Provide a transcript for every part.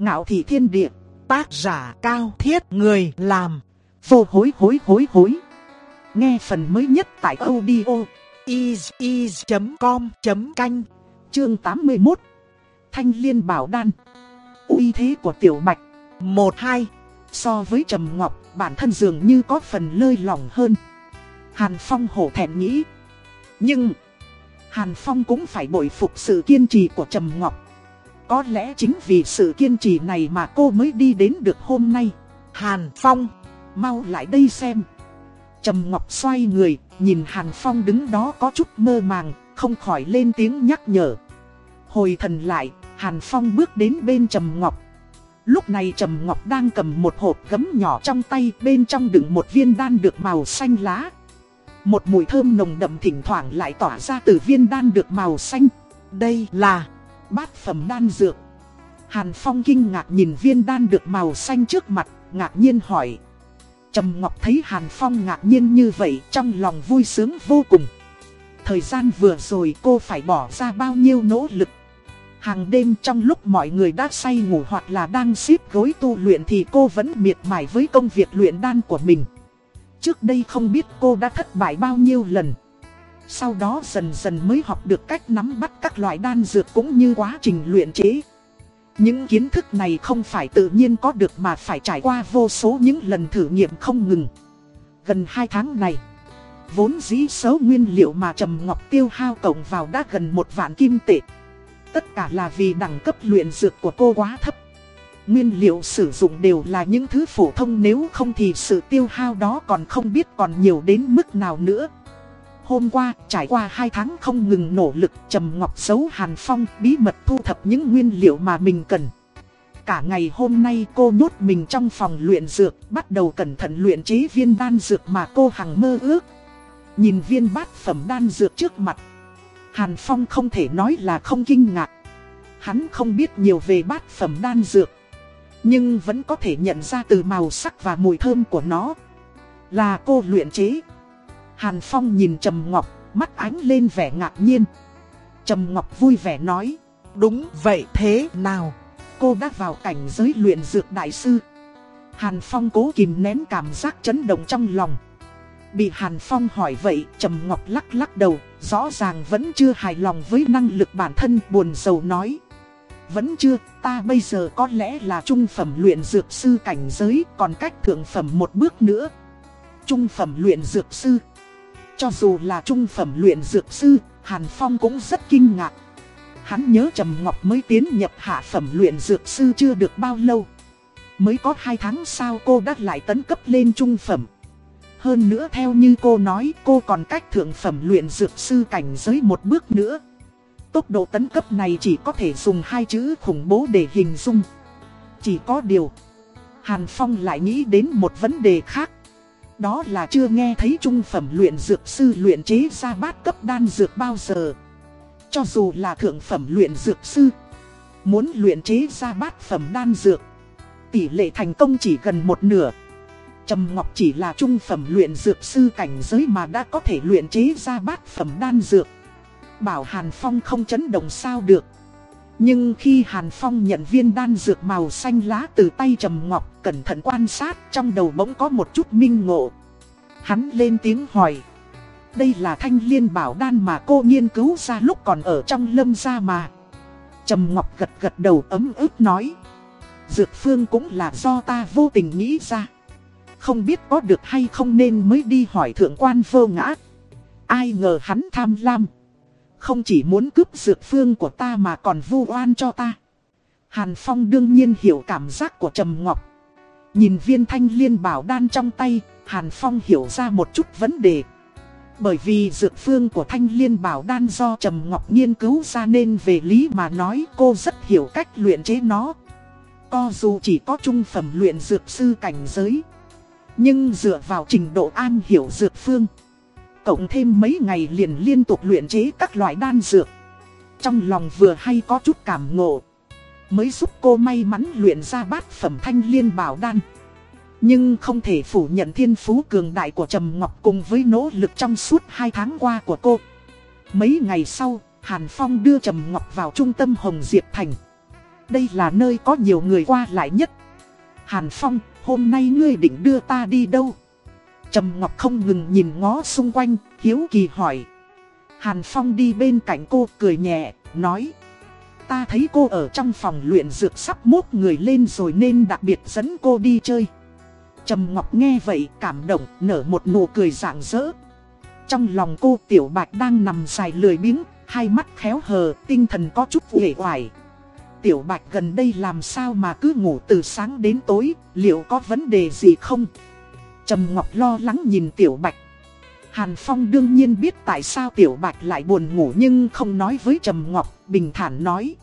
Ngạo thị thiên địa. Tác giả cao thiết, người làm. Vô hối hối hối hối. Nghe phần mới nhất tại audio is.com.canh Chương 81 Thanh liên bảo đan uy thế của tiểu bạch 1-2 So với Trầm Ngọc, bản thân dường như có phần lơi lỏng hơn Hàn Phong hổ thẹn nghĩ Nhưng, Hàn Phong cũng phải bội phục sự kiên trì của Trầm Ngọc có lẽ chính vì sự kiên trì này mà cô mới đi đến được hôm nay. Hàn Phong. Mau lại đây xem. Trầm Ngọc xoay người Nhìn Hàn Phong đứng đó có chút mơ màng Không khỏi lên tiếng nhắc nhở. Hồi thần lại Hàn Phong bước đến bên Trầm Ngọc. Lúc này Trầm Ngọc đang cầm một hộp gấm nhỏ trong tay Bên trong đựng một viên đan được màu xanh lá. Một mùi thơm nồng đậm thỉnh thoảng lại tỏa ra từ viên đan được màu xanh. Đây là bát phẩm đan dược Hàn Phong kinh ngạc nhìn viên đan được màu xanh trước mặt, Ngạc nhiên hỏi Trầm Ngọc thấy Hàn Phong ngạc nhiên như vậy, trong lòng vui sướng vô cùng Thời gian vừa rồi cô phải bỏ ra bao nhiêu nỗ lực Hàng đêm trong lúc mọi người đã say ngủ hoặc là đang xếp gối tu luyện thì cô vẫn miệt mài với công việc luyện đan của mình. Trước đây không biết cô đã thất bại bao nhiêu lần. Sau đó dần dần mới học được cách nắm bắt các loại đan dược cũng như quá trình luyện chế. Những kiến thức này không phải tự nhiên có được mà phải trải qua vô số những lần thử nghiệm không ngừng. Gần 2 tháng này, vốn dĩ số nguyên liệu mà Trầm Ngọc tiêu hao cộng vào đã gần một vạn kim tệ. Tất cả là vì đẳng cấp luyện dược của cô quá thấp. Nguyên liệu sử dụng đều là những thứ phổ thông nếu không thì sự tiêu hao đó còn không biết còn nhiều đến mức nào nữa. Hôm qua, trải qua 2 tháng không ngừng nỗ lực, Trầm Ngọc giấu Hàn Phong bí mật thu thập những nguyên liệu mà mình cần. Cả ngày hôm nay cô nhốt mình trong phòng luyện dược, bắt đầu cẩn thận luyện chế viên đan dược mà cô hằng mơ ước. Nhìn viên bát phẩm đan dược trước mặt, Hàn Phong không thể nói là không kinh ngạc. Hắn không biết nhiều về bát phẩm đan dược. Nhưng vẫn có thể nhận ra từ màu sắc và mùi thơm của nó. Là cô luyện chế. Hàn Phong nhìn Trầm Ngọc, mắt ánh lên vẻ ngạc nhiên. Trầm Ngọc vui vẻ nói. Đúng vậy thế nào? Cô đã vào cảnh giới luyện dược đại sư. Hàn Phong cố kìm nén cảm giác chấn động trong lòng. Bị Hàn Phong hỏi vậy, Trầm Ngọc lắc lắc đầu, rõ ràng vẫn chưa hài lòng với năng lực bản thân buồn sầu nói. Vẫn chưa, ta bây giờ có lẽ là trung phẩm luyện dược sư cảnh giới, còn cách thượng phẩm một bước nữa. Trung phẩm luyện dược sư cho dù là trung phẩm luyện dược sư, Hàn Phong cũng rất kinh ngạc. Hắn nhớ Trầm Ngọc mới tiến nhập hạ phẩm luyện dược sư chưa được bao lâu. Mới có 2 tháng sau cô đã lại tấn cấp lên trung phẩm. Hơn nữa theo như cô nói cô còn cách thượng phẩm luyện dược sư cảnh giới một bước nữa. Tốc độ tấn cấp này chỉ có thể dùng hai chữ khủng bố để hình dung. Chỉ có điều, Hàn Phong lại nghĩ đến một vấn đề khác. Đó là chưa nghe thấy trung phẩm luyện dược sư luyện chế ra bát cấp đan dược bao giờ. Cho dù là thượng phẩm luyện dược sư, muốn luyện chế ra bát phẩm đan dược, tỷ lệ thành công chỉ gần một nửa. Trầm Ngọc chỉ là trung phẩm luyện dược sư cảnh giới mà đã có thể luyện chế ra bát phẩm đan dược. Bảo Hàn Phong không chấn động sao được. Nhưng khi Hàn Phong nhận viên đan dược màu xanh lá từ tay Trầm Ngọc, cẩn thận quan sát, trong đầu bỗng có một chút minh ngộ. Hắn lên tiếng hỏi. Đây là thanh liên bảo đan mà cô nghiên cứu ra lúc còn ở trong lâm gia mà. Trầm Ngọc gật gật đầu ấm ức nói. Dược phương cũng là do ta vô tình nghĩ ra. Không biết có được hay không nên mới đi hỏi thượng quan vô ngã. Ai ngờ hắn tham lam. Không chỉ muốn cướp dược phương của ta mà còn vu oan cho ta. Hàn Phong đương nhiên hiểu cảm giác của Trầm Ngọc. Nhìn viên thanh liên bảo đan trong tay, Hàn Phong hiểu ra một chút vấn đề. Bởi vì dược phương của thanh liên bảo đan do Trầm Ngọc nghiên cứu ra nên về lý mà nói cô rất hiểu cách luyện chế nó. Co dù chỉ có trung phẩm luyện dược sư cảnh giới. Nhưng dựa vào trình độ an hiểu dược phương Cộng thêm mấy ngày liền liên tục luyện chế các loại đan dược. Trong lòng vừa hay có chút cảm ngộ. Mới giúp cô may mắn luyện ra bát phẩm thanh liên bảo đan. Nhưng không thể phủ nhận thiên phú cường đại của Trầm Ngọc cùng với nỗ lực trong suốt 2 tháng qua của cô. Mấy ngày sau, Hàn Phong đưa Trầm Ngọc vào trung tâm Hồng Diệp Thành. Đây là nơi có nhiều người qua lại nhất. Hàn Phong, hôm nay ngươi định đưa ta đi đâu? Trầm Ngọc không ngừng nhìn ngó xung quanh, hiếu kỳ hỏi. Hàn Phong đi bên cạnh cô cười nhẹ, nói. Ta thấy cô ở trong phòng luyện dược sắp mốt người lên rồi nên đặc biệt dẫn cô đi chơi. Trầm Ngọc nghe vậy cảm động nở một nụ cười rạng rỡ. Trong lòng cô Tiểu Bạch đang nằm dài lười biếng, hai mắt khéo hờ, tinh thần có chút uể oải. Tiểu Bạch gần đây làm sao mà cứ ngủ từ sáng đến tối, liệu có vấn đề gì không? Trầm Ngọc lo lắng nhìn Tiểu Bạch. Hàn Phong đương nhiên biết tại sao Tiểu Bạch lại buồn ngủ nhưng không nói với Trầm Ngọc, bình thản nói.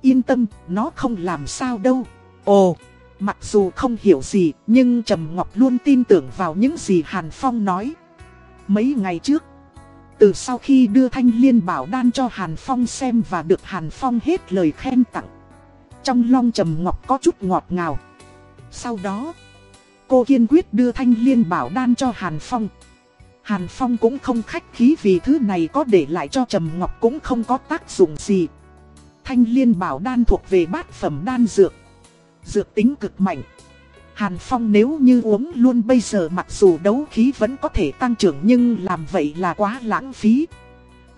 Yên tâm, nó không làm sao đâu. Ồ, mặc dù không hiểu gì, nhưng Trầm Ngọc luôn tin tưởng vào những gì Hàn Phong nói. Mấy ngày trước, từ sau khi đưa thanh liên bảo đan cho Hàn Phong xem và được Hàn Phong hết lời khen tặng. Trong lòng trầm ngọc có chút ngọt ngào. Sau đó, cô kiên quyết đưa thanh liên bảo đan cho Hàn Phong. Hàn Phong cũng không khách khí vì thứ này có để lại cho Trầm Ngọc cũng không có tác dụng gì. Thanh liên bảo đan thuộc về bát phẩm đan dược. Dược tính cực mạnh. Hàn Phong nếu như uống luôn bây giờ mặc dù đấu khí vẫn có thể tăng trưởng nhưng làm vậy là quá lãng phí.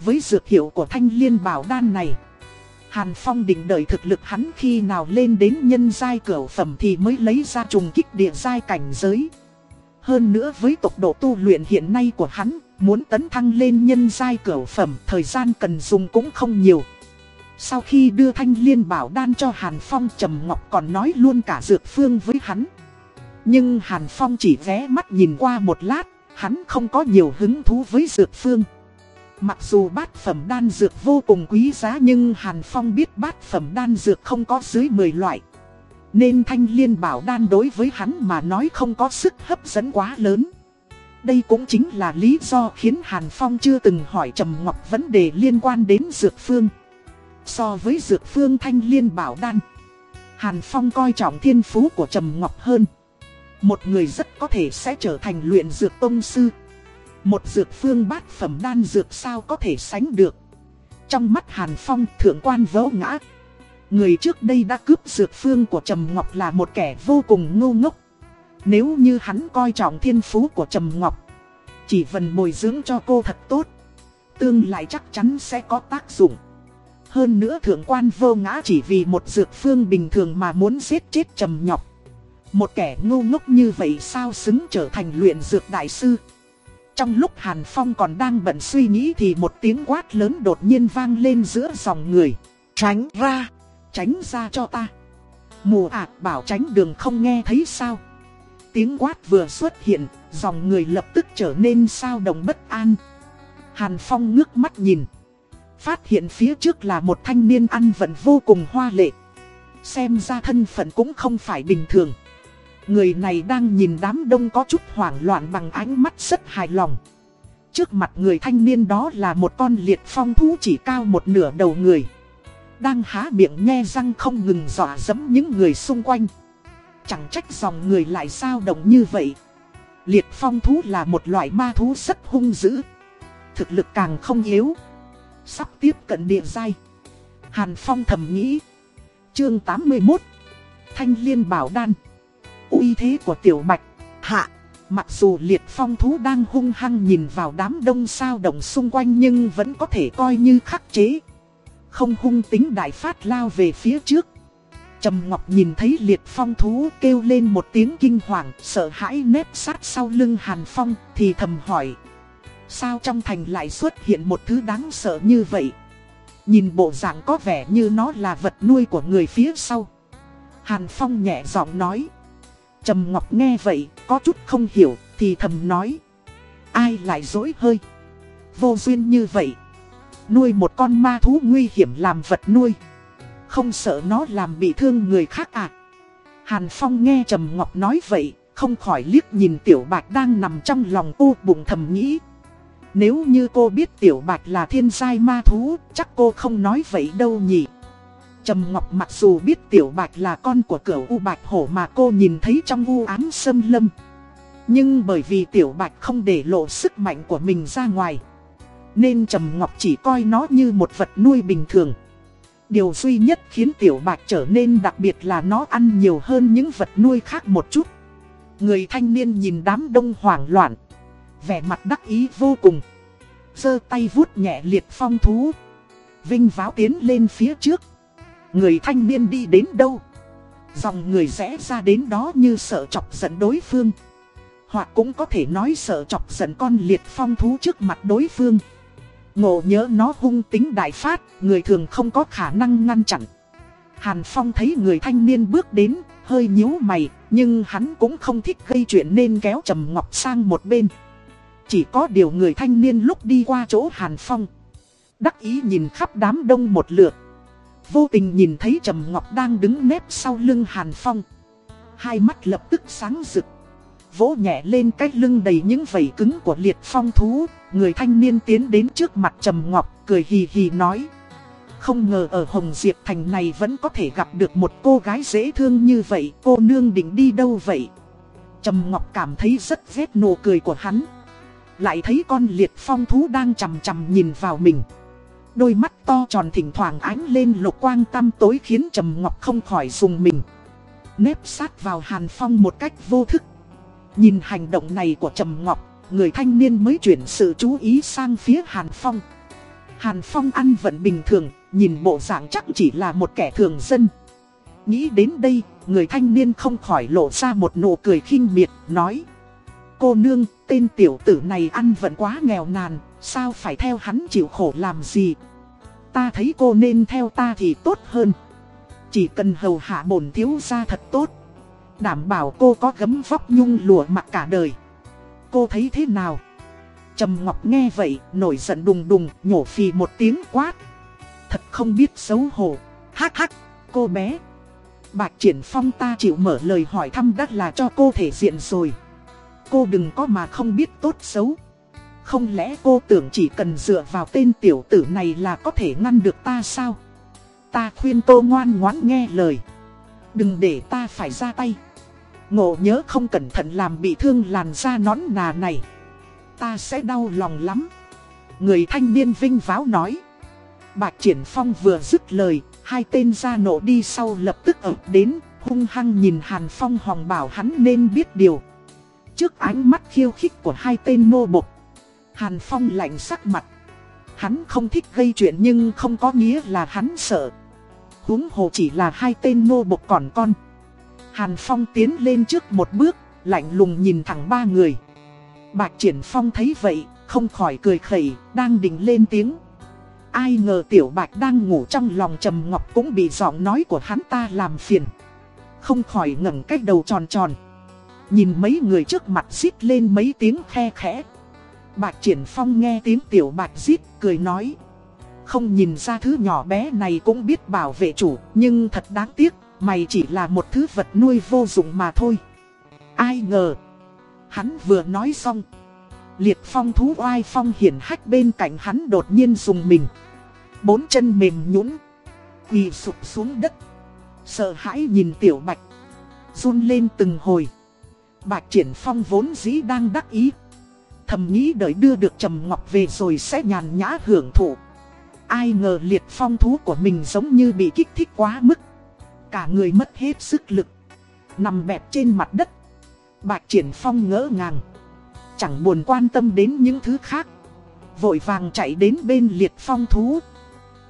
Với dược hiệu của thanh liên bảo đan này, Hàn Phong định đợi thực lực hắn khi nào lên đến nhân giai cửa phẩm thì mới lấy ra trùng kích địa giai cảnh giới. Hơn nữa với tốc độ tu luyện hiện nay của hắn, muốn tấn thăng lên nhân giai cửa phẩm thời gian cần dùng cũng không nhiều. Sau khi đưa thanh liên bảo đan cho Hàn Phong Trầm Ngọc còn nói luôn cả dược phương với hắn. Nhưng Hàn Phong chỉ ghé mắt nhìn qua một lát, hắn không có nhiều hứng thú với dược phương. Mặc dù bát phẩm đan dược vô cùng quý giá nhưng Hàn Phong biết bát phẩm đan dược không có dưới 10 loại. Nên thanh liên bảo đan đối với hắn mà nói không có sức hấp dẫn quá lớn. Đây cũng chính là lý do khiến Hàn Phong chưa từng hỏi Trầm Ngọc vấn đề liên quan đến dược phương. So với dược phương thanh liên bảo đan, Hàn Phong coi trọng thiên phú của Trầm Ngọc hơn. Một người rất có thể sẽ trở thành luyện dược tông sư. Một dược phương bát phẩm đan dược sao có thể sánh được. Trong mắt Hàn Phong thượng quan vỡ ngã. Người trước đây đã cướp dược phương của Trầm Ngọc là một kẻ vô cùng ngu ngốc. Nếu như hắn coi trọng thiên phú của Trầm Ngọc, chỉ vần bồi dưỡng cho cô thật tốt, tương lại chắc chắn sẽ có tác dụng. Hơn nữa thượng quan vô ngã chỉ vì một dược phương bình thường mà muốn giết chết Trầm Ngọc. Một kẻ ngu ngốc như vậy sao xứng trở thành luyện dược đại sư. Trong lúc Hàn Phong còn đang bận suy nghĩ thì một tiếng quát lớn đột nhiên vang lên giữa dòng người. Tránh ra! Tránh ra cho ta! Mùa ạt bảo tránh đường không nghe thấy sao? Tiếng quát vừa xuất hiện, dòng người lập tức trở nên sao động bất an. Hàn Phong ngước mắt nhìn. Phát hiện phía trước là một thanh niên ăn vận vô cùng hoa lệ. Xem ra thân phận cũng không phải bình thường. Người này đang nhìn đám đông có chút hoảng loạn bằng ánh mắt rất hài lòng. Trước mặt người thanh niên đó là một con liệt phong thú chỉ cao một nửa đầu người. Đang há miệng nghe răng không ngừng dọa dẫm những người xung quanh. Chẳng trách dòng người lại sao động như vậy. Liệt phong thú là một loại ma thú rất hung dữ. Thực lực càng không yếu. Sắp tiếp cận địa giai. Hàn Phong thầm nghĩ. Chương 81 Thanh Liên Bảo Đan uy thế của tiểu bạch, hạ. Mặc dù liệt phong thú đang hung hăng nhìn vào đám đông sao động xung quanh nhưng vẫn có thể coi như khắc chế. Không hung tính đại phát lao về phía trước. Trầm Ngọc nhìn thấy liệt phong thú kêu lên một tiếng kinh hoàng, sợ hãi nếp sát sau lưng Hàn Phong, thì thầm hỏi. Sao trong thành lại xuất hiện một thứ đáng sợ như vậy? Nhìn bộ dạng có vẻ như nó là vật nuôi của người phía sau. Hàn Phong nhẹ giọng nói. Trầm Ngọc nghe vậy, có chút không hiểu, thì thầm nói. Ai lại dối hơi? Vô duyên như vậy. Nuôi một con ma thú nguy hiểm làm vật nuôi. Không sợ nó làm bị thương người khác à? Hàn Phong nghe Trầm Ngọc nói vậy, không khỏi liếc nhìn Tiểu Bạch đang nằm trong lòng u bụng thầm nghĩ. Nếu như cô biết Tiểu Bạch là thiên giai ma thú, chắc cô không nói vậy đâu nhỉ. Trầm Ngọc mặc dù biết Tiểu Bạch là con của cửu U Bạch Hổ mà cô nhìn thấy trong u ám sâm lâm. Nhưng bởi vì Tiểu Bạch không để lộ sức mạnh của mình ra ngoài. Nên Trầm Ngọc chỉ coi nó như một vật nuôi bình thường. Điều duy nhất khiến tiểu bạch trở nên đặc biệt là nó ăn nhiều hơn những vật nuôi khác một chút. Người thanh niên nhìn đám đông hoảng loạn. Vẻ mặt đắc ý vô cùng. giơ tay vuốt nhẹ liệt phong thú. Vinh váo tiến lên phía trước. Người thanh niên đi đến đâu? Dòng người rẽ ra đến đó như sợ chọc giận đối phương. Hoặc cũng có thể nói sợ chọc giận con liệt phong thú trước mặt đối phương. Ngộ nhớ nó hung tính đại phát, người thường không có khả năng ngăn chặn. Hàn Phong thấy người thanh niên bước đến, hơi nhíu mày, nhưng hắn cũng không thích gây chuyện nên kéo Trầm Ngọc sang một bên. Chỉ có điều người thanh niên lúc đi qua chỗ Hàn Phong. Đắc ý nhìn khắp đám đông một lượt. Vô tình nhìn thấy Trầm Ngọc đang đứng nép sau lưng Hàn Phong. Hai mắt lập tức sáng rực. Vỗ nhẹ lên cái lưng đầy những vảy cứng của liệt phong thú. Người thanh niên tiến đến trước mặt Trầm Ngọc, cười hì hì nói. Không ngờ ở Hồng Diệp Thành này vẫn có thể gặp được một cô gái dễ thương như vậy, cô nương định đi đâu vậy? Trầm Ngọc cảm thấy rất ghét nụ cười của hắn. Lại thấy con liệt phong thú đang chằm chằm nhìn vào mình. Đôi mắt to tròn thỉnh thoảng ánh lên lục quang tăm tối khiến Trầm Ngọc không khỏi dùng mình. Nếp sát vào Hàn Phong một cách vô thức. Nhìn hành động này của Trầm Ngọc, người thanh niên mới chuyển sự chú ý sang phía Hàn Phong. Hàn Phong ăn vận bình thường, nhìn bộ dạng chắc chỉ là một kẻ thường dân. Nghĩ đến đây, người thanh niên không khỏi lộ ra một nụ cười khinh miệt, nói Cô nương, tên tiểu tử này ăn vẫn quá nghèo nàn, sao phải theo hắn chịu khổ làm gì Ta thấy cô nên theo ta thì tốt hơn Chỉ cần hầu hạ bổn thiếu gia thật tốt Đảm bảo cô có gấm vóc nhung lụa mặc cả đời Cô thấy thế nào? Trầm Ngọc nghe vậy, nổi giận đùng đùng, nhổ phì một tiếng quát. Thật không biết xấu hổ. Hắc hắc, cô bé. Bạch Triển Phong ta chịu mở lời hỏi thăm đắt là cho cô thể diện rồi. Cô đừng có mà không biết tốt xấu. Không lẽ cô tưởng chỉ cần dựa vào tên tiểu tử này là có thể ngăn được ta sao? Ta khuyên cô ngoan ngoãn nghe lời. Đừng để ta phải ra tay. Ngộ nhớ không cẩn thận làm bị thương làn da nón nà này ta sẽ đau lòng lắm. Người thanh niên vinh váo nói. Bạch Triển Phong vừa dứt lời, hai tên gia nộ đi sau lập tức ập đến, hung hăng nhìn Hàn Phong hòng bảo hắn nên biết điều. Trước ánh mắt khiêu khích của hai tên nô bộc, Hàn Phong lạnh sắc mặt. Hắn không thích gây chuyện nhưng không có nghĩa là hắn sợ. huống hồ chỉ là hai tên nô bộc còn con. Hàn Phong tiến lên trước một bước, lạnh lùng nhìn thẳng ba người. Bạch Triển Phong thấy vậy, không khỏi cười khẩy, đang định lên tiếng. Ai ngờ Tiểu Bạch đang ngủ trong lòng Trầm Ngọc cũng bị giọng nói của hắn ta làm phiền. Không khỏi ngẩng cái đầu tròn tròn. Nhìn mấy người trước mặt xít lên mấy tiếng khe khẽ. Bạch Triển Phong nghe tiếng Tiểu Bạch xít, cười nói. Không nhìn ra thứ nhỏ bé này cũng biết bảo vệ chủ, nhưng thật đáng tiếc, mày chỉ là một thứ vật nuôi vô dụng mà thôi. Ai ngờ Hắn vừa nói xong Liệt phong thú oai phong hiển hách bên cạnh hắn đột nhiên dùng mình Bốn chân mềm nhũn Quỳ sụp xuống đất Sợ hãi nhìn tiểu bạch Run lên từng hồi Bạch triển phong vốn dĩ đang đắc ý Thầm nghĩ đợi đưa được Trầm Ngọc về rồi sẽ nhàn nhã hưởng thụ Ai ngờ liệt phong thú của mình giống như bị kích thích quá mức Cả người mất hết sức lực Nằm bẹp trên mặt đất Bạch Triển Phong ngỡ ngàng. Chẳng buồn quan tâm đến những thứ khác. Vội vàng chạy đến bên liệt phong thú.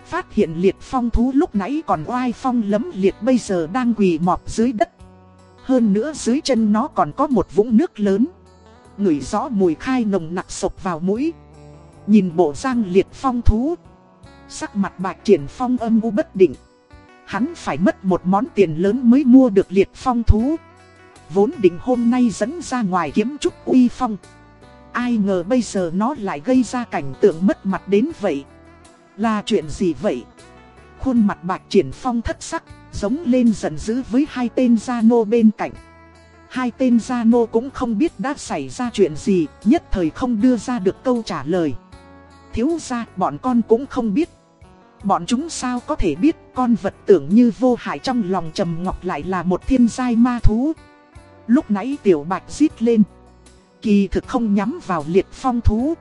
Phát hiện liệt phong thú lúc nãy còn oai phong lấm liệt bây giờ đang quỳ mọp dưới đất. Hơn nữa dưới chân nó còn có một vũng nước lớn. Ngửi rõ mùi khai nồng nặc sộc vào mũi. Nhìn bộ giang liệt phong thú. Sắc mặt bạc triển phong âm u bất định. Hắn phải mất một món tiền lớn mới mua được liệt phong thú. Vốn định hôm nay dẫn ra ngoài kiếm chút uy phong Ai ngờ bây giờ nó lại gây ra cảnh tượng mất mặt đến vậy Là chuyện gì vậy? Khuôn mặt bạc triển phong thất sắc, Giống lên giận dữ với hai tên gia nô bên cạnh Hai tên gia nô cũng không biết đã xảy ra chuyện gì, Nhất thời không đưa ra được câu trả lời Thiếu gia, bọn con cũng không biết Bọn chúng sao có thể biết, con vật tưởng như vô hại trong lòng trầm ngọc lại là một thiên giai ma thú Lúc nãy tiểu bạch rít lên. Kỳ thực không nhắm vào liệt phong thú.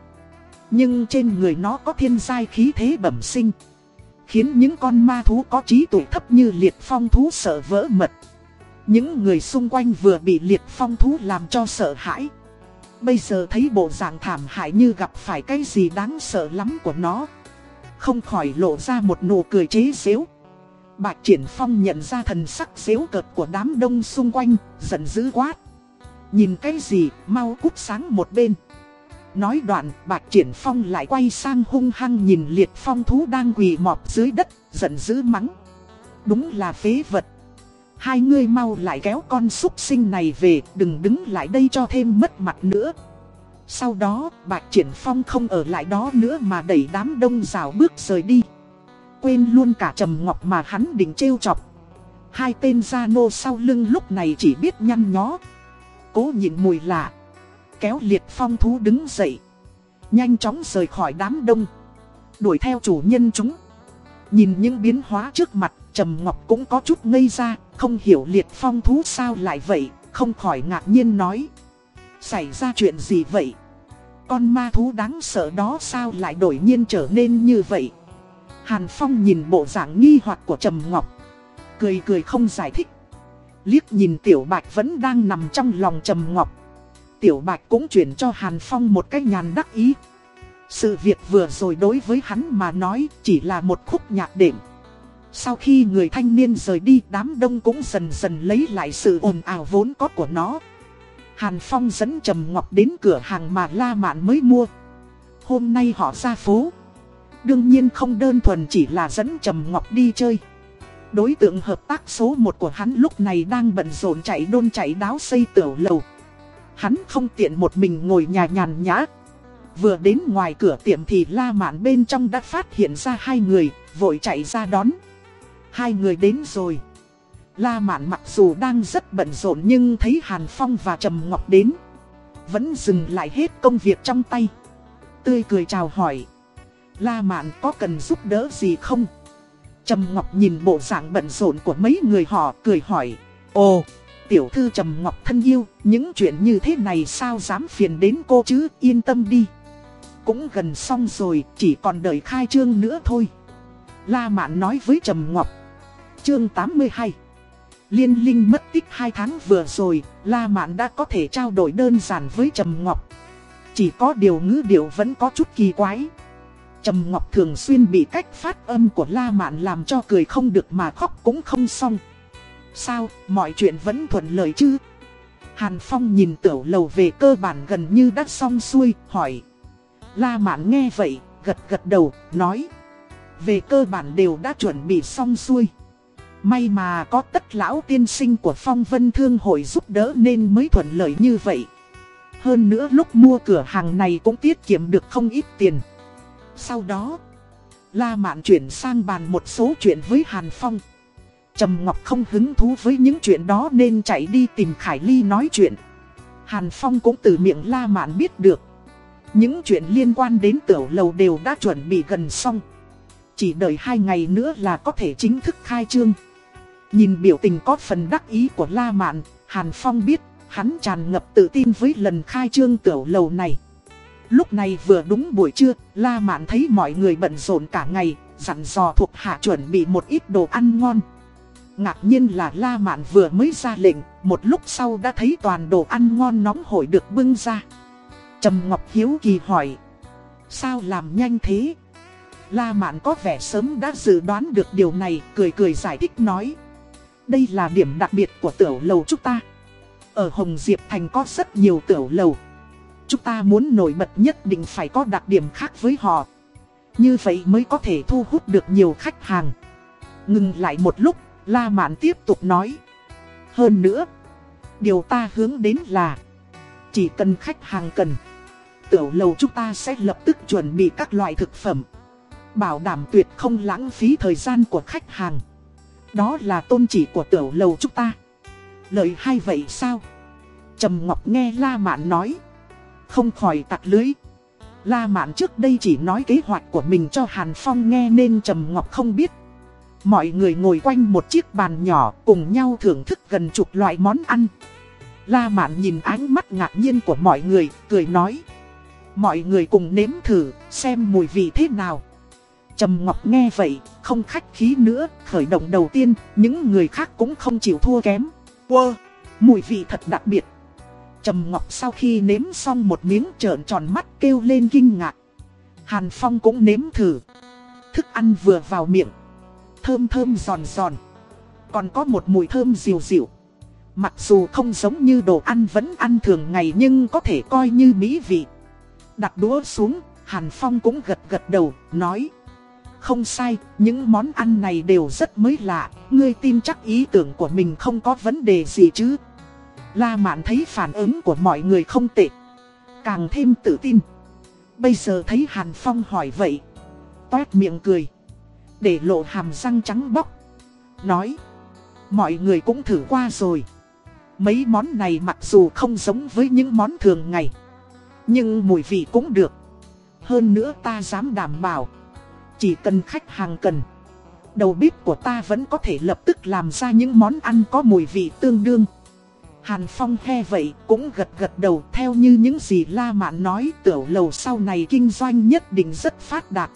Nhưng trên người nó có thiên giai khí thế bẩm sinh. khiến những con ma thú có trí tuệ thấp như liệt phong thú sợ vỡ mật. Những người xung quanh vừa bị liệt phong thú làm cho sợ hãi. Bây giờ thấy bộ dạng thảm hại như gặp phải cái gì đáng sợ lắm của nó. Không khỏi lộ ra một nụ cười chế xếu. Bạch Triển Phong nhận ra thần sắc xếu cợt của đám đông xung quanh, giận dữ quát. Nhìn cái gì, mau cút sáng một bên. Nói đoạn, Bạch Triển Phong lại quay sang hung hăng nhìn liệt phong thú đang quỳ mọp dưới đất, giận dữ mắng. Đúng là phế vật. Hai ngươi mau lại kéo con súc sinh này về, đừng đứng lại đây cho thêm mất mặt nữa. Sau đó, Bạch Triển Phong không ở lại đó nữa mà đẩy đám đông rào bước rời đi. Quên luôn cả Trầm Ngọc mà hắn định trêu chọc. Hai tên gia nô sau lưng lúc này chỉ biết nhăn nhó. Cố nhịn mùi lạ. Kéo liệt phong thú đứng dậy. Nhanh chóng rời khỏi đám đông. Đuổi theo chủ nhân chúng. Nhìn những biến hóa trước mặt, Trầm Ngọc cũng có chút ngây ra, không hiểu liệt phong thú sao lại vậy, không khỏi ngạc nhiên nói. Xảy ra chuyện gì vậy? Con ma thú đáng sợ đó sao lại đổi nhiên trở nên như vậy? Hàn Phong nhìn bộ dạng nghi hoặc của Trầm Ngọc. Cười cười không giải thích. Liếc nhìn Tiểu Bạch vẫn đang nằm trong lòng Trầm Ngọc. Tiểu Bạch cũng chuyển cho Hàn Phong một cái nhàn đắc ý. Sự việc vừa rồi đối với hắn mà nói chỉ là một khúc nhạc đệm. Sau khi người thanh niên rời đi đám đông cũng dần dần lấy lại sự ồn ào vốn có của nó. Hàn Phong dẫn Trầm Ngọc đến cửa hàng mà La Mạn mới mua. Hôm nay họ ra phố. Đương nhiên không đơn thuần chỉ là dẫn Trầm Ngọc đi chơi. Đối tượng hợp tác số 1 của hắn lúc này đang bận rộn chạy đôn chạy đáo xây tiểu lầu. Hắn không tiện một mình ngồi nhà nhàn nhã. Vừa đến ngoài cửa tiệm thì La Mạn bên trong đã phát hiện ra hai người, vội chạy ra đón. Hai người đến rồi. La Mạn mặc dù đang rất bận rộn nhưng thấy Hàn Phong và Trầm Ngọc đến. Vẫn dừng lại hết công việc trong tay. Tươi cười chào hỏi. La Mạn có cần giúp đỡ gì không? Trầm Ngọc nhìn bộ dạng bận rộn của mấy người họ cười hỏi. Ồ, tiểu thư Trầm Ngọc thân yêu, những chuyện như thế này sao dám phiền đến cô chứ, yên tâm đi. Cũng gần xong rồi, chỉ còn đợi khai trương nữa thôi. La Mạn nói với Trầm Ngọc. Chương 82 Liên Linh mất tích 2 tháng vừa rồi, La Mạn đã có thể trao đổi đơn giản với Trầm Ngọc. Chỉ có điều ngữ điệu vẫn có chút kỳ quái. Trầm Ngọc thường xuyên bị cách phát âm của La Mạn làm cho cười không được mà khóc cũng không xong. Sao, mọi chuyện vẫn thuận lợi chứ? Hàn Phong nhìn tiểu lầu về cơ bản gần như đã xong xuôi, hỏi. La Mạn nghe vậy, gật gật đầu, nói. Về cơ bản đều đã chuẩn bị xong xuôi. May mà có tất lão tiên sinh của phong vân thương hội giúp đỡ nên mới thuận lợi như vậy. Hơn nữa lúc mua cửa hàng này cũng tiết kiệm được không ít tiền. Sau đó, La Mạn chuyển sang bàn một số chuyện với Hàn Phong. Trầm Ngọc không hứng thú với những chuyện đó nên chạy đi tìm Khải Ly nói chuyện. Hàn Phong cũng từ miệng La Mạn biết được. Những chuyện liên quan đến tiểu lầu đều đã chuẩn bị gần xong. Chỉ đợi hai ngày nữa là có thể chính thức khai trương. Nhìn biểu tình có phần đắc ý của La Mạn, Hàn Phong biết hắn tràn ngập tự tin với lần khai trương tiểu lầu này. Lúc này vừa đúng buổi trưa, La Mạn thấy mọi người bận rộn cả ngày, dặn dò thuộc hạ chuẩn bị một ít đồ ăn ngon. Ngạc nhiên là La Mạn vừa mới ra lệnh, một lúc sau đã thấy toàn đồ ăn ngon nóng hổi được bưng ra. Trầm Ngọc Hiếu kỳ hỏi, sao làm nhanh thế? La Mạn có vẻ sớm đã dự đoán được điều này, cười cười giải thích nói. Đây là điểm đặc biệt của tiểu lầu chúng ta. Ở Hồng Diệp Thành có rất nhiều tiểu lầu. Chúng ta muốn nổi bật nhất định phải có đặc điểm khác với họ. Như vậy mới có thể thu hút được nhiều khách hàng. Ngừng lại một lúc, La Mạn tiếp tục nói. Hơn nữa, điều ta hướng đến là chỉ cần khách hàng cần. Tiểu lầu chúng ta sẽ lập tức chuẩn bị các loại thực phẩm. Bảo đảm tuyệt không lãng phí thời gian của khách hàng. Đó là tôn chỉ của tiểu lầu chúng ta. Lợi hay vậy sao? Trầm Ngọc nghe La Mạn nói. Không khỏi tặc lưới. La Mạn trước đây chỉ nói kế hoạch của mình cho Hàn Phong nghe nên Trầm Ngọc không biết. Mọi người ngồi quanh một chiếc bàn nhỏ cùng nhau thưởng thức gần chục loại món ăn. La Mạn nhìn ánh mắt ngạc nhiên của mọi người, cười nói. Mọi người cùng nếm thử, xem mùi vị thế nào. Trầm Ngọc nghe vậy, không khách khí nữa, khởi động đầu tiên, những người khác cũng không chịu thua kém. Wow, mùi vị thật đặc biệt. Trầm Ngọc sau khi nếm xong một miếng trợn tròn mắt kêu lên kinh ngạc. Hàn Phong cũng nếm thử. Thức ăn vừa vào miệng. Thơm thơm giòn giòn. Còn có một mùi thơm dịu dịu. Mặc dù không giống như đồ ăn vẫn ăn thường ngày nhưng có thể coi như mỹ vị. Đặt đũa xuống, Hàn Phong cũng gật gật đầu, nói. Không sai, những món ăn này đều rất mới lạ, ngươi tin chắc ý tưởng của mình không có vấn đề gì chứ. La Mạn thấy phản ứng của mọi người không tệ, càng thêm tự tin. Bây giờ thấy Hàn Phong hỏi vậy, toét miệng cười, để lộ hàm răng trắng bóc. Nói, mọi người cũng thử qua rồi. Mấy món này mặc dù không giống với những món thường ngày, nhưng mùi vị cũng được. Hơn nữa ta dám đảm bảo chỉ cần khách hàng cần Đầu bếp của ta vẫn có thể lập tức làm ra những món ăn có mùi vị tương đương Hàn Phong he vậy cũng gật gật đầu theo như những gì La Mạn nói tiểu lầu sau này kinh doanh nhất định rất phát đạt.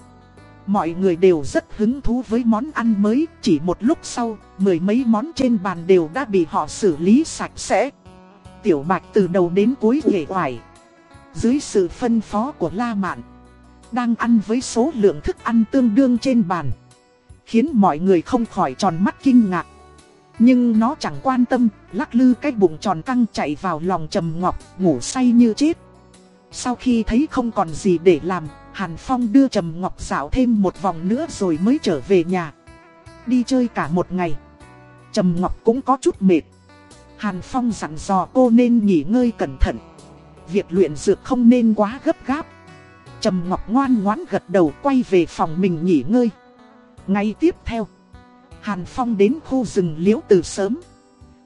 Mọi người đều rất hứng thú với món ăn mới, chỉ một lúc sau, mười mấy món trên bàn đều đã bị họ xử lý sạch sẽ. Tiểu Bạch từ đầu đến cuối ghệ hoài. Dưới sự phân phó của La Mạn, đang ăn với số lượng thức ăn tương đương trên bàn. Khiến mọi người không khỏi tròn mắt kinh ngạc. Nhưng nó chẳng quan tâm, lắc lư cái bụng tròn căng chạy vào lòng trầm ngọc, ngủ say như chết. Sau khi thấy không còn gì để làm, Hàn Phong đưa Trầm Ngọc dạo thêm một vòng nữa rồi mới trở về nhà. Đi chơi cả một ngày. Trầm Ngọc cũng có chút mệt. Hàn Phong dặn dò cô nên nghỉ ngơi cẩn thận. Việc luyện dược không nên quá gấp gáp. Trầm Ngọc ngoan ngoãn gật đầu quay về phòng mình nghỉ ngơi. Ngay tiếp theo, Hàn Phong đến khu rừng liễu từ sớm.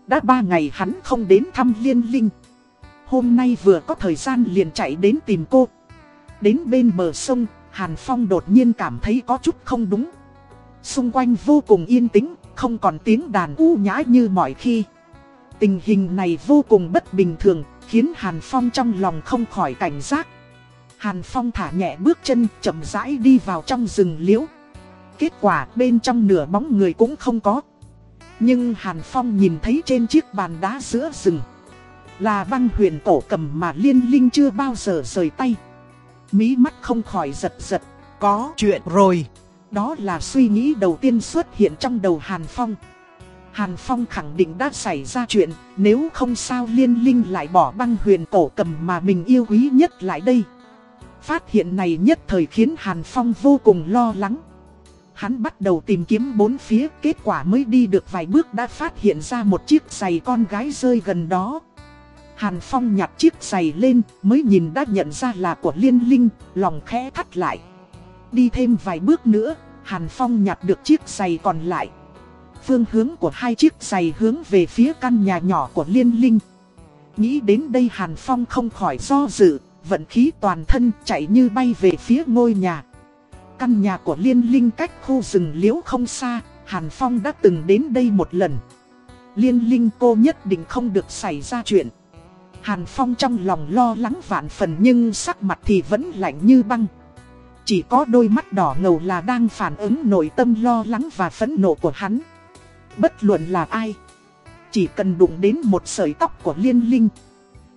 Đã ba ngày hắn không đến thăm Liên Linh. Hôm nay vừa có thời gian liền chạy đến tìm cô. Đến bên bờ sông, Hàn Phong đột nhiên cảm thấy có chút không đúng. Xung quanh vô cùng yên tĩnh, không còn tiếng đàn u nhã như mọi khi. Tình hình này vô cùng bất bình thường, khiến Hàn Phong trong lòng không khỏi cảnh giác. Hàn Phong thả nhẹ bước chân chậm rãi đi vào trong rừng liễu. Kết quả bên trong nửa bóng người cũng không có. Nhưng Hàn Phong nhìn thấy trên chiếc bàn đá giữa rừng. Là băng huyền cổ cầm mà liên linh chưa bao giờ rời tay. Mí mắt không khỏi giật giật. Có chuyện rồi. Đó là suy nghĩ đầu tiên xuất hiện trong đầu Hàn Phong. Hàn Phong khẳng định đã xảy ra chuyện, nếu không sao liên linh lại bỏ băng huyền cổ cầm mà mình yêu quý nhất lại đây. Phát hiện này nhất thời khiến Hàn Phong vô cùng lo lắng. Hắn bắt đầu tìm kiếm bốn phía, kết quả mới đi được vài bước đã phát hiện ra một chiếc giày con gái rơi gần đó. Hàn Phong nhặt chiếc giày lên, mới nhìn đã nhận ra là của Liên Linh, lòng khẽ thắt lại. Đi thêm vài bước nữa, Hàn Phong nhặt được chiếc giày còn lại. Phương hướng của hai chiếc giày hướng về phía căn nhà nhỏ của Liên Linh. Nghĩ đến đây Hàn Phong không khỏi do dự, vận khí toàn thân chạy như bay về phía ngôi nhà. Căn nhà của Liên Linh cách khu rừng liễu không xa, Hàn Phong đã từng đến đây một lần. Liên Linh cô nhất định không được xảy ra chuyện. Hàn Phong trong lòng lo lắng vạn phần nhưng sắc mặt thì vẫn lạnh như băng. Chỉ có đôi mắt đỏ ngầu là đang phản ứng nội tâm lo lắng và phẫn nộ của hắn. Bất luận là ai. Chỉ cần đụng đến một sợi tóc của Liên Linh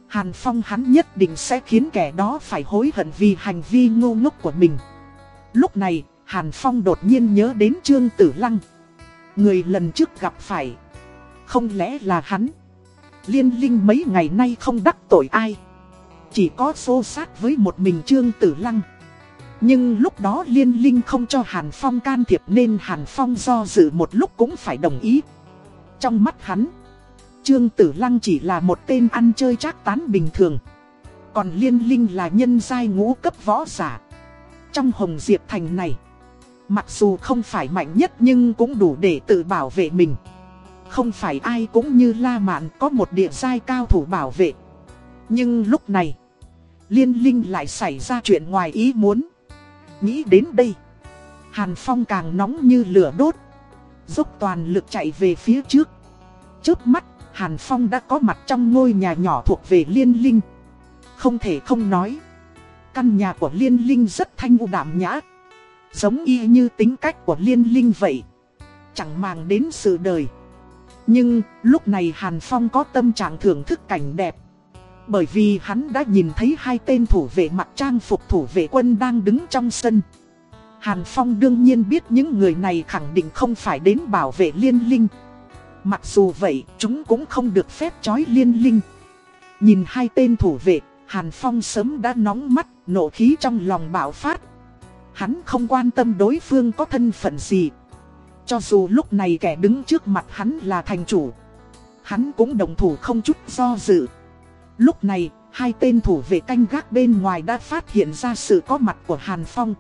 Hàn Phong hắn nhất định sẽ khiến kẻ đó phải hối hận vì hành vi ngu ngốc của mình. Lúc này, Hàn Phong đột nhiên nhớ đến Trương Tử Lăng. Người lần trước gặp phải. Không lẽ là hắn? Liên Linh mấy ngày nay không đắc tội ai. Chỉ có xô sát với một mình Trương Tử Lăng. Nhưng lúc đó Liên Linh không cho Hàn Phong can thiệp nên Hàn Phong do dự một lúc cũng phải đồng ý. Trong mắt hắn Trương Tử Lăng chỉ là một tên ăn chơi trác tán bình thường. Còn Liên Linh là nhân giai ngũ cấp võ giả. Trong Hồng Diệp Thành này, mặc dù không phải mạnh nhất nhưng cũng đủ để tự bảo vệ mình. Không phải ai cũng như La Mạn có một địa giai cao thủ bảo vệ. Nhưng lúc này, Liên Linh lại xảy ra chuyện ngoài ý muốn. Nghĩ đến đây, Hàn Phong càng nóng như lửa đốt. Dốc toàn lực chạy về phía trước. Trước mắt Hàn Phong đã có mặt trong ngôi nhà nhỏ thuộc về Liên Linh. Không thể không nói. Căn nhà của Liên Linh rất thanh u đảm nhã. Giống y như tính cách của liên linh vậy, Chẳng màng đến sự đời Nhưng lúc này Hàn Phong có tâm trạng thưởng thức cảnh đẹp Bởi vì hắn đã nhìn thấy hai tên thủ vệ mặc trang phục thủ vệ quân đang đứng trong sân Hàn Phong đương nhiên biết những người này khẳng định không phải đến bảo vệ liên linh Mặc dù vậy chúng cũng không được phép chói liên linh. Nhìn hai tên thủ vệ Hàn Phong sớm đã nóng mắt nộ khí trong lòng bạo phát. Hắn không quan tâm đối phương có thân phận gì. Cho dù lúc này kẻ đứng trước mặt hắn là thành chủ Hắn cũng đồng thủ không chút do dự. Lúc này, hai tên thủ vệ canh gác bên ngoài đã phát hiện ra sự có mặt của Hàn Phong.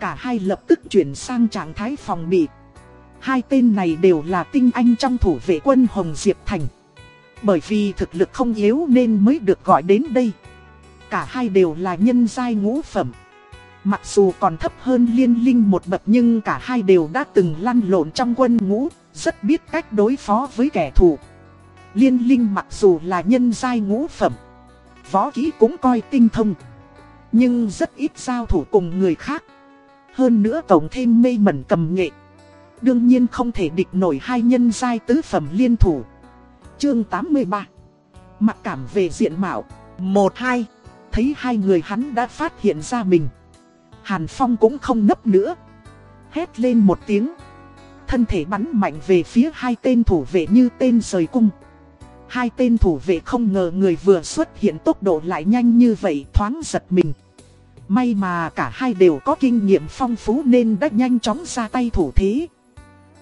Cả hai lập tức chuyển sang trạng thái phòng bị. Hai tên này đều là tinh anh trong thủ vệ quân Hồng Diệp Thành Bởi vì thực lực không yếu nên mới được gọi đến đây Cả hai đều là nhân giai ngũ phẩm Mặc dù còn thấp hơn liên linh một bậc nhưng cả hai đều đã từng lăn lộn trong quân ngũ, rất biết cách đối phó với kẻ thù. Liên linh mặc dù là nhân giai ngũ phẩm, võ kỹ cũng coi tinh thông, nhưng rất ít giao thủ cùng người khác. Hơn nữa cộng thêm mê mẩn cầm nghệ. Đương nhiên không thể địch nổi hai nhân giai tứ phẩm liên thủ. Chương 83 Mặc cảm về diện mạo 1-2 Thấy hai người hắn đã phát hiện ra mình Hàn Phong cũng không nấp nữa. Hét lên một tiếng. Thân thể bắn mạnh về phía hai tên thủ vệ như tên rời cung. Hai tên thủ vệ không ngờ người vừa xuất hiện tốc độ lại nhanh như vậy, thoáng giật mình. May mà cả hai đều có kinh nghiệm phong phú nên đã nhanh chóng ra tay thủ thế.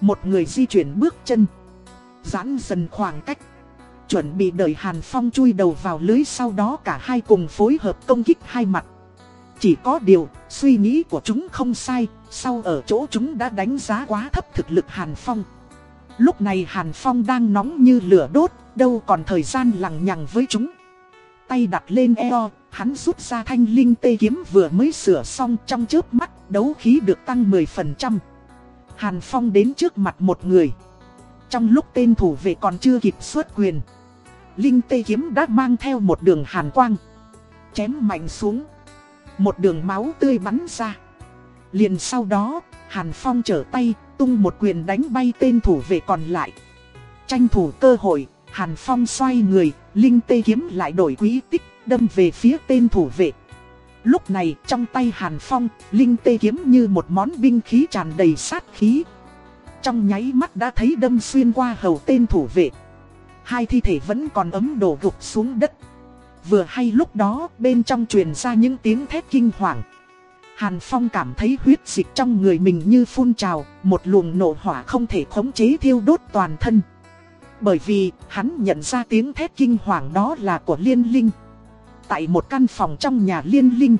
Một người di chuyển bước chân. Giãn dần khoảng cách. Chuẩn bị đợi Hàn Phong chui đầu vào lưới sau đó cả hai cùng phối hợp công kích hai mặt. Chỉ có điều, suy nghĩ của chúng không sai, sau ở chỗ chúng đã đánh giá quá thấp thực lực Hàn Phong. Lúc này Hàn Phong đang nóng như lửa đốt, đâu còn thời gian lằng nhằng với chúng. Tay đặt lên eo, hắn rút ra thanh linh tê kiếm vừa mới sửa xong trong chớp mắt, đấu khí được tăng 10%. Hàn Phong đến trước mặt một người. Trong lúc tên thủ vệ còn chưa kịp xuất quyền, linh tê kiếm đã mang theo một đường hàn quang. Chém mạnh xuống. Một đường máu tươi bắn ra. Liền sau đó, Hàn Phong trở tay, tung một quyền đánh bay tên thủ vệ còn lại. Tranh thủ cơ hội, Hàn Phong xoay người, Linh tê kiếm lại đổi quý tích, đâm về phía tên thủ vệ. Lúc này, trong tay Hàn Phong, Linh tê kiếm như một món binh khí tràn đầy sát khí. Trong nháy mắt đã thấy đâm xuyên qua hầu tên thủ vệ. Hai thi thể vẫn còn ấm đổ gục xuống đất. Vừa hay lúc đó bên trong truyền ra những tiếng thét kinh hoàng Hàn Phong cảm thấy huyết dịch trong người mình như phun trào Một luồng nổ hỏa không thể khống chế thiêu đốt toàn thân Bởi vì hắn nhận ra tiếng thét kinh hoàng đó là của Liên Linh Tại một căn phòng trong nhà Liên Linh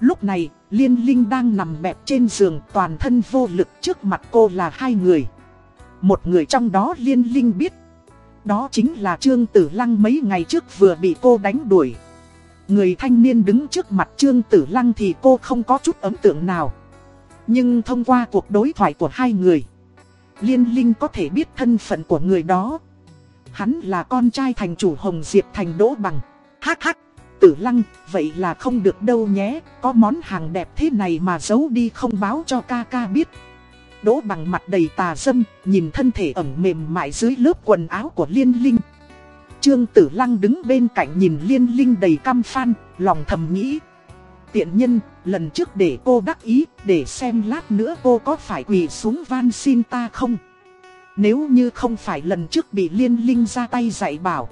Lúc này Liên Linh đang nằm bẹp trên giường toàn thân vô lực trước mặt cô là hai người Một người trong đó Liên Linh biết đó chính là Trương Tử Lăng mấy ngày trước vừa bị cô đánh đuổi. Người thanh niên đứng trước mặt Trương Tử Lăng thì cô không có chút ấn tượng nào. Nhưng thông qua cuộc đối thoại của hai người, Liên Linh có thể biết thân phận của người đó. Hắn là con trai thành chủ Hồng Diệp thành Đỗ Bằng. Hắc hắc, Tử Lăng, vậy là không được đâu nhé, có món hàng đẹp thế này mà giấu đi không báo cho ca ca biết. Đỗ bằng mặt đầy tà dâm, nhìn thân thể ẩm mềm mại dưới lớp quần áo của Liên Linh. Trương Tử Lăng đứng bên cạnh nhìn Liên Linh đầy căm phan, lòng thầm nghĩ. Tiện nhân, lần trước để cô đắc ý, để xem lát nữa cô có phải quỳ xuống van xin ta không? Nếu như không phải lần trước bị Liên Linh ra tay dạy bảo,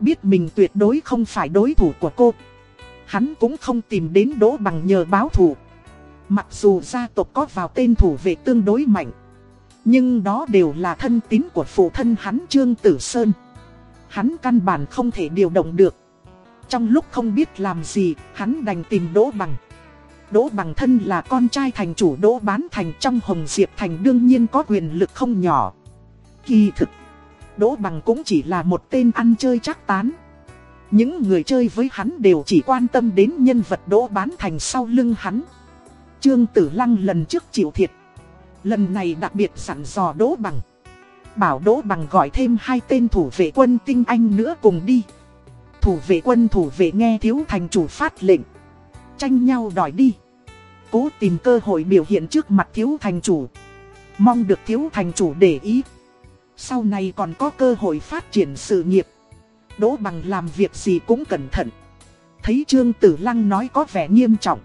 biết mình tuyệt đối không phải đối thủ của cô. Hắn cũng không tìm đến Đỗ bằng nhờ báo thủ. Mặc dù gia tộc có vào tên thủ vệ tương đối mạnh Nhưng đó đều là thân tín của phụ thân hắn Trương Tử Sơn Hắn căn bản không thể điều động được Trong lúc không biết làm gì, hắn đành tìm Đỗ Bằng Đỗ Bằng thân là con trai thành chủ Đỗ Bán Thành trong Hồng Diệp Thành đương nhiên có quyền lực không nhỏ Kỳ thực, Đỗ Bằng cũng chỉ là một tên ăn chơi chắc tán Những người chơi với hắn đều chỉ quan tâm đến nhân vật Đỗ Bán Thành sau lưng hắn Trương Tử Lăng lần trước chịu thiệt. Lần này đặc biệt sẵn dò Đỗ Bằng. Bảo Đỗ Bằng gọi thêm hai tên thủ vệ quân tinh anh nữa cùng đi. Thủ vệ quân thủ vệ nghe thiếu thành chủ phát lệnh. Tranh nhau đòi đi. cố tìm cơ hội biểu hiện trước mặt thiếu thành chủ. Mong được thiếu thành chủ để ý. Sau này còn có cơ hội phát triển sự nghiệp. Đỗ bằng làm việc gì cũng cẩn thận. Thấy Trương Tử Lăng nói có vẻ nghiêm trọng.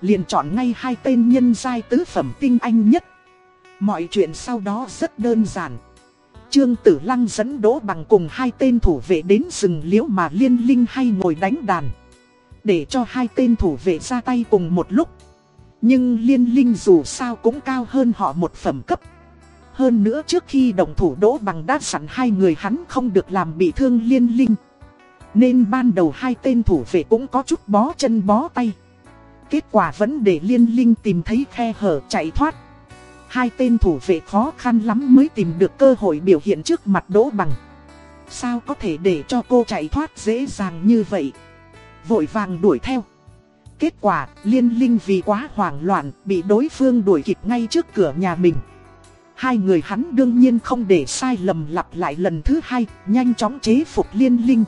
Liền chọn ngay hai tên nhân giai tứ phẩm tinh anh nhất. Mọi chuyện sau đó rất đơn giản. Trương Tử Lăng dẫn Đỗ bằng cùng hai tên thủ vệ đến rừng liễu mà liên linh hay ngồi đánh đàn. Để cho hai tên thủ vệ ra tay cùng một lúc. Nhưng liên linh dù sao cũng cao hơn họ một phẩm cấp. Hơn nữa trước khi đồng thủ Đỗ bằng đã sẵn hai người hắn không được làm bị thương liên linh. Nên ban đầu hai tên thủ vệ cũng có chút bó chân bó tay. Kết quả vẫn để liên linh tìm thấy khe hở chạy thoát. Hai tên thủ vệ khó khăn lắm mới tìm được cơ hội biểu hiện trước mặt đỗ bằng. Sao có thể để cho cô chạy thoát dễ dàng như vậy? Vội vàng đuổi theo. Kết quả, liên linh vì quá hoảng loạn, bị đối phương đuổi kịp ngay trước cửa nhà mình. Hai người hắn đương nhiên không để sai lầm lặp lại lần thứ hai, nhanh chóng chế phục liên linh.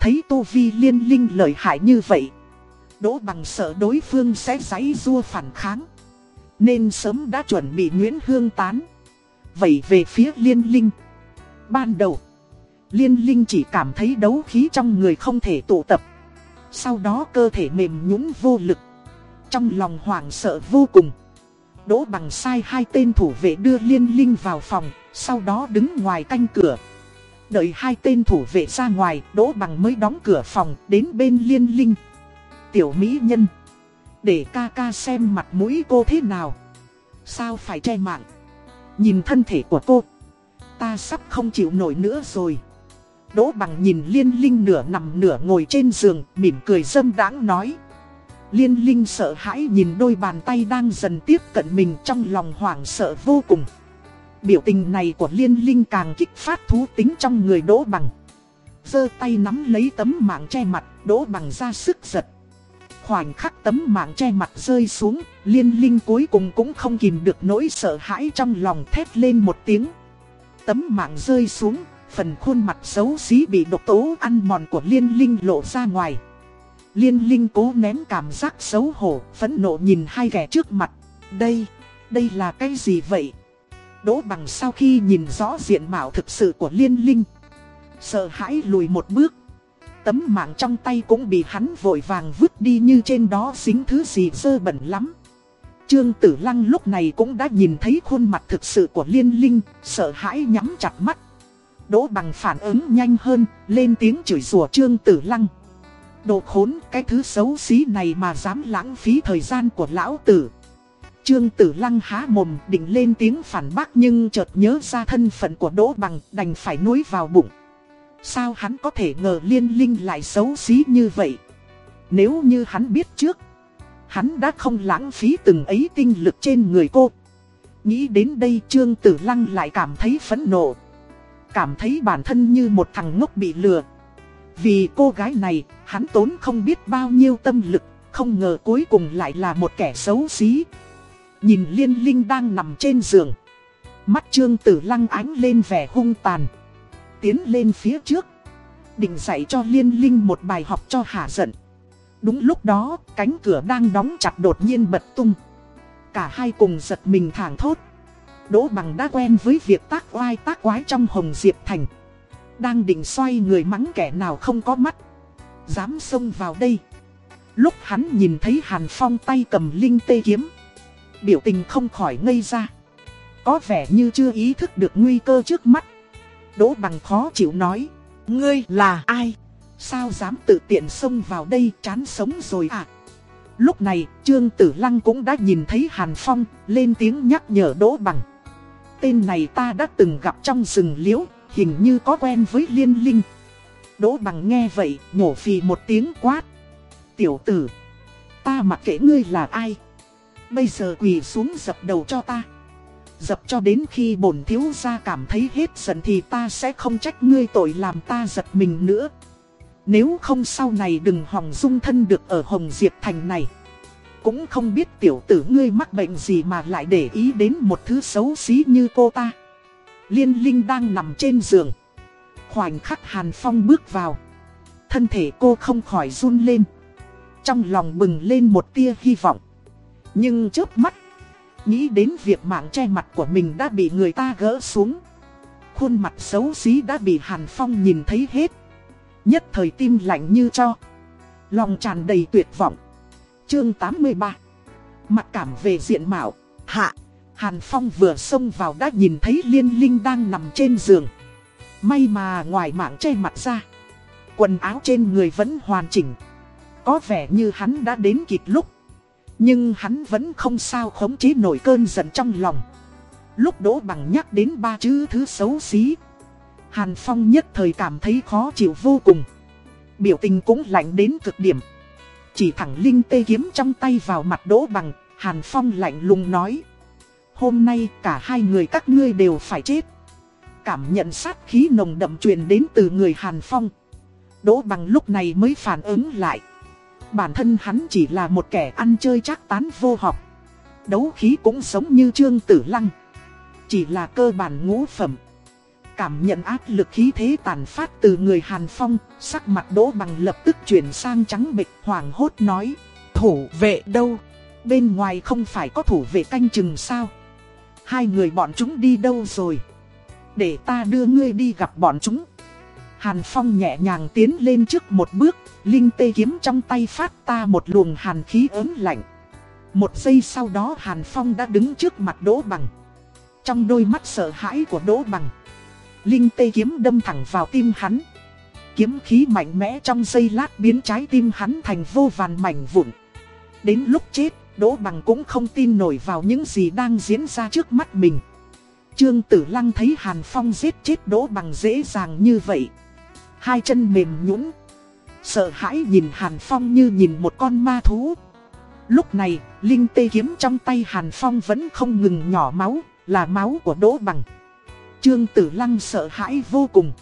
Thấy Tô Vi liên linh lợi hại như vậy. Đỗ bằng sợ đối phương sẽ giấy rua phản kháng. Nên sớm đã chuẩn bị Nguyễn Hương tán. Vậy về phía liên linh. Ban đầu, liên linh chỉ cảm thấy đấu khí trong người không thể tụ tập. Sau đó cơ thể mềm nhũn vô lực. Trong lòng hoảng sợ vô cùng. Đỗ bằng sai hai tên thủ vệ đưa liên linh vào phòng, sau đó đứng ngoài canh cửa. Đợi hai tên thủ vệ ra ngoài, đỗ bằng mới đóng cửa phòng, đến bên liên linh. Tiểu mỹ nhân. Để ca ca xem mặt mũi cô thế nào. Sao phải che mạng. Nhìn thân thể của cô. Ta sắp không chịu nổi nữa rồi. Đỗ bằng nhìn liên linh nửa nằm nửa ngồi trên giường, mỉm cười dâm đãng nói. Liên linh sợ hãi nhìn đôi bàn tay đang dần tiếp cận mình trong lòng hoảng sợ vô cùng. Biểu tình này của liên linh càng kích phát thú tính trong người đỗ bằng. giơ tay nắm lấy tấm mạng che mặt, đỗ bằng ra sức giật. Khoảnh khắc tấm mạng che mặt rơi xuống, liên linh cuối cùng cũng không kìm được nỗi sợ hãi trong lòng thét lên một tiếng. Tấm mạng rơi xuống, phần khuôn mặt xấu xí bị độc tố ăn mòn của liên linh lộ ra ngoài. Liên linh cố nén cảm giác xấu hổ, phẫn nộ nhìn hai kẻ trước mặt. Đây, đây là cái gì vậy? Đỗ bằng sau khi nhìn rõ diện mạo thực sự của liên linh. Sợ hãi lùi một bước. Tấm mạng trong tay cũng bị hắn vội vàng vứt đi như trên đó dính thứ gì dơ bẩn lắm. Trương Tử Lăng lúc này cũng đã nhìn thấy khuôn mặt thực sự của liên linh, sợ hãi nhắm chặt mắt. Đỗ bằng phản ứng nhanh hơn, lên tiếng chửi rủa Trương Tử Lăng. Đồ khốn cái thứ xấu xí này mà dám lãng phí thời gian của lão tử. Trương Tử Lăng há mồm định lên tiếng phản bác nhưng chợt nhớ ra thân phận của Đỗ Bằng đành phải nuối vào bụng. Sao hắn có thể ngờ liên linh lại xấu xí như vậy? Nếu như hắn biết trước, hắn đã không lãng phí từng ấy tinh lực trên người cô. Nghĩ đến đây Trương Tử Lăng lại cảm thấy phẫn nộ. Cảm thấy bản thân như một thằng ngốc bị lừa. Vì cô gái này, hắn tốn không biết bao nhiêu tâm lực, không ngờ cuối cùng lại là một kẻ xấu xí. Nhìn liên linh đang nằm trên giường. Mắt trương tử lăng ánh lên vẻ hung tàn. Tiến lên phía trước. Định dạy cho liên linh một bài học cho hạ giận. Đúng lúc đó, cánh cửa đang đóng chặt đột nhiên bật tung. Cả hai cùng giật mình thảng thốt. Đỗ bằng đã quen với việc tác oai tác quái trong Hồng Diệp Thành. Đang định xoay người mắng kẻ nào không có mắt. Dám xông vào đây. Lúc hắn nhìn thấy Hàn Phong tay cầm linh tê kiếm. Biểu tình không khỏi ngây ra. Có vẻ như chưa ý thức được nguy cơ trước mắt. Đỗ bằng khó chịu nói. Ngươi là ai? Sao dám tự tiện xông vào đây chán sống rồi à? Lúc này, Trương Tử Lăng cũng đã nhìn thấy Hàn Phong, lên tiếng nhắc nhở Đỗ Bằng. Tên này ta đã từng gặp trong rừng liễu, hình như có quen với Liên Linh. Đỗ Bằng nghe vậy, nhổ phì một tiếng quát. Tiểu tử, ta mặc kệ ngươi là ai. Bây giờ quỳ xuống dập đầu cho ta. Dập cho đến khi bổn thiếu gia cảm thấy hết giận thì ta sẽ không trách ngươi tội làm ta giật mình nữa. Nếu không sau này đừng hòng dung thân được ở Hồng Diệp Thành này. Cũng không biết tiểu tử ngươi mắc bệnh gì mà lại để ý đến một thứ xấu xí như cô ta. Liên Linh đang nằm trên giường. Khoảnh khắc Hàn Phong bước vào. Thân thể cô không khỏi run lên. Trong lòng bừng lên một tia hy vọng. Nhưng chớp mắt, nghĩ đến việc mạng che mặt của mình đã bị người ta gỡ xuống. Khuôn mặt xấu xí đã bị Hàn Phong nhìn thấy hết. Nhất thời tim lạnh như cho. Lòng tràn đầy tuyệt vọng. Chương 83 Mặc cảm về diện mạo. Hạ Hàn Phong vừa xông vào đã nhìn thấy Liên Linh đang nằm trên giường. May mà ngoài mạng che mặt ra. Quần áo trên người vẫn hoàn chỉnh. Có vẻ như hắn đã đến kịp lúc. Nhưng hắn vẫn không sao khống chế nổi cơn giận trong lòng. Lúc Đỗ Bằng nhắc đến ba chữ thứ xấu xí. Hàn Phong nhất thời cảm thấy khó chịu vô cùng. Biểu tình cũng lạnh đến cực điểm. Chỉ thẳng linh tê kiếm trong tay vào mặt Đỗ Bằng, Hàn Phong lạnh lùng nói. Hôm nay cả hai người các ngươi đều phải chết. Cảm nhận sát khí nồng đậm truyền đến từ người Hàn Phong. Đỗ Bằng lúc này mới phản ứng lại. Bản thân hắn chỉ là một kẻ ăn chơi chắc tán vô học. Đấu khí cũng giống như Trương Tử Lăng. Chỉ là cơ bản ngũ phẩm. Cảm nhận áp lực khí thế tàn phát từ người Hàn Phong, sắc mặt Đỗ Bằng lập tức chuyển sang trắng bệch hoàng hốt nói. Thủ vệ đâu? Bên ngoài không phải có thủ vệ canh chừng sao? Hai người bọn chúng đi đâu rồi? Để ta đưa ngươi đi gặp bọn chúng. Hàn Phong nhẹ nhàng tiến lên trước một bước, linh tê kiếm trong tay phát ta một luồng hàn khí ớn lạnh. Một giây sau đó Hàn Phong đã đứng trước mặt Đỗ Bằng. Trong đôi mắt sợ hãi của Đỗ Bằng, linh tê kiếm đâm thẳng vào tim hắn. Kiếm khí mạnh mẽ trong giây lát biến trái tim hắn thành vô vàn mảnh vụn. Đến lúc chết, Đỗ Bằng cũng không tin nổi vào những gì đang diễn ra trước mắt mình. Trương Tử Lăng thấy Hàn Phong giết chết Đỗ Bằng dễ dàng như vậy. Hai chân mềm nhũn, Sợ hãi nhìn Hàn Phong như nhìn một con ma thú. Lúc này, Linh tê kiếm trong tay Hàn Phong vẫn không ngừng nhỏ máu, là máu của Đỗ Bằng. Trương Tử Lăng sợ hãi vô cùng.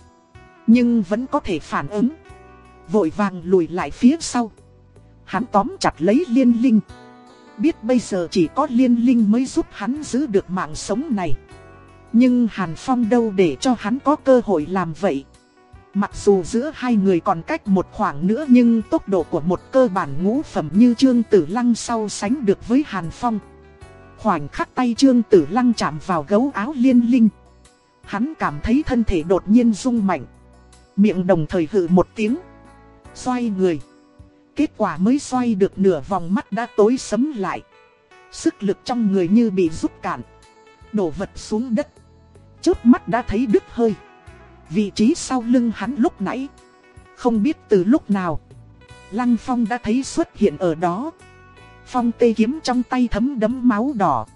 Nhưng vẫn có thể phản ứng. Vội vàng lùi lại phía sau. Hắn tóm chặt lấy liên linh. Biết bây giờ chỉ có liên linh mới giúp hắn giữ được mạng sống này. Nhưng Hàn Phong đâu để cho hắn có cơ hội làm vậy. Mặc dù giữa hai người còn cách một khoảng nữa nhưng tốc độ của một cơ bản ngũ phẩm như Trương Tử Lăng sau sánh được với Hàn Phong. Khoảnh khắc tay Trương Tử Lăng chạm vào gấu áo liên linh. Hắn cảm thấy thân thể đột nhiên rung mạnh. Miệng đồng thời hự một tiếng. Xoay người. Kết quả mới xoay được nửa vòng mắt đã tối sấm lại. Sức lực trong người như bị rút cạn. Đổ vật xuống đất. Chớp mắt đã thấy đứt hơi. Vị trí sau lưng hắn lúc nãy. Không biết từ lúc nào. Lăng Phong đã thấy xuất hiện ở đó. Phong tê kiếm trong tay thấm đấm máu đỏ.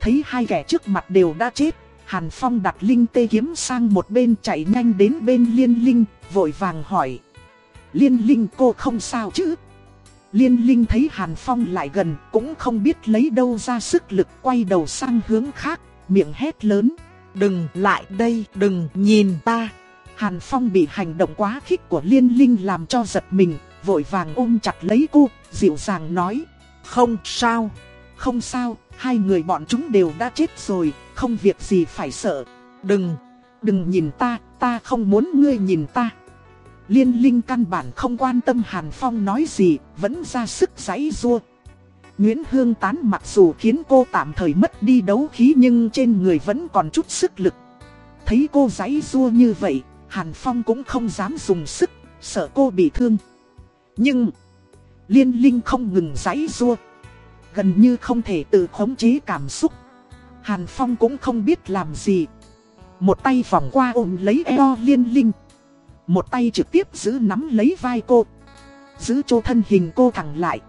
Thấy hai kẻ trước mặt đều đã chết. Hàn Phong đặt linh tê kiếm sang một bên chạy nhanh đến bên liên linh, vội vàng hỏi. Liên linh cô không sao chứ? Liên linh thấy Hàn Phong lại gần, cũng không biết lấy đâu ra sức lực quay đầu sang hướng khác, miệng hét lớn. Đừng lại đây, đừng nhìn ta. Hàn Phong bị hành động quá khích của Liên Linh làm cho giật mình, vội vàng ôm chặt lấy cô, dịu dàng nói. Không sao, không sao, hai người bọn chúng đều đã chết rồi, không việc gì phải sợ. Đừng, đừng nhìn ta, ta không muốn ngươi nhìn ta. Liên Linh căn bản không quan tâm Hàn Phong nói gì, vẫn ra sức giãy rua. Nguyễn Hương tán mặc dù khiến cô tạm thời mất đi đấu khí nhưng trên người vẫn còn chút sức lực. Thấy cô giãy rua như vậy, Hàn Phong cũng không dám dùng sức, sợ cô bị thương. Nhưng, Liên Linh không ngừng giãy rua. Gần như không thể tự khống chế cảm xúc. Hàn Phong cũng không biết làm gì. Một tay vòng qua ôm lấy eo Liên Linh. Một tay trực tiếp giữ nắm lấy vai cô. Giữ cho thân hình cô thẳng lại.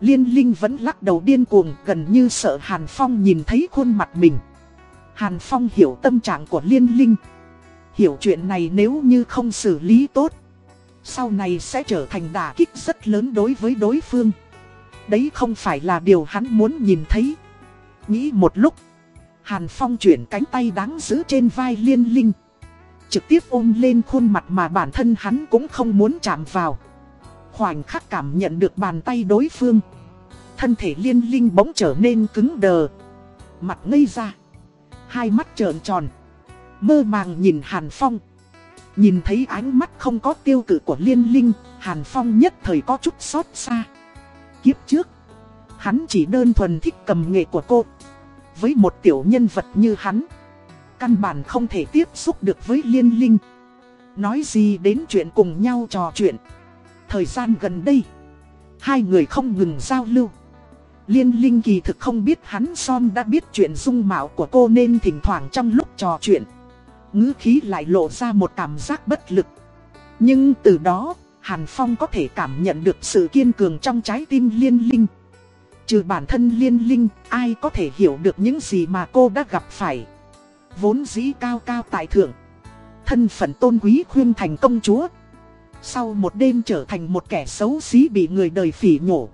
Liên Linh vẫn lắc đầu điên cuồng, gần như sợ Hàn Phong nhìn thấy khuôn mặt mình. Hàn Phong hiểu tâm trạng của Liên Linh. Hiểu chuyện này nếu như không xử lý tốt. Sau này sẽ trở thành đả kích rất lớn đối với đối phương. Đấy không phải là điều hắn muốn nhìn thấy. Nghĩ một lúc. Hàn Phong chuyển cánh tay đáng giữ trên vai Liên Linh. Trực tiếp ôm lên khuôn mặt mà bản thân hắn cũng không muốn chạm vào. Khoảnh khắc cảm nhận được bàn tay đối phương. Thân thể liên linh bỗng trở nên cứng đờ. Mặt ngây ra. Hai mắt trợn tròn. Mơ màng nhìn Hàn Phong. Nhìn thấy ánh mắt không có tiêu cự của liên linh, Hàn Phong nhất thời có chút xót xa. Kiếp trước, Hắn chỉ đơn thuần thích cầm nghệ của cô. Với một tiểu nhân vật như hắn, căn bản không thể tiếp xúc được với liên linh. Nói gì đến chuyện cùng nhau trò chuyện. Thời gian gần đây, hai người không ngừng giao lưu. Liên Linh kỳ thực không biết hắn son đã biết chuyện dung mạo của cô nên thỉnh thoảng trong lúc trò chuyện. ngữ khí lại lộ ra một cảm giác bất lực. Nhưng từ đó, Hàn Phong có thể cảm nhận được sự kiên cường trong trái tim Liên Linh. Trừ bản thân Liên Linh, ai có thể hiểu được những gì mà cô đã gặp phải. Vốn dĩ cao cao tại thượng. Thân phận tôn quý khuyên thành công chúa. Sau một đêm trở thành một kẻ xấu xí bị người đời phỉ nhổ.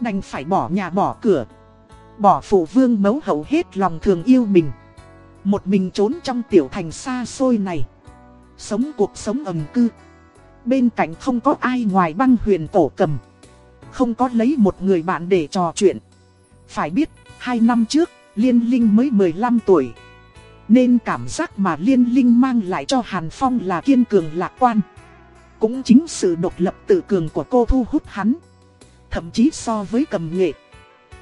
Đành phải bỏ nhà bỏ cửa. Bỏ phụ vương mấu hậu hết lòng thường yêu mình. Một mình trốn trong tiểu thành xa xôi này. Sống cuộc sống ẩm cư. Bên cạnh không có ai ngoài băng huyền tổ cầm. Không có lấy một người bạn để trò chuyện. Phải biết, hai năm trước, Liên Linh mới 15 tuổi. Nên cảm giác mà Liên Linh mang lại cho Hàn Phong là kiên cường lạc quan. Cũng chính sự độc lập tự cường của cô thu hút hắn. Thậm chí so với cầm nghệ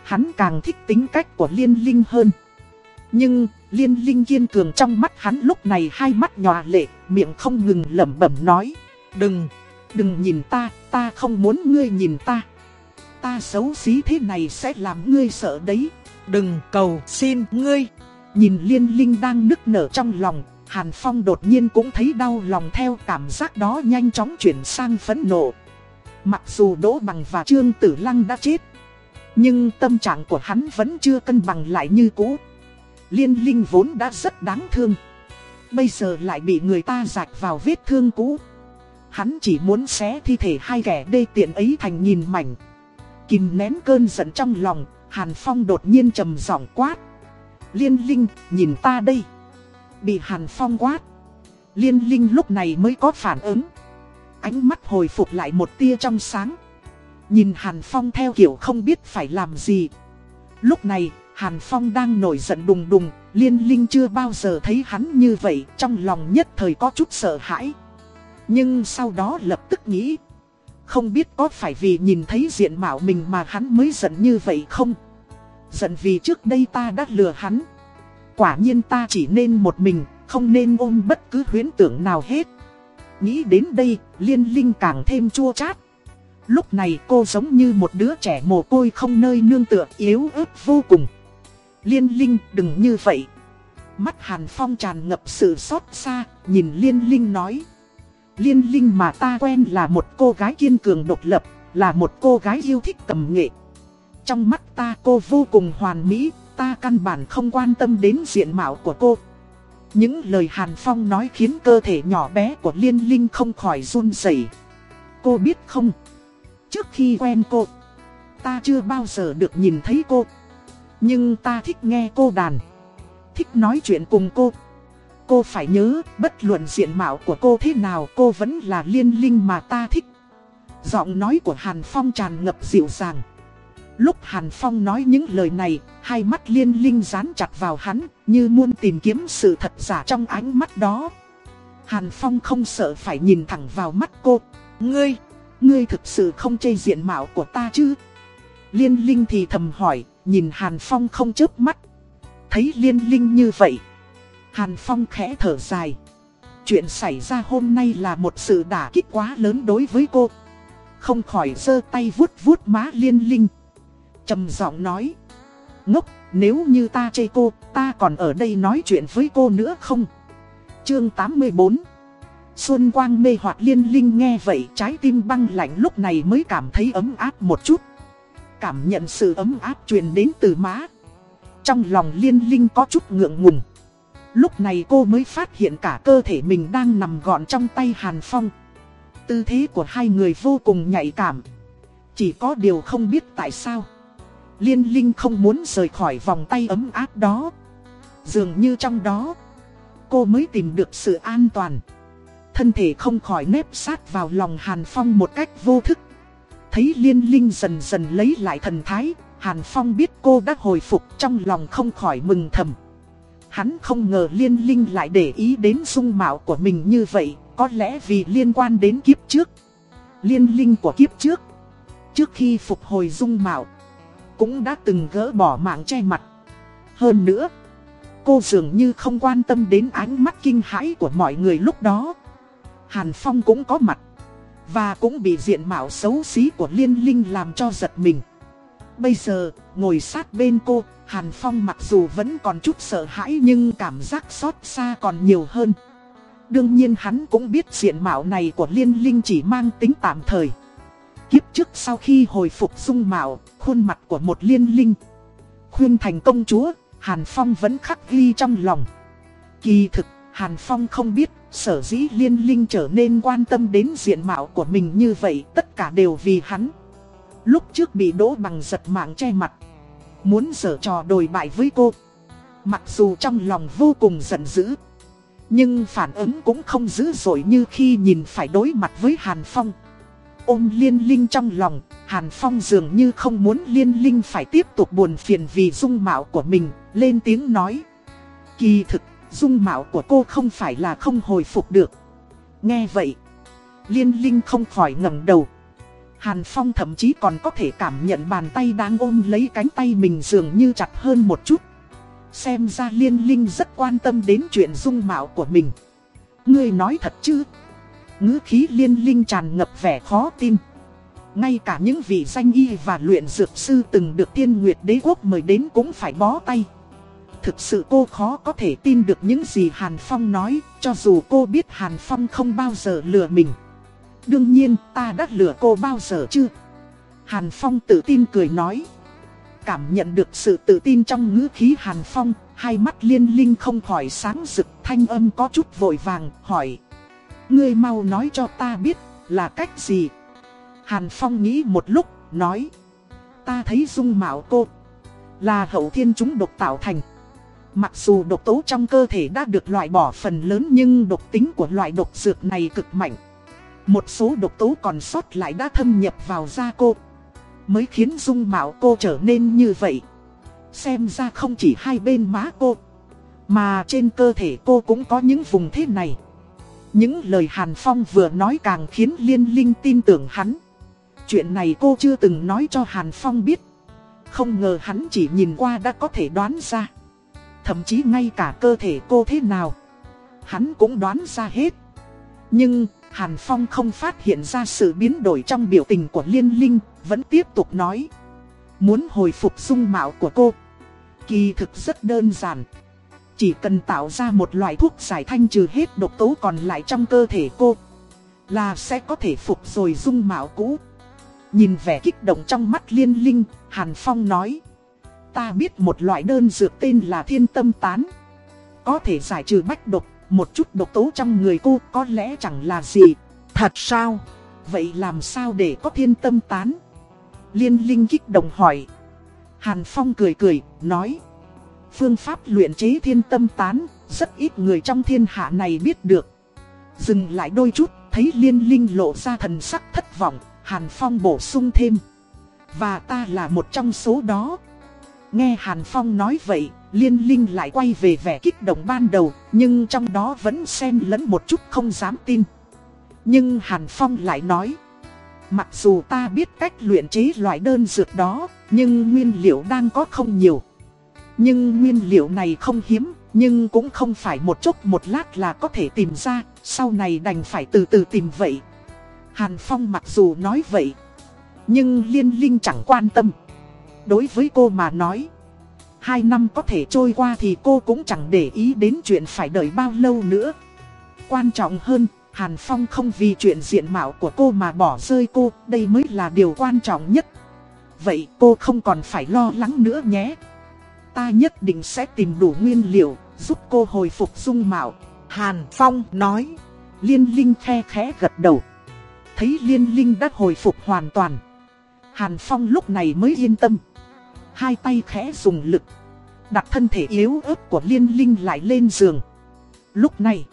Hắn càng thích tính cách của liên linh hơn. Nhưng liên linh kiên cường trong mắt hắn lúc này hai mắt nhòa lệ Miệng không ngừng lẩm bẩm nói Đừng, đừng nhìn ta, ta không muốn ngươi nhìn ta. Ta xấu xí thế này sẽ làm ngươi sợ đấy. Đừng cầu xin ngươi. Nhìn liên linh đang nức nở trong lòng, Hàn Phong đột nhiên cũng thấy đau lòng theo cảm giác đó nhanh chóng chuyển sang phẫn nộ. Mặc dù Đỗ Bằng và Trương Tử Lăng đã chết, Nhưng tâm trạng của hắn vẫn chưa cân bằng lại như cũ. Liên Linh vốn đã rất đáng thương, Bây giờ lại bị người ta rạch vào vết thương cũ. Hắn chỉ muốn xé thi thể hai kẻ đê tiện ấy thành nghìn mảnh. Kìm nén cơn giận trong lòng, Hàn Phong đột nhiên trầm giọng quát. Liên Linh nhìn ta đây Bị Hàn Phong quát Liên Linh lúc này mới có phản ứng ánh mắt hồi phục lại một tia trong sáng. Nhìn Hàn Phong theo kiểu không biết phải làm gì. Lúc này, Hàn Phong đang nổi giận đùng đùng, liên linh chưa bao giờ thấy hắn như vậy, trong lòng nhất thời có chút sợ hãi. Nhưng sau đó lập tức nghĩ, không biết có phải vì nhìn thấy diện mạo mình mà hắn mới giận như vậy không? Giận vì trước đây ta đã lừa hắn. Quả nhiên ta chỉ nên một mình, không nên ôm bất cứ huyến tưởng nào hết. Nghĩ đến đây, liên linh càng thêm chua chát. Lúc này cô giống như một đứa trẻ mồ côi không nơi nương tựa yếu ớt vô cùng. Liên linh đừng như vậy. Mắt Hàn Phong tràn ngập sự xót xa, nhìn Liên Linh nói. Liên Linh mà ta quen là một cô gái kiên cường độc lập, là một cô gái yêu thích cầm nghệ. Trong mắt ta cô vô cùng hoàn mỹ, ta căn bản không quan tâm đến diện mạo của cô. Những lời Hàn Phong nói khiến cơ thể nhỏ bé của Liên Linh không khỏi run rẩy. Cô biết không? Trước khi quen cô, ta chưa bao giờ được nhìn thấy cô. Nhưng ta thích nghe cô đàn. Thích nói chuyện cùng cô. Cô phải nhớ, bất luận diện mạo của cô thế nào cô vẫn là Liên Linh mà ta thích. Giọng nói của Hàn Phong tràn ngập dịu dàng. Lúc Hàn Phong nói những lời này, hai mắt liên linh dán chặt vào hắn, như muốn tìm kiếm sự thật giả trong ánh mắt đó. Hàn Phong không sợ phải nhìn thẳng vào mắt cô. Ngươi, ngươi thực sự không chê diện mạo của ta chứ? Liên linh thì thầm hỏi, nhìn Hàn Phong không chớp mắt. Thấy liên linh như vậy. Hàn Phong khẽ thở dài. Chuyện xảy ra hôm nay là một sự đả kích quá lớn đối với cô. Không khỏi giơ tay vuốt vuốt má liên linh trầm giọng nói. Ngốc, nếu như ta chê cô, ta còn ở đây nói chuyện với cô nữa không? Chương 84 Xuân Quang mê hoặc liên linh nghe vậy trái tim băng lạnh lúc này mới cảm thấy ấm áp một chút. Cảm nhận sự ấm áp truyền đến từ má. Trong lòng liên linh có chút ngượng ngùng. Lúc này cô mới phát hiện cả cơ thể mình đang nằm gọn trong tay Hàn Phong. Tư thế của hai người vô cùng nhạy cảm. Chỉ có điều không biết tại sao. Liên Linh không muốn rời khỏi vòng tay ấm áp đó. Dường như trong đó, cô mới tìm được sự an toàn. Thân thể không khỏi nếp sát vào lòng Hàn Phong một cách vô thức. Thấy Liên Linh dần dần lấy lại thần thái, Hàn Phong biết cô đã hồi phục trong lòng không khỏi mừng thầm. Hắn không ngờ Liên Linh lại để ý đến dung mạo của mình như vậy, có lẽ vì liên quan đến kiếp trước. Liên Linh của kiếp trước. Trước khi phục hồi dung mạo, cũng đã từng gỡ bỏ mạng che mặt. Hơn nữa, cô dường như không quan tâm đến ánh mắt kinh hãi của mọi người lúc đó. Hàn Phong cũng có mặt, và cũng bị diện mạo xấu xí của Liên Linh làm cho giật mình. Bây giờ, ngồi sát bên cô, Hàn Phong mặc dù vẫn còn chút sợ hãi nhưng cảm giác xót xa còn nhiều hơn. Đương nhiên hắn cũng biết diện mạo này của Liên Linh chỉ mang tính tạm thời. Kiếp trước sau khi hồi phục dung mạo, khuôn mặt của một Liên Linh. Khuyên thành công chúa, Hàn Phong vẫn khắc ghi trong lòng. Kỳ thực, Hàn Phong không biết, sở dĩ Liên Linh trở nên quan tâm đến diện mạo của mình như vậy, tất cả đều vì hắn. Lúc trước bị đỗ bằng giật mạng che mặt, muốn giở trò đồi bại với cô. Mặc dù trong lòng vô cùng giận dữ. Nhưng phản ứng cũng không dữ dội như khi nhìn phải đối mặt với Hàn Phong. Ôm liên linh trong lòng, Hàn Phong dường như không muốn liên linh phải tiếp tục buồn phiền vì dung mạo của mình, lên tiếng nói. Kỳ thực, dung mạo của cô không phải là không hồi phục được. Nghe vậy, liên linh không khỏi ngẩng đầu. Hàn Phong thậm chí còn có thể cảm nhận bàn tay đang ôm lấy cánh tay mình dường như chặt hơn một chút. Xem ra liên linh rất quan tâm đến chuyện dung mạo của mình. Ngươi nói thật chứ? Ngữ khí liên linh tràn ngập vẻ khó tin. Ngay cả những vị danh y và luyện dược sư từng được tiên nguyệt đế quốc mời đến cũng phải bó tay. Thực sự cô khó có thể tin được những gì Hàn Phong nói, cho dù cô biết Hàn Phong không bao giờ lừa mình. Đương nhiên ta đã lừa cô bao giờ chứ? Hàn Phong tự tin cười nói. Cảm nhận được sự tự tin trong ngữ khí Hàn Phong, hai mắt liên linh không khỏi sáng rực thanh âm có chút vội vàng, hỏi. Ngươi mau nói cho ta biết, là cách gì? Hàn Phong nghĩ một lúc, nói. Ta thấy dung mạo cô, là hậu thiên chúng độc tạo thành. Mặc dù độc tố trong cơ thể đã được loại bỏ phần lớn nhưng độc tính của loại độc dược này cực mạnh. Một số độc tố còn sót lại đã thâm nhập vào da cô. Mới khiến dung mạo cô trở nên như vậy. Xem ra không chỉ hai bên má cô, mà trên cơ thể cô cũng có những vùng thế này. Những lời Hàn Phong vừa nói càng khiến Liên Linh tin tưởng hắn. Chuyện này cô chưa từng nói cho Hàn Phong biết. Không ngờ hắn chỉ nhìn qua đã có thể đoán ra. Thậm chí ngay cả cơ thể cô thế nào. Hắn cũng đoán ra hết. Nhưng Hàn Phong không phát hiện ra sự biến đổi trong biểu tình của Liên Linh, vẫn tiếp tục nói. Muốn hồi phục dung mạo của cô. Kỳ thực rất đơn giản. Chỉ cần tạo ra một loại thuốc giải thanh trừ hết độc tố còn lại trong cơ thể cô Là sẽ có thể phục rồi dung mạo cũ Nhìn vẻ kích động trong mắt liên linh Hàn Phong nói Ta biết một loại đơn dược tên là thiên tâm tán Có thể giải trừ bách độc Một chút độc tố trong người cô có lẽ chẳng là gì Thật sao? Vậy làm sao để có thiên tâm tán? Liên linh kích động hỏi Hàn Phong cười cười, nói Phương pháp luyện chế thiên tâm tán, rất ít người trong thiên hạ này biết được. Dừng lại đôi chút, thấy liên linh lộ ra thần sắc thất vọng, Hàn Phong bổ sung thêm. Và ta là một trong số đó. Nghe Hàn Phong nói vậy, liên linh lại quay về vẻ kích động ban đầu, nhưng trong đó vẫn xen lẫn một chút không dám tin. Nhưng Hàn Phong lại nói. Mặc dù ta biết cách luyện chế loại đơn dược đó, nhưng nguyên liệu đang có không nhiều. Nhưng nguyên liệu này không hiếm, nhưng cũng không phải một chốc một lát là có thể tìm ra, sau này đành phải từ từ tìm vậy. Hàn Phong mặc dù nói vậy, nhưng Liên Linh chẳng quan tâm. Đối với cô mà nói, hai năm có thể trôi qua thì cô cũng chẳng để ý đến chuyện phải đợi bao lâu nữa. Quan trọng hơn, Hàn Phong không vì chuyện diện mạo của cô mà bỏ rơi cô, đây mới là điều quan trọng nhất. Vậy cô không còn phải lo lắng nữa nhé. Ta nhất định sẽ tìm đủ nguyên liệu, giúp cô hồi phục dung mạo. Hàn Phong nói. Liên Linh khe khẽ gật đầu. Thấy Liên Linh đã hồi phục hoàn toàn. Hàn Phong lúc này mới yên tâm. Hai tay khẽ dùng lực. Đặt thân thể yếu ớt của Liên Linh lại lên giường. Lúc này,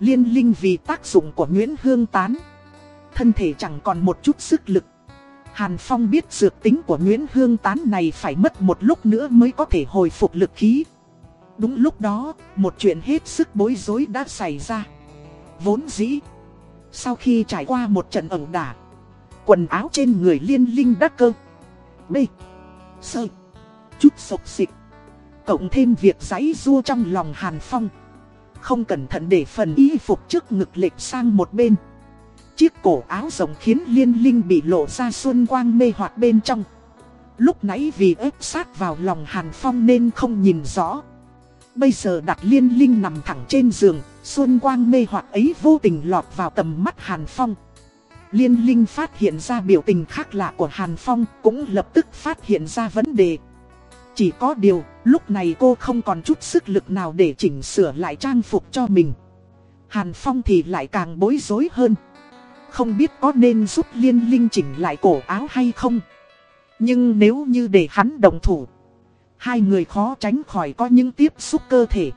Liên Linh vì tác dụng của Nguyễn Hương Tán. Thân thể chẳng còn một chút sức lực. Hàn Phong biết dược tính của Nguyễn Hương Tán này phải mất một lúc nữa mới có thể hồi phục lực khí. Đúng lúc đó, một chuyện hết sức bối rối đã xảy ra. Vốn dĩ, sau khi trải qua một trận ẩu đả, quần áo trên người liên linh đắc cơ. B. Sơ. Chút sộc xịt. Cộng thêm việc giấy rua trong lòng Hàn Phong. Không cẩn thận để phần y phục trước ngực lệch sang một bên. Chiếc cổ áo rộng khiến liên linh bị lộ ra xuân quang mê hoặc bên trong. Lúc nãy vì ép sát vào lòng Hàn Phong nên không nhìn rõ. Bây giờ đặt liên linh nằm thẳng trên giường, xuân quang mê hoặc ấy vô tình lọt vào tầm mắt Hàn Phong. Liên linh phát hiện ra biểu tình khác lạ của Hàn Phong cũng lập tức phát hiện ra vấn đề. Chỉ có điều, lúc này cô không còn chút sức lực nào để chỉnh sửa lại trang phục cho mình. Hàn Phong thì lại càng bối rối hơn. Không biết có nên giúp Liên Linh chỉnh lại cổ áo hay không. Nhưng nếu như để hắn đồng thủ, hai người khó tránh khỏi có những tiếp xúc cơ thể.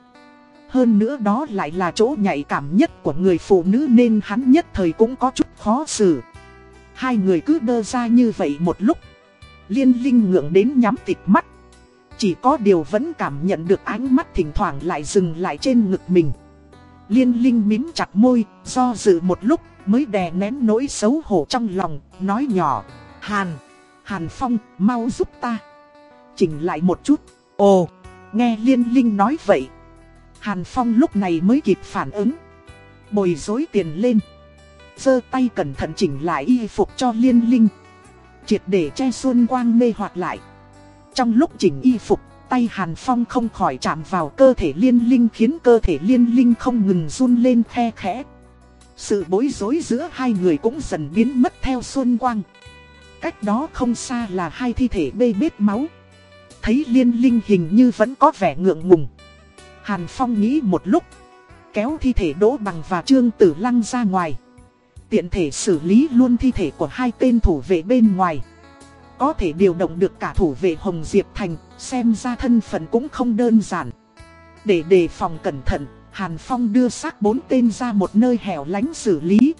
Hơn nữa đó lại là chỗ nhạy cảm nhất của người phụ nữ nên hắn nhất thời cũng có chút khó xử. Hai người cứ đơ ra như vậy một lúc. Liên Linh ngượng đến nhắm tịt mắt. Chỉ có điều vẫn cảm nhận được ánh mắt thỉnh thoảng lại dừng lại trên ngực mình. Liên Linh mím chặt môi, do dự một lúc mới đè nén nỗi xấu hổ trong lòng, nói nhỏ. Hàn, Hàn Phong, mau giúp ta. Chỉnh lại một chút. Ồ, nghe Liên Linh nói vậy. Hàn Phong lúc này mới kịp phản ứng. Bồi dối tiền lên. giơ tay cẩn thận chỉnh lại y phục cho Liên Linh. Triệt để che xuân quang mê hoặc lại. Trong lúc chỉnh y phục, tay Hàn Phong không khỏi chạm vào cơ thể liên linh khiến cơ thể liên linh không ngừng run lên khe khẽ. Sự bối rối giữa hai người cũng dần biến mất theo xuân quang. Cách đó không xa là hai thi thể bê bết máu. Thấy liên linh hình như vẫn có vẻ ngượng ngùng. Hàn Phong nghĩ một lúc. Kéo thi thể Đỗ Bằng và Trương Tử Lăng ra ngoài. Tiện thể xử lý luôn thi thể của hai tên thủ vệ bên ngoài. Có thể điều động được cả thủ vệ Hồng Diệp Thành, xem ra thân phận cũng không đơn giản. Để đề phòng cẩn thận, Hàn Phong đưa xác bốn tên ra một nơi hẻo lánh xử lý.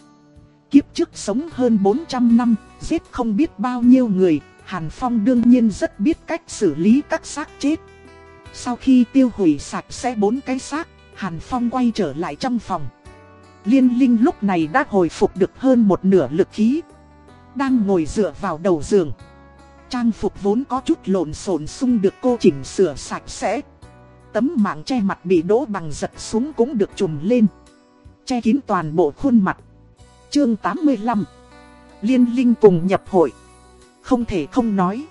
Kiếp trước sống hơn 400 năm, giết không biết bao nhiêu người, Hàn Phong đương nhiên rất biết cách xử lý các xác chết. Sau khi tiêu hủy sạch sẽ bốn cái xác, Hàn Phong quay trở lại trong phòng. Liên Linh lúc này đã hồi phục được hơn một nửa lực khí. Đang ngồi dựa vào đầu giường. Trang phục vốn có chút lộn xộn xung được cô chỉnh sửa sạch sẽ. Tấm mạng che mặt bị đỗ bằng giật xuống cũng được trùm lên. Che kín toàn bộ khuôn mặt. Chương 85 Liên Linh cùng nhập hội. Không thể không nói.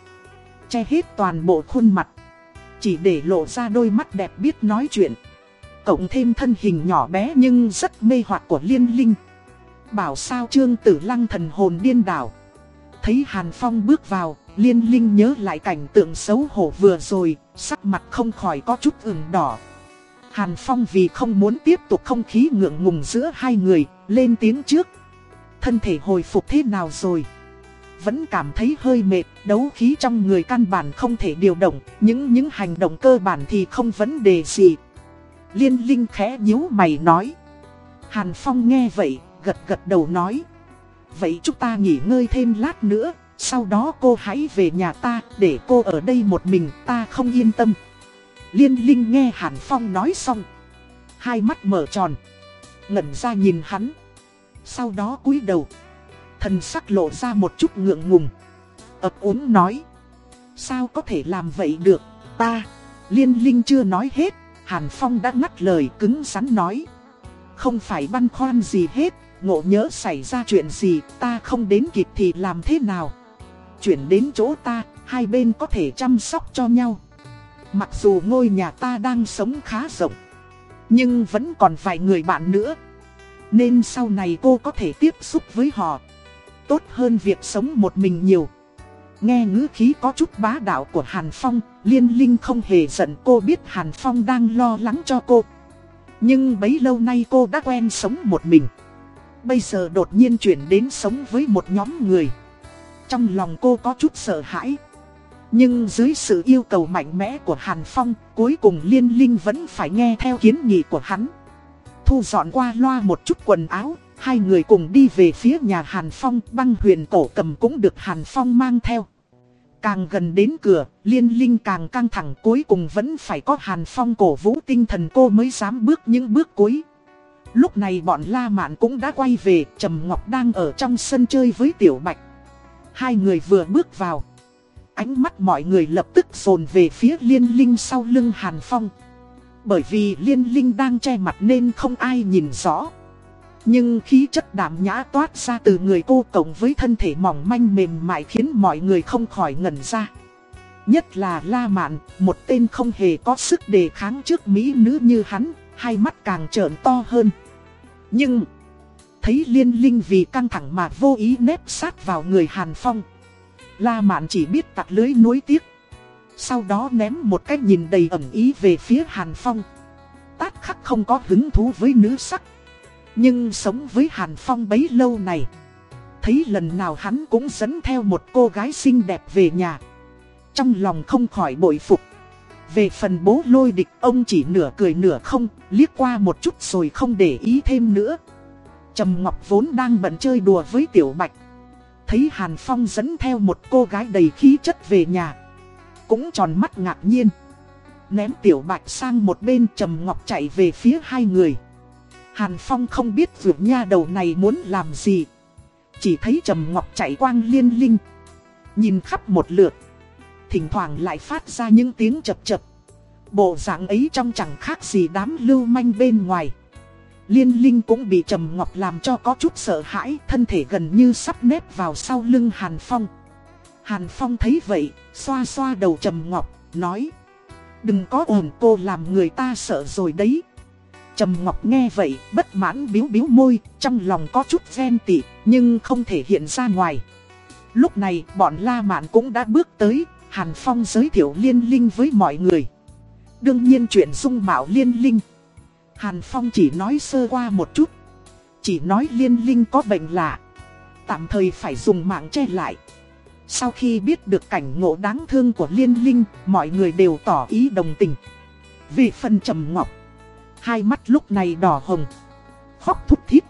Che hết toàn bộ khuôn mặt. Chỉ để lộ ra đôi mắt đẹp biết nói chuyện. Cộng thêm thân hình nhỏ bé nhưng rất mê hoặc của Liên Linh. Bảo sao Trương Tử Lăng thần hồn điên đảo. Thấy Hàn Phong bước vào, Liên Linh nhớ lại cảnh tượng xấu hổ vừa rồi, sắc mặt không khỏi có chút ửng đỏ. Hàn Phong vì không muốn tiếp tục không khí ngượng ngùng giữa hai người, lên tiếng trước. Thân thể hồi phục thế nào rồi? Vẫn cảm thấy hơi mệt, đấu khí trong người căn bản không thể điều động, những những hành động cơ bản thì không vấn đề gì. Liên Linh khẽ nhíu mày nói. Hàn Phong nghe vậy, gật gật đầu nói. Vậy chúng ta nghỉ ngơi thêm lát nữa, sau đó cô hãy về nhà ta, để cô ở đây một mình, ta không yên tâm. Liên Linh nghe Hàn Phong nói xong. Hai mắt mở tròn. Ngẩn ra nhìn hắn. Sau đó cúi đầu. Thần sắc lộ ra một chút ngượng ngùng. ấp úng nói. Sao có thể làm vậy được, ta. Liên Linh chưa nói hết. Hàn Phong đã ngắt lời cứng rắn nói. Không phải băn khoăn gì hết, ngộ nhớ xảy ra chuyện gì, ta không đến kịp thì làm thế nào chuyển đến chỗ ta, hai bên có thể chăm sóc cho nhau. Mặc dù ngôi nhà ta đang sống khá rộng, nhưng vẫn còn vài người bạn nữa. Nên sau này cô có thể tiếp xúc với họ. Tốt hơn việc sống một mình nhiều. Nghe ngữ khí có chút bá đạo của Hàn Phong, Liên Linh không hề giận cô biết Hàn Phong đang lo lắng cho cô. Nhưng bấy lâu nay cô đã quen sống một mình. Bây giờ đột nhiên chuyển đến sống với một nhóm người. Trong lòng cô có chút sợ hãi. Nhưng dưới sự yêu cầu mạnh mẽ của Hàn Phong, cuối cùng Liên Linh vẫn phải nghe theo kiến nghị của hắn. Thu dọn qua loa một chút quần áo, hai người cùng đi về phía nhà Hàn Phong, băng huyền cổ cầm cũng được Hàn Phong mang theo. Càng gần đến cửa, Liên Linh càng căng thẳng cuối cùng vẫn phải có Hàn Phong cổ vũ tinh thần cô mới dám bước những bước cuối. Lúc này bọn La Mạn cũng đã quay về, Trầm Ngọc đang ở trong sân chơi với Tiểu Bạch. Hai người vừa bước vào. Ánh mắt mọi người lập tức dồn về phía liên linh sau lưng Hàn Phong. Bởi vì liên linh đang che mặt nên không ai nhìn rõ. Nhưng khí chất đạm nhã toát ra từ người cô cộng với thân thể mỏng manh mềm mại khiến mọi người không khỏi ngẩn ra. Nhất là La Mạn, một tên không hề có sức đề kháng trước mỹ nữ như hắn, hai mắt càng trợn to hơn. Nhưng, thấy liên linh vì căng thẳng mà vô ý nếp sát vào người Hàn Phong. La Mạn chỉ biết tặc lưới nuối tiếc. Sau đó ném một cái nhìn đầy ẩn ý về phía Hàn Phong. Tát khắc không có hứng thú với nữ sắc. Nhưng sống với Hàn Phong bấy lâu này. Thấy lần nào hắn cũng dẫn theo một cô gái xinh đẹp về nhà. Trong lòng không khỏi bội phục. Về phần bố lôi địch ông chỉ nửa cười nửa không, liếc qua một chút rồi không để ý thêm nữa. Trầm Ngọc vốn đang bận chơi đùa với Tiểu Bạch. Thấy Hàn Phong dẫn theo một cô gái đầy khí chất về nhà. Cũng tròn mắt ngạc nhiên. Ném Tiểu Bạch sang một bên Trầm Ngọc chạy về phía hai người. Hàn Phong không biết vượt nha đầu này muốn làm gì. Chỉ thấy Trầm Ngọc chạy quang liên linh. Nhìn khắp một lượt. Thỉnh thoảng lại phát ra những tiếng chập chập. Bộ dạng ấy trong chẳng khác gì đám lưu manh bên ngoài. Liên Linh cũng bị Trầm Ngọc làm cho có chút sợ hãi, thân thể gần như sắp nếp vào sau lưng Hàn Phong. Hàn Phong thấy vậy, xoa xoa đầu Trầm Ngọc, nói Đừng có ổn cô làm người ta sợ rồi đấy. Trầm Ngọc nghe vậy, bất mãn biếu biếu môi, trong lòng có chút ghen tị, nhưng không thể hiện ra ngoài. Lúc này, bọn La Mạn cũng đã bước tới, Hàn Phong giới thiệu Liên Linh với mọi người. Đương nhiên chuyện dung mạo Liên Linh. Hàn Phong chỉ nói sơ qua một chút. Chỉ nói Liên Linh có bệnh lạ. Tạm thời phải dùng mạng che lại. Sau khi biết được cảnh ngộ đáng thương của Liên Linh, mọi người đều tỏ ý đồng tình. Vì phần trầm ngọc, hai mắt lúc này đỏ hồng, khóc thút thít.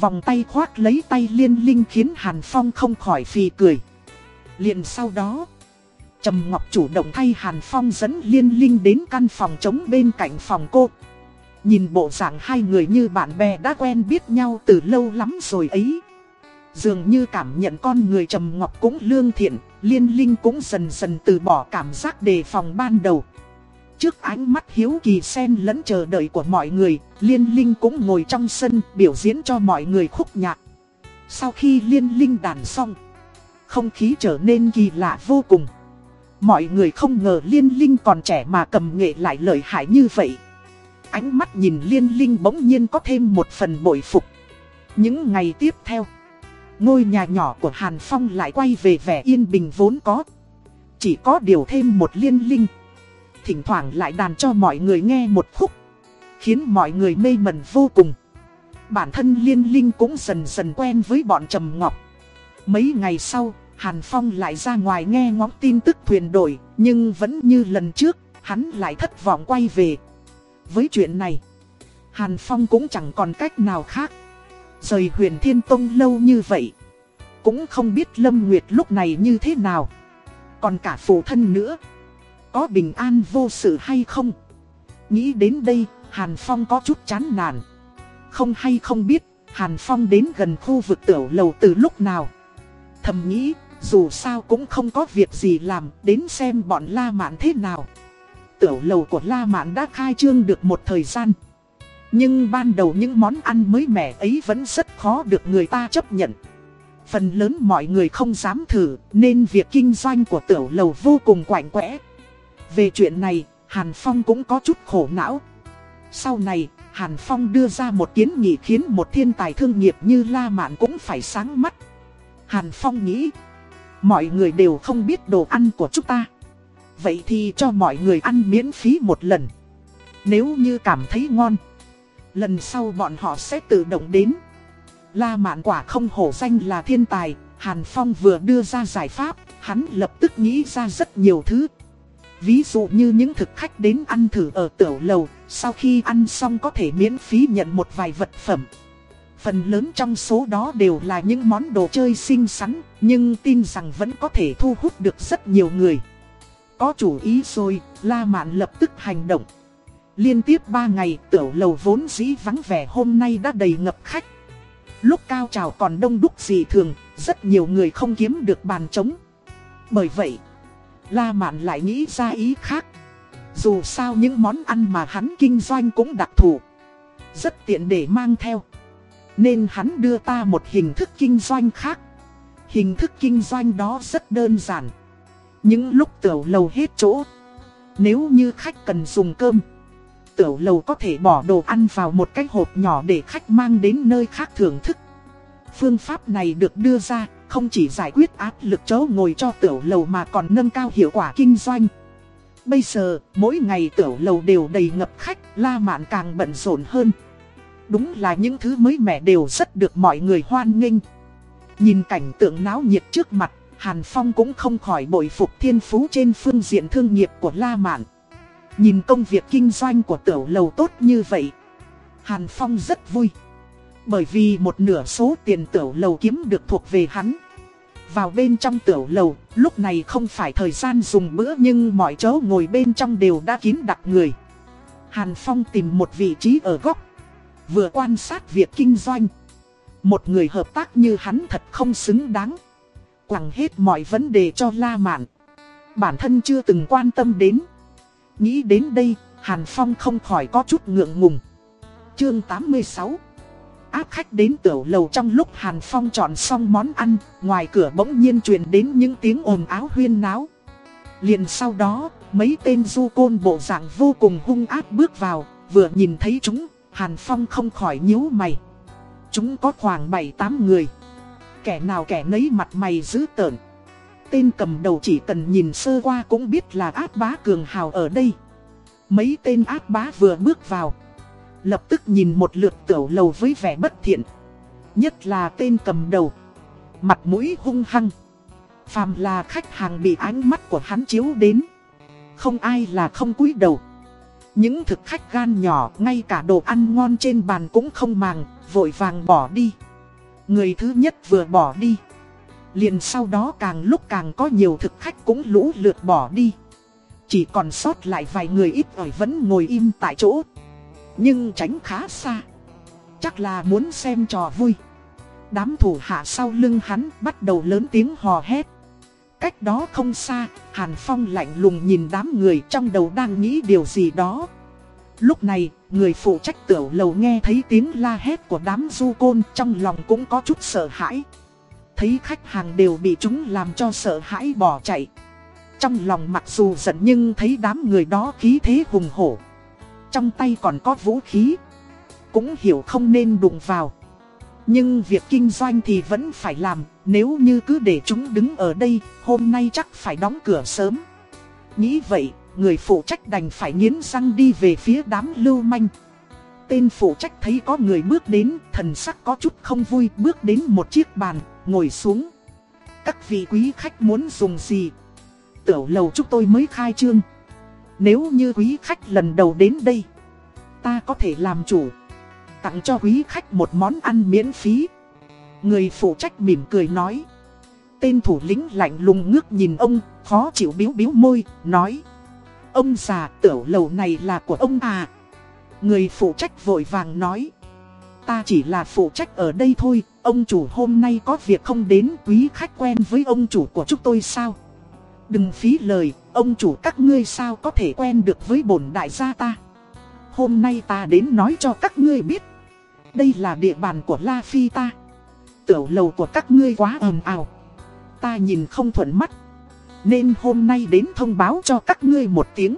Vòng tay khoác lấy tay Liên Linh khiến Hàn Phong không khỏi phì cười. liền sau đó, Trầm Ngọc chủ động thay Hàn Phong dẫn Liên Linh đến căn phòng trống bên cạnh phòng cô. Nhìn bộ dạng hai người như bạn bè đã quen biết nhau từ lâu lắm rồi ấy. Dường như cảm nhận con người Trầm Ngọc cũng lương thiện, Liên Linh cũng dần dần từ bỏ cảm giác đề phòng ban đầu. Trước ánh mắt hiếu kỳ xen lẫn chờ đợi của mọi người, Liên Linh cũng ngồi trong sân biểu diễn cho mọi người khúc nhạc. Sau khi Liên Linh đàn xong, không khí trở nên kỳ lạ vô cùng. Mọi người không ngờ Liên Linh còn trẻ mà cầm nghệ lại lợi hại như vậy. Ánh mắt nhìn Liên Linh bỗng nhiên có thêm một phần bội phục. Những ngày tiếp theo, ngôi nhà nhỏ của Hàn Phong lại quay về vẻ yên bình vốn có. Chỉ có điều thêm một Liên Linh. Thỉnh thoảng lại đàn cho mọi người nghe một khúc. Khiến mọi người mê mẩn vô cùng. Bản thân Liên Linh cũng dần dần quen với bọn Trầm Ngọc. Mấy ngày sau, Hàn Phong lại ra ngoài nghe ngóng tin tức thuyền đổi, nhưng vẫn như lần trước, hắn lại thất vọng quay về. Với chuyện này, Hàn Phong cũng chẳng còn cách nào khác. Rời huyền Thiên Tông lâu như vậy, cũng không biết Lâm Nguyệt lúc này như thế nào. Còn cả phụ thân nữa, có bình an vô sự hay không? Nghĩ đến đây, Hàn Phong có chút chán nản. Không hay không biết, Hàn Phong đến gần khu vực tiểu lầu từ lúc nào. Thầm nghĩ, dù sao cũng không có việc gì làm, đến xem bọn La Mạn thế nào. Tiểu lầu của La Mạn đã khai trương được một thời gian. Nhưng ban đầu những món ăn mới mẻ ấy vẫn rất khó được người ta chấp nhận. Phần lớn mọi người không dám thử, nên việc kinh doanh của tiểu lầu vô cùng quạnh quẽ. Về chuyện này, Hàn Phong cũng có chút khổ não. Sau này, Hàn Phong đưa ra một kiến nghị khiến một thiên tài thương nghiệp như La Mạn cũng phải sáng mắt. Hàn Phong nghĩ, Mọi người đều không biết đồ ăn của chúng ta. Vậy thì cho mọi người ăn miễn phí một lần. Nếu như cảm thấy ngon, Lần sau bọn họ sẽ tự động đến. La mạn quả không hổ danh là thiên tài, Hàn Phong vừa đưa ra giải pháp, Hắn lập tức nghĩ ra rất nhiều thứ. Ví dụ như những thực khách đến ăn thử ở tiểu lầu, Sau khi ăn xong có thể miễn phí nhận một vài vật phẩm. Phần lớn trong số đó đều là những món đồ chơi xinh xắn, nhưng tin rằng vẫn có thể thu hút được rất nhiều người. Có chủ ý rồi, La Mạn lập tức hành động. Liên tiếp 3 ngày tiểu lầu vốn dĩ vắng vẻ hôm nay đã đầy ngập khách. Lúc cao trào còn đông đúc dị thường, rất nhiều người không kiếm được bàn trống. Bởi vậy, La Mạn lại nghĩ ra ý khác. Dù sao những món ăn mà hắn kinh doanh cũng đặc thù. Rất tiện để mang theo. Nên hắn đưa ta một hình thức kinh doanh khác. Hình thức kinh doanh đó rất đơn giản. Những lúc tiểu lầu hết chỗ. Nếu như khách cần dùng cơm. Tiểu lầu có thể bỏ đồ ăn vào một cái hộp nhỏ để khách mang đến nơi khác thưởng thức. Phương pháp này được đưa ra không chỉ giải quyết áp lực chỗ ngồi cho tiểu lầu mà còn nâng cao hiệu quả kinh doanh. Bây giờ, mỗi ngày tiểu lầu đều đầy ngập khách, La Mạn càng bận rộn hơn. Đúng là những thứ mới mẻ đều rất được mọi người hoan nghênh. Nhìn cảnh tượng náo nhiệt trước mặt, Hàn Phong cũng không khỏi bội phục thiên phú trên phương diện thương nghiệp của La Mạn. Nhìn công việc kinh doanh của tiểu lầu tốt như vậy, Hàn Phong rất vui. Bởi vì một nửa số tiền tiểu lầu kiếm được thuộc về hắn. Vào bên trong tiểu lầu, lúc này không phải thời gian dùng bữa nhưng mọi chỗ ngồi bên trong đều đã kín đặt người. Hàn Phong tìm một vị trí ở góc, vừa quan sát việc kinh doanh. Một người hợp tác như hắn thật không xứng đáng. Quẳng hết mọi vấn đề cho La Mạn. Bản thân chưa từng quan tâm đến. Nghĩ đến đây, Hàn Phong không khỏi có chút ngượng ngùng. Chương 86 áp khách đến tiểu lầu trong lúc Hàn Phong chọn xong món ăn, ngoài cửa bỗng nhiên truyền đến những tiếng ồn áo huyên náo. Liền sau đó, mấy tên du côn bộ dạng vô cùng hung ác bước vào, vừa nhìn thấy chúng, Hàn Phong không khỏi nhíu mày. Chúng có khoảng 7-8 người. Kẻ nào kẻ nấy mặt mày dữ tợn. Tên cầm đầu chỉ cần nhìn sơ qua cũng biết là ác bá cường hào ở đây. Mấy tên ác bá vừa bước vào. Lập tức nhìn một lượt tiểu lầu với vẻ bất thiện Nhất là tên cầm đầu Mặt mũi hung hăng Phàm là khách hàng bị ánh mắt của hắn chiếu đến Không ai là không cúi đầu những thực khách gan nhỏ, Ngay cả đồ ăn ngon trên bàn cũng không màng, Vội vàng bỏ đi. Người thứ nhất vừa bỏ đi. Liền sau đó càng lúc càng có nhiều thực khách cũng lũ lượt bỏ đi. Chỉ còn sót lại vài người ít ỏi vẫn ngồi im tại chỗ. Nhưng tránh khá xa. Chắc là muốn xem trò vui. Đám thủ hạ sau lưng hắn bắt đầu lớn tiếng hò hét. Cách đó không xa, Hàn Phong lạnh lùng nhìn đám người trong đầu đang nghĩ điều gì đó. Lúc này, người phụ trách tiểu lầu nghe thấy tiếng la hét của đám du côn trong lòng cũng có chút sợ hãi. Thấy khách hàng đều bị chúng làm cho sợ hãi bỏ chạy. Trong lòng mặc dù giận nhưng thấy đám người đó khí thế hùng hổ. Trong tay còn có vũ khí. Cũng hiểu không nên đụng vào. Nhưng việc kinh doanh thì vẫn phải làm Nếu như cứ để chúng đứng ở đây Hôm nay chắc phải đóng cửa sớm. Nghĩ vậy Người phụ trách đành phải nghiến răng đi về phía đám lưu manh. Tên phụ trách thấy có người bước đến Thần sắc có chút không vui Bước đến một chiếc bàn Ngồi xuống. Các vị quý khách muốn dùng gì? Tiểu lầu chúng tôi mới khai trương. Nếu như quý khách lần đầu đến đây, ta có thể làm chủ. Tặng cho quý khách một món ăn miễn phí. Người phụ trách mỉm cười nói. Tên thủ lĩnh lạnh lùng ngước nhìn ông, khó chịu biếu biếu môi, nói. Ông già tiểu lầu này là của ông à. Người phụ trách vội vàng nói. Ta chỉ là phụ trách ở đây thôi, ông chủ hôm nay có việc không đến quý khách quen với ông chủ của chúng tôi sao? Đừng phí lời, ông chủ các ngươi sao có thể quen được với bổn đại gia ta. Hôm nay ta đến nói cho các ngươi biết. Đây là địa bàn của La Phi ta. Tiểu lầu của các ngươi quá ầm ào. Ta nhìn không thuận mắt. Nên hôm nay đến thông báo cho các ngươi một tiếng.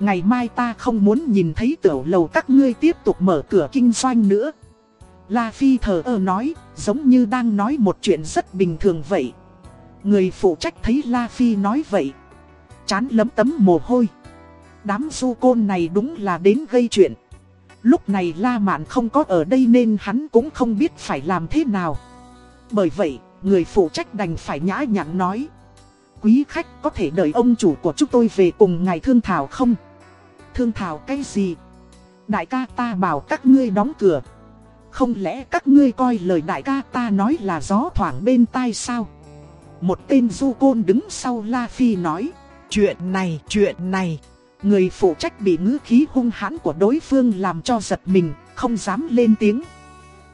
Ngày mai ta không muốn nhìn thấy tiểu lầu các ngươi tiếp tục mở cửa kinh doanh nữa. La Phi thờ ơ nói, giống như đang nói một chuyện rất bình thường vậy. Người phụ trách thấy La Phi nói vậy. Chán lấm tấm mồ hôi. Đám du côn này đúng là đến gây chuyện. Lúc này La Mạn không có ở đây nên hắn cũng không biết phải làm thế nào. Bởi vậy, người phụ trách đành phải nhã nhặn nói. Quý khách có thể đợi ông chủ của chúng tôi về cùng ngài thương thảo không? Thương thảo cái gì? Đại ca ta bảo các ngươi đóng cửa. Không lẽ các ngươi coi lời đại ca ta nói là gió thoảng bên tai sao? Một tên du côn đứng sau La Phi nói, chuyện này, chuyện này. Người phụ trách bị ngữ khí hung hãn của đối phương làm cho giật mình, không dám lên tiếng.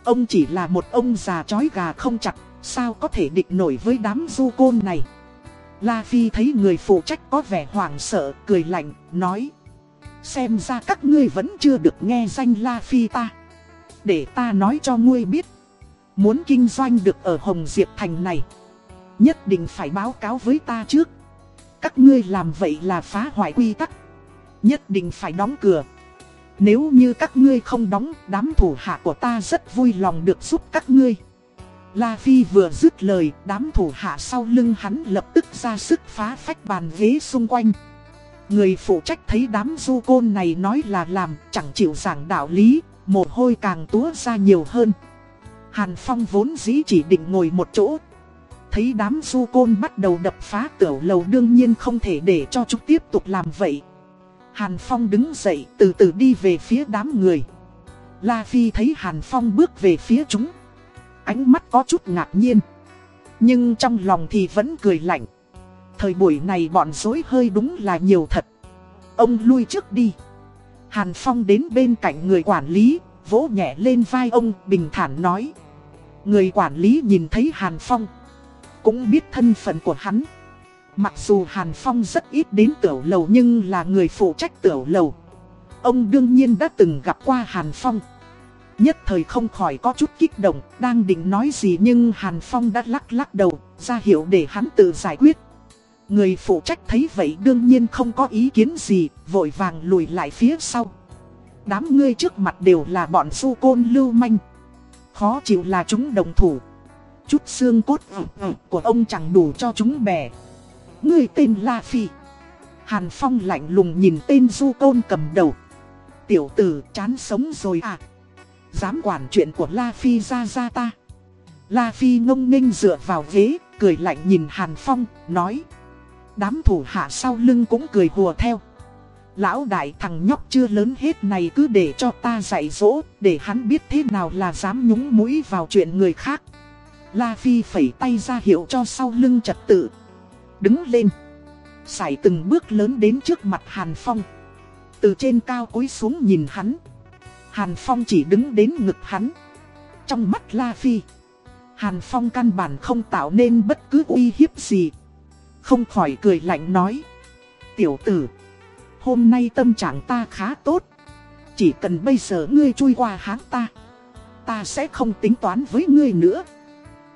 Ông chỉ là một ông già chói gà không chặt, sao có thể địch nổi với đám du côn này. La Phi thấy người phụ trách có vẻ hoảng sợ, cười lạnh, nói Xem ra các ngươi vẫn chưa được nghe danh La Phi ta Để ta nói cho ngươi biết Muốn kinh doanh được ở Hồng Diệp Thành này Nhất định phải báo cáo với ta trước Các ngươi làm vậy là phá hoại quy tắc Nhất định phải đóng cửa. Nếu như các ngươi không đóng, Đám thủ hạ của ta rất vui lòng được giúp các ngươi. La Phi vừa dứt lời, Đám thủ hạ sau lưng hắn lập tức ra sức phá phách bàn ghế xung quanh. Người phụ trách thấy đám du côn này nói là làm, Chẳng chịu giảng đạo lý, Mồ hôi càng túa ra nhiều hơn. Hàn Phong vốn dĩ chỉ định ngồi một chỗ. Thấy đám du côn bắt đầu đập phá tiểu lầu đương nhiên không thể để cho chúng tiếp tục làm vậy Hàn Phong đứng dậy từ từ đi về phía đám người. La Phi thấy Hàn Phong bước về phía chúng. Ánh mắt có chút ngạc nhiên. Nhưng trong lòng thì vẫn cười lạnh. Thời buổi này bọn dối hơi đúng là nhiều thật. Ông lui trước đi. Hàn Phong đến bên cạnh người quản lý, Vỗ nhẹ lên vai ông, bình thản nói. Người quản lý nhìn thấy Hàn Phong, Cũng biết thân phận của hắn. Mặc dù Hàn Phong rất ít đến tiểu lầu nhưng là người phụ trách tiểu lầu. Ông đương nhiên đã từng gặp qua Hàn Phong. Nhất thời không khỏi có chút kích động, Đang định nói gì nhưng Hàn Phong đã lắc lắc đầu, ra hiệu để hắn tự giải quyết. Người phụ trách thấy vậy đương nhiên không có ý kiến gì, Vội vàng lùi lại phía sau. Đám ngươi trước mặt đều là bọn du côn lưu manh. Khó chịu là chúng đồng thủ. Chút xương cốt ừ, ừ, của ông chẳng đủ cho chúng bè. Ngươi tên La Phi. Hàn Phong lạnh lùng nhìn tên du côn cầm đầu. Tiểu tử chán sống rồi à. Dám quản chuyện của La Phi ra ra ta. La Phi ngông nghênh dựa vào ghế, Cười lạnh nhìn Hàn Phong, Nói. Đám thủ hạ sau lưng cũng cười hùa theo. Lão đại thằng nhóc chưa lớn hết này cứ để cho ta dạy dỗ, Để hắn biết thế nào là dám nhúng mũi vào chuyện người khác. La Phi phẩy tay ra hiệu cho sau lưng trật tự. Đứng lên. Sải từng bước lớn đến trước mặt Hàn Phong. Từ trên cao cúi xuống nhìn hắn. Hàn Phong chỉ đứng đến ngực hắn. Trong mắt La Phi, Hàn Phong căn bản không tạo nên bất cứ uy hiếp gì. Không khỏi cười lạnh nói, Tiểu tử, Hôm nay tâm trạng ta khá tốt. Chỉ cần bây giờ ngươi chui qua háng ta Ta sẽ không tính toán với ngươi nữa.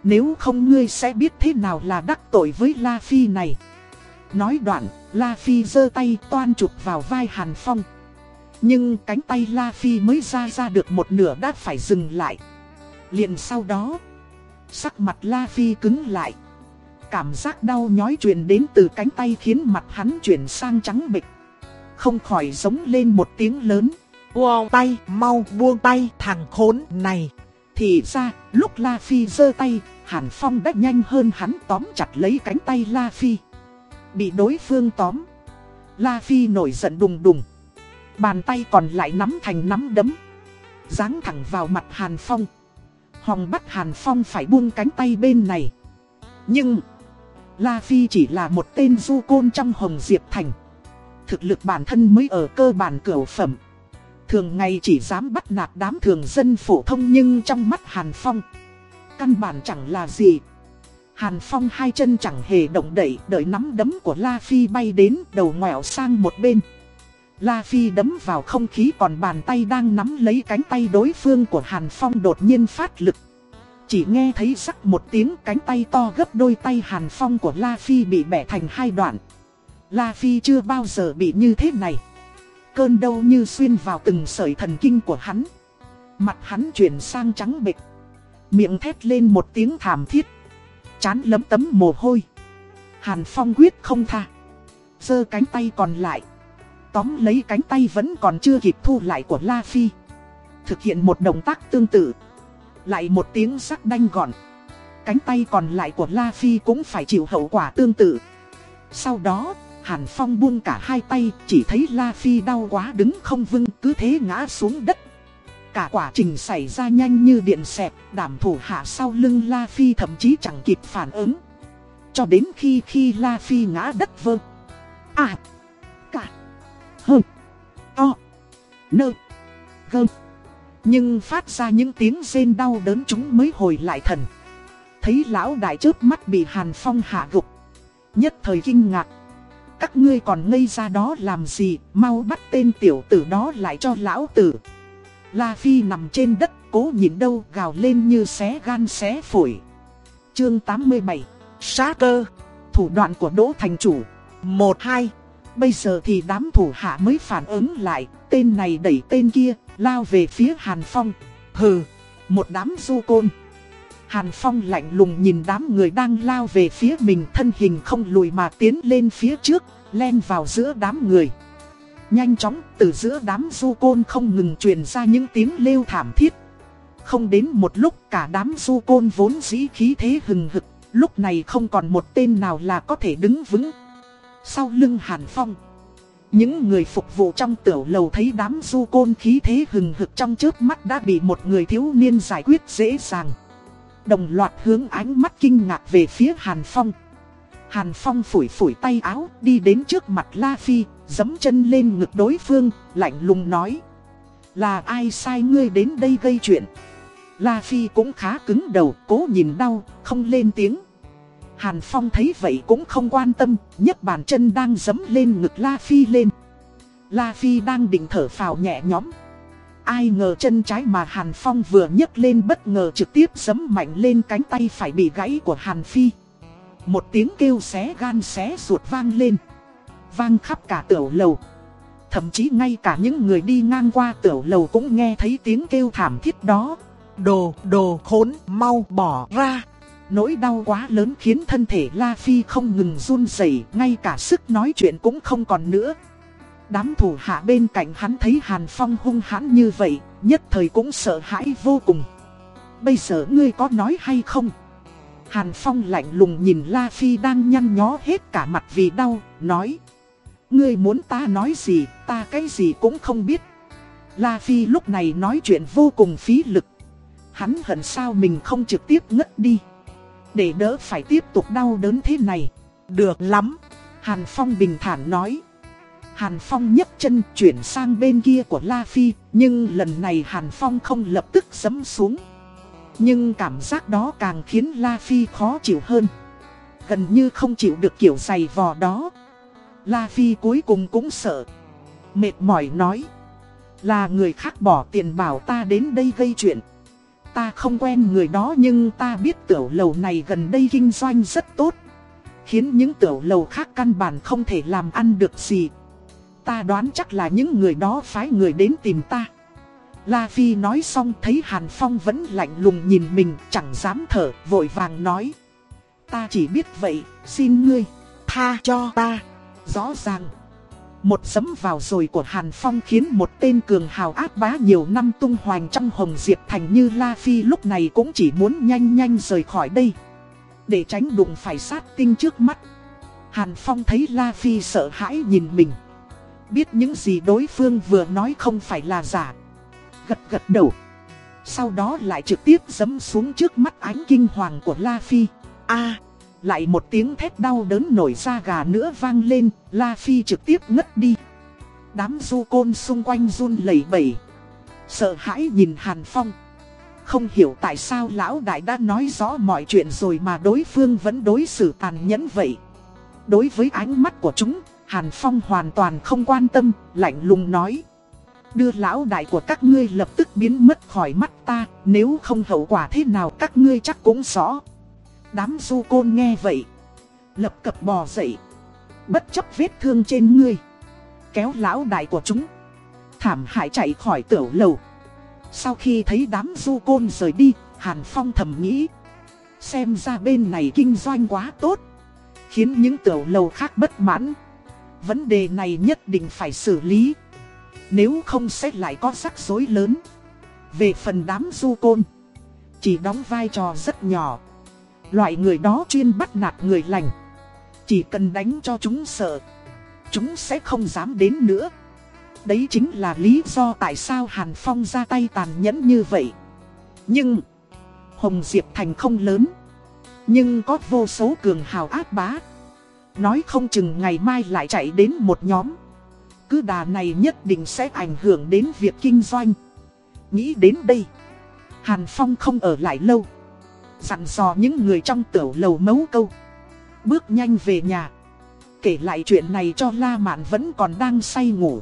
Nếu không ngươi sẽ biết thế nào là đắc tội với La Phi này. Nói đoạn, La Phi giơ tay toan chụp vào vai Hàn Phong. Nhưng cánh tay La Phi mới ra ra được một nửa đã phải dừng lại. Liền sau đó Sắc mặt La Phi cứng lại. Cảm giác đau nhói truyền đến từ cánh tay khiến mặt hắn chuyển sang trắng bịch không khỏi giống lên một tiếng lớn. Buông tay, mau buông tay thằng khốn này. Thì ra, lúc La Phi giơ tay, Hàn Phong đã nhanh hơn hắn tóm chặt lấy cánh tay La Phi. Bị đối phương tóm. La Phi nổi giận đùng đùng. Bàn tay còn lại nắm thành nắm đấm. Giáng thẳng vào mặt Hàn Phong. Hòng bắt Hàn Phong phải buông cánh tay bên này. Nhưng, La Phi chỉ là một tên du côn trong Hồng Diệp Thành. Thực lực bản thân mới ở cơ bản cửa phẩm Thường ngày chỉ dám bắt nạt đám thường dân phổ thông nhưng trong mắt Hàn Phong Căn bản chẳng là gì Hàn Phong hai chân chẳng hề động đậy, Đợi nắm đấm của La Phi bay đến, đầu ngoẹo sang một bên La Phi đấm vào không khí còn bàn tay đang nắm lấy cánh tay đối phương của Hàn Phong đột nhiên phát lực Chỉ nghe thấy sắc một tiếng cánh tay to gấp đôi tay Hàn Phong của La Phi bị bẻ thành hai đoạn La Phi chưa bao giờ bị như thế này. Cơn đau như xuyên vào từng sợi thần kinh của hắn. Mặt hắn chuyển sang trắng bệch. Miệng thét lên một tiếng thảm thiết. Chán lấm tấm mồ hôi. Hàn Phong quyết không tha. giơ cánh tay còn lại. Tóm lấy cánh tay vẫn còn chưa kịp thu lại của La Phi. Thực hiện một động tác tương tự. Lại một tiếng sắc đanh gọn. Cánh tay còn lại của La Phi cũng phải chịu hậu quả tương tự. Sau đó, Hàn Phong buông cả hai tay, chỉ thấy La Phi đau quá đứng không vững, cứ thế ngã xuống đất. Cả quá trình xảy ra nhanh như điện xẹp, đảm thủ hạ sau lưng La Phi thậm chí chẳng kịp phản ứng. Cho đến khi khi La Phi ngã đất vơ. À, cả, hơ, to, nơ, gơ. Nhưng phát ra những tiếng rên đau đớn chúng mới hồi lại thần. Thấy lão đại chớp mắt bị Hàn Phong hạ gục Nhất thời kinh ngạc. Các ngươi còn ngây ra đó làm gì, mau bắt tên tiểu tử đó lại cho lão tử. La Phi nằm trên đất, cố nhìn đâu gào lên như xé gan xé phổi. Chương 87 Sát cơ Thủ đoạn của Đỗ Thành Chủ. 1-2 Bây giờ thì đám thủ hạ mới phản ứng lại Tên này đẩy tên kia Lao về phía Hàn Phong. Hừ Một đám du côn. Hàn Phong lạnh lùng nhìn đám người đang lao về phía mình Thân hình không lùi mà tiến lên phía trước Len vào giữa đám người. Nhanh chóng, từ giữa đám du côn không ngừng truyền ra những tiếng lêu thảm thiết. Không đến một lúc, cả đám du côn vốn dĩ khí thế hừng hực, Lúc này không còn một tên nào là có thể đứng vững. Sau lưng Hàn Phong, Những người phục vụ trong tiểu lầu thấy đám du côn khí thế hừng hực trong trước mắt đã bị một người thiếu niên giải quyết dễ dàng. Đồng loạt hướng ánh mắt kinh ngạc về phía Hàn Phong. Hàn Phong phủi phủi tay áo đi đến trước mặt La Phi giấm chân lên ngực đối phương lạnh lùng nói Là ai sai ngươi đến đây gây chuyện La Phi cũng khá cứng đầu cố nhìn đau không lên tiếng Hàn Phong thấy vậy cũng không quan tâm, nhấc bàn chân đang giấm lên ngực La Phi lên. La Phi đang định thở phào nhẹ nhõm. Ai ngờ chân trái mà Hàn Phong vừa nhấc lên bất ngờ trực tiếp giấm mạnh lên cánh tay phải bị gãy của Hàn Phi. Một tiếng kêu xé gan xé ruột vang lên. Vang khắp cả tiểu lầu. Thậm chí ngay cả những người đi ngang qua tiểu lầu cũng nghe thấy tiếng kêu thảm thiết đó. Đồ, đồ khốn, mau bỏ ra. Nỗi đau quá lớn khiến thân thể La Phi không ngừng run rẩy, ngay cả sức nói chuyện cũng không còn nữa. Đám thủ hạ bên cạnh hắn thấy Hàn Phong hung hãn như vậy, nhất thời cũng sợ hãi vô cùng. Bây giờ ngươi có nói hay không? Hàn Phong lạnh lùng nhìn La Phi đang nhăn nhó hết cả mặt vì đau, nói. Ngươi muốn ta nói gì, ta cái gì cũng không biết. La Phi lúc này nói chuyện vô cùng phí lực. Hắn hận sao mình không trực tiếp ngất đi. Để đỡ phải tiếp tục đau đớn thế này. Được lắm. Hàn Phong bình thản nói. Hàn Phong nhấc chân chuyển sang bên kia của La Phi. Nhưng lần này Hàn Phong không lập tức dấm xuống. Nhưng cảm giác đó càng khiến La Phi khó chịu hơn. Gần như không chịu được kiểu giày vò đó. La Phi cuối cùng cũng sợ. Mệt mỏi nói. Là người khác bỏ tiền bảo ta đến đây gây chuyện. Ta không quen người đó nhưng ta biết tiểu lầu này gần đây kinh doanh rất tốt. Khiến những tiểu lầu khác căn bản không thể làm ăn được gì. Ta đoán chắc là những người đó phái người đến tìm ta. La Phi nói xong thấy Hàn Phong vẫn lạnh lùng nhìn mình chẳng dám thở vội vàng nói. Ta chỉ biết vậy, xin ngươi, tha cho ta. Rõ ràng. Một sấm vào rồi của Hàn Phong khiến một tên cường hào áp bá nhiều năm tung hoành trong Hồng Diệp Thành như La Phi lúc này cũng chỉ muốn nhanh nhanh rời khỏi đây. Để tránh đụng phải sát tinh trước mắt. Hàn Phong thấy La Phi sợ hãi nhìn mình. Biết những gì đối phương vừa nói không phải là giả. Gật gật đầu. Sau đó lại trực tiếp dấm xuống trước mắt ánh kinh hoàng của La Phi. a lại một tiếng thét đau đớn nổi ra gà nữa vang lên, La Phi trực tiếp ngất đi. Đám du côn xung quanh run lẩy bẩy. Sợ hãi nhìn Hàn Phong. Không hiểu tại sao lão đại đã nói rõ mọi chuyện rồi mà đối phương vẫn đối xử tàn nhẫn vậy. Đối với ánh mắt của chúng, Hàn Phong hoàn toàn không quan tâm, lạnh lùng nói. Đưa lão đại của các ngươi lập tức biến mất khỏi mắt ta, nếu không hậu quả thế nào các ngươi chắc cũng rõ. Đám du côn nghe vậy. Lập cập bò dậy. Bất chấp vết thương trên người. Kéo lão đại của chúng. Thảm hại chạy khỏi tiểu lầu. Sau khi thấy đám du côn rời đi, Hàn Phong thầm nghĩ. Xem ra bên này kinh doanh quá tốt. Khiến những tiểu lầu khác bất mãn. Vấn đề này nhất định phải xử lý. Nếu không sẽ lại có rắc rối lớn. Về phần đám du côn. Chỉ đóng vai trò rất nhỏ. Loại người đó chuyên bắt nạt người lành. Chỉ cần đánh cho chúng sợ. Chúng sẽ không dám đến nữa. Đấy chính là lý do tại sao Hàn Phong ra tay tàn nhẫn như vậy. Nhưng, Hồng Diệp Thành không lớn. Nhưng có vô số cường hào ác bá. Nói không chừng ngày mai lại chạy đến một nhóm. Cứ đà này nhất định sẽ ảnh hưởng đến việc kinh doanh. Nghĩ đến đây, Hàn Phong không ở lại lâu. Dặn dò những người trong tiểu lầu mấu câu. Bước nhanh về nhà. Kể lại chuyện này cho La Mạn vẫn còn đang say ngủ.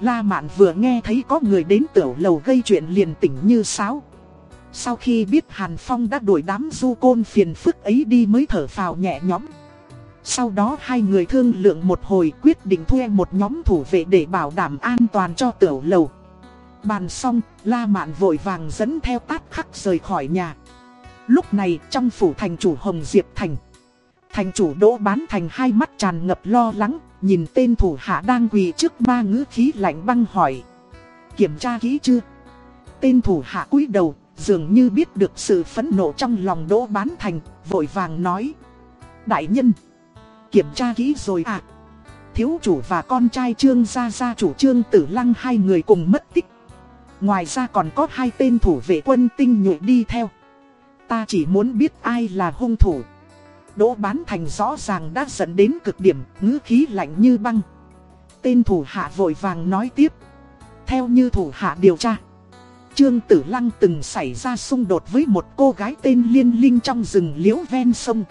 La Mạn vừa nghe thấy có người đến tiểu lầu gây chuyện liền tỉnh như sáo. Sau khi biết Hàn Phong đã đuổi đám du côn phiền phức ấy đi mới thở phào nhẹ nhõm. Sau đó hai người thương lượng một hồi quyết định thuê một nhóm thủ vệ để bảo đảm an toàn cho tiểu lầu. Bàn xong, La Mạn vội vàng dẫn theo tát khắc rời khỏi nhà. Lúc này trong phủ thành chủ Hồng Diệp Thành. Thành chủ đỗ bán thành hai mắt tràn ngập lo lắng Nhìn tên thủ hạ đang quỳ trước ma ngữ khí lạnh băng hỏi. Kiểm tra kỹ chưa? Tên thủ hạ cúi đầu Dường như biết được sự phẫn nộ trong lòng đỗ bán thành Vội vàng nói. Đại nhân Kiểm tra kỹ rồi à Thiếu chủ và con trai trương gia gia chủ trương tử lăng hai người cùng mất tích Ngoài ra còn có hai tên thủ vệ quân tinh nhuệ đi theo Ta chỉ muốn biết ai là hung thủ Đỗ bán thành rõ ràng đã dẫn đến cực điểm, ngữ khí lạnh như băng. Tên thủ hạ vội vàng nói tiếp. Theo như thủ hạ điều tra, Trương Tử Lăng từng xảy ra xung đột với một cô gái tên Liên Linh trong rừng liễu ven sông.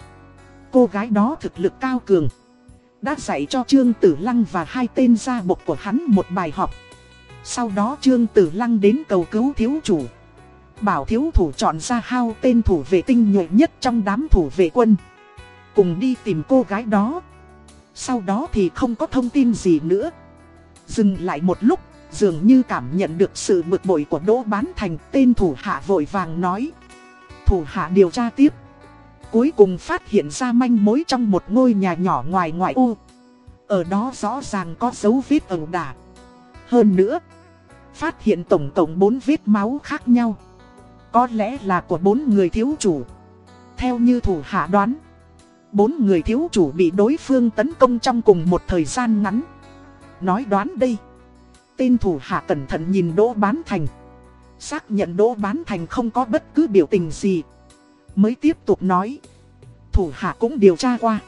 Cô gái đó thực lực cao cường. Đã dạy cho Trương Tử Lăng và hai tên gia bộc của hắn một bài học. Sau đó Trương Tử Lăng đến cầu cứu thiếu chủ. Bảo thiếu thủ chọn ra hao tên thủ vệ tinh nhuệ nhất trong đám thủ vệ quân cùng đi tìm cô gái đó. Sau đó thì không có thông tin gì nữa. Dừng lại một lúc, dường như cảm nhận được sự bực bội của Đỗ Bán Thành tên thủ hạ vội vàng nói. Thủ hạ điều tra tiếp. Cuối cùng phát hiện ra manh mối trong một ngôi nhà nhỏ ngoài ngoại ô. Ở đó rõ ràng có dấu vết ẩu đả. Hơn nữa, phát hiện tổng tổng 4 vết máu khác nhau. Có lẽ là của bốn người thiếu chủ. Theo như thủ hạ đoán, Bốn người thiếu chủ bị đối phương tấn công trong cùng một thời gian ngắn. Nói đoán đây. Tên thủ hạ cẩn thận nhìn Đỗ Bán Thành. Xác nhận Đỗ Bán Thành không có bất cứ biểu tình gì. Mới tiếp tục nói. Thủ hạ cũng điều tra qua.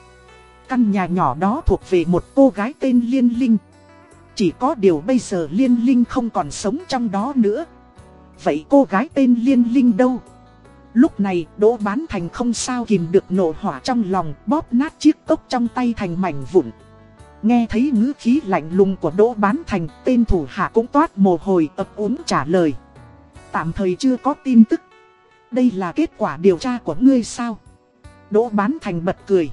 Căn nhà nhỏ đó thuộc về một cô gái tên Liên Linh. Chỉ có điều bây giờ Liên Linh không còn sống trong đó nữa. Vậy cô gái tên Liên Linh đâu? Lúc này, Đỗ Bán Thành không sao kìm được nổ hỏa trong lòng, bóp nát chiếc cốc trong tay thành mảnh vụn. Nghe thấy ngữ khí lạnh lùng của Đỗ Bán Thành, tên thủ hạ cũng toát mồ hồi ấp úng trả lời. Tạm thời chưa có tin tức. Đây là kết quả điều tra của ngươi sao? Đỗ Bán Thành bật cười.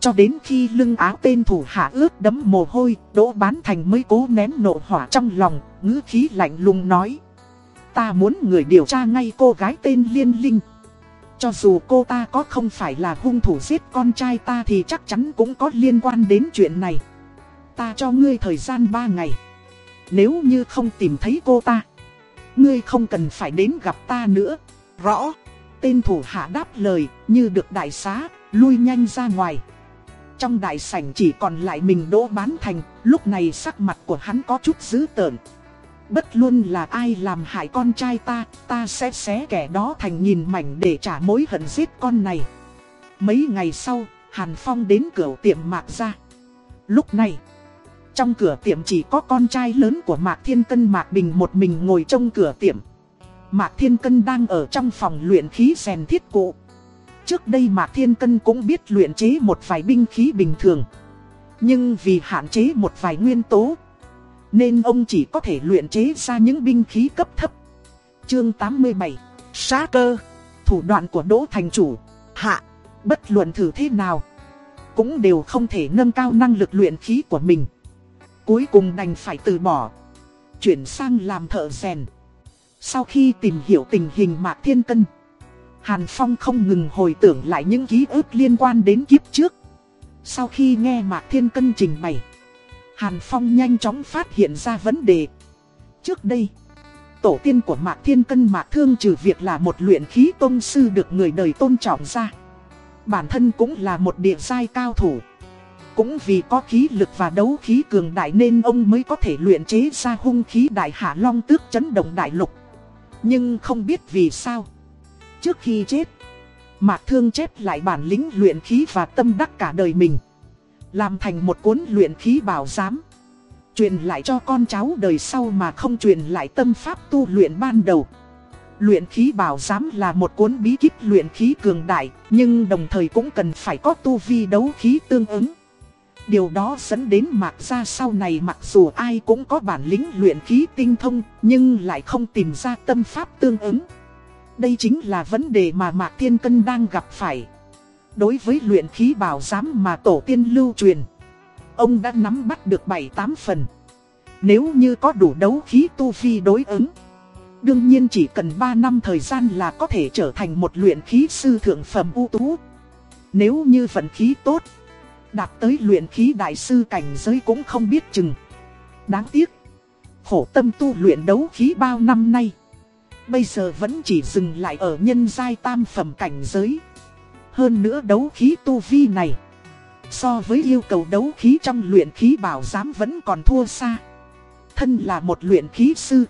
Cho đến khi lưng áo tên thủ hạ ướt đấm mồ hôi, Đỗ Bán Thành mới cố nén nộ hỏa trong lòng, ngữ khí lạnh lùng nói. Ta muốn người điều tra ngay cô gái tên Liên Linh. Cho dù cô ta có không phải là hung thủ giết con trai ta thì chắc chắn cũng có liên quan đến chuyện này. Ta cho ngươi thời gian 3 ngày. Nếu như không tìm thấy cô ta, ngươi không cần phải đến gặp ta nữa. Rõ, tên thủ hạ đáp lời như được đại xá, lui nhanh ra ngoài. Trong đại sảnh chỉ còn lại mình đỗ bán thành, lúc này sắc mặt của hắn có chút dữ tợn. Bất luôn là ai làm hại con trai ta, ta sẽ xé kẻ đó thành nghìn mảnh để trả mối hận giết con này. Mấy ngày sau, Hàn Phong đến cửa tiệm Mạc ra. Lúc này, trong cửa tiệm chỉ có con trai lớn của Mạc Thiên Cân Mạc Bình một mình ngồi trong cửa tiệm. Mạc Thiên Cân đang ở trong phòng luyện khí rèn thiết cụ. Trước đây Mạc Thiên Cân cũng biết luyện chế một vài binh khí bình thường. Nhưng vì hạn chế một vài nguyên tố, nên ông chỉ có thể luyện chế ra những binh khí cấp thấp. Chương 87 Xá cơ Thủ đoạn của Đỗ Thành Chủ Hạ Bất luận thử thế nào Cũng đều không thể nâng cao năng lực luyện khí của mình Cuối cùng đành phải từ bỏ Chuyển sang làm thợ rèn sau khi tìm hiểu tình hình Mạc Thiên Cân Hàn Phong không ngừng hồi tưởng lại những ký ức liên quan đến kiếp trước Sau khi nghe Mạc Thiên Cân trình bày Hàn Phong nhanh chóng phát hiện ra vấn đề. Trước đây, tổ tiên của Mạc Thiên Cân Mạc Thương trừ việc là một luyện khí tôn sư được người đời tôn trọng ra. Bản thân cũng là một địa giai cao thủ. Cũng vì có khí lực và đấu khí cường đại nên ông mới có thể luyện chế ra hung khí đại hạ long tước chấn động đại lục. Nhưng không biết vì sao. Trước khi chết, Mạc Thương chép lại bản lĩnh luyện khí và tâm đắc cả đời mình. Làm thành một cuốn luyện khí bảo giám Truyền lại cho con cháu đời sau mà không truyền lại tâm pháp tu luyện ban đầu Luyện khí bảo giám là một cuốn bí kíp luyện khí cường đại, nhưng đồng thời cũng cần phải có tu vi đấu khí tương ứng. Điều đó dẫn đến mạc ra sau này mặc dù ai cũng có bản lĩnh luyện khí tinh thông, nhưng lại không tìm ra tâm pháp tương ứng. Đây chính là vấn đề mà Mạc Thiên Cân đang gặp phải. Đối với luyện khí bảo giám mà tổ tiên lưu truyền, ông đã nắm bắt được 7-8 phần. Nếu như có đủ đấu khí tu vi đối ứng, đương nhiên chỉ cần 3 năm thời gian là có thể trở thành một luyện khí sư thượng phẩm ưu tú. Nếu như vận khí tốt, đạt tới luyện khí đại sư cảnh giới cũng không biết chừng. Đáng tiếc, khổ tâm tu luyện đấu khí bao năm nay. Bây giờ vẫn chỉ dừng lại ở nhân giai tam phẩm cảnh giới. Hơn nữa đấu khí tu vi này, so với yêu cầu đấu khí trong luyện khí bảo giám vẫn còn thua xa. Thân là một luyện khí sư,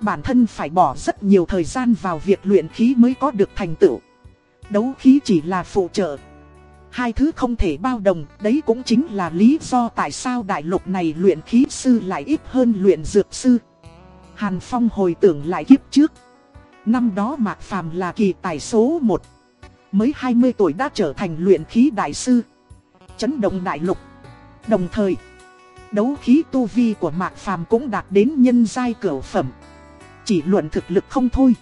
bản thân phải bỏ rất nhiều thời gian vào việc luyện khí mới có được thành tựu. Đấu khí chỉ là phụ trợ. Hai thứ không thể bao đồng, đấy cũng chính là lý do tại sao đại lục này luyện khí sư lại ít hơn luyện dược sư. Hàn Phong hồi tưởng lại kiếp trước. Năm đó Mạc Phàm là kỳ tài số 1. Mới 20 tuổi đã trở thành luyện khí đại sư. Chấn động đại lục. Đồng thời, đấu khí tu vi của Mạc Phàm cũng đạt đến nhân giai cửu phẩm. Chỉ luận thực lực không thôi.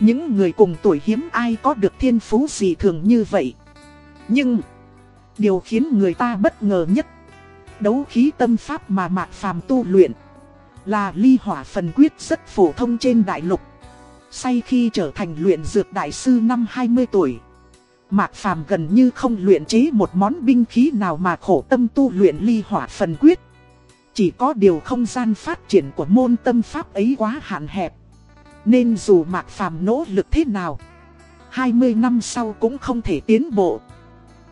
Những người cùng tuổi hiếm ai có được thiên phú gì thường như vậy. Nhưng, điều khiến người ta bất ngờ nhất, đấu khí tâm pháp mà Mạc Phàm tu luyện là ly hỏa phần quyết rất phổ thông trên đại lục. Say khi trở thành luyện dược đại sư năm 20 tuổi, Mạc Phàm gần như không luyện chế một món binh khí nào mà khổ tâm tu luyện ly hỏa phần quyết. Chỉ có điều không gian phát triển của môn tâm pháp ấy quá hạn hẹp. Nên dù Mạc Phàm nỗ lực thế nào, 20 năm sau cũng không thể tiến bộ.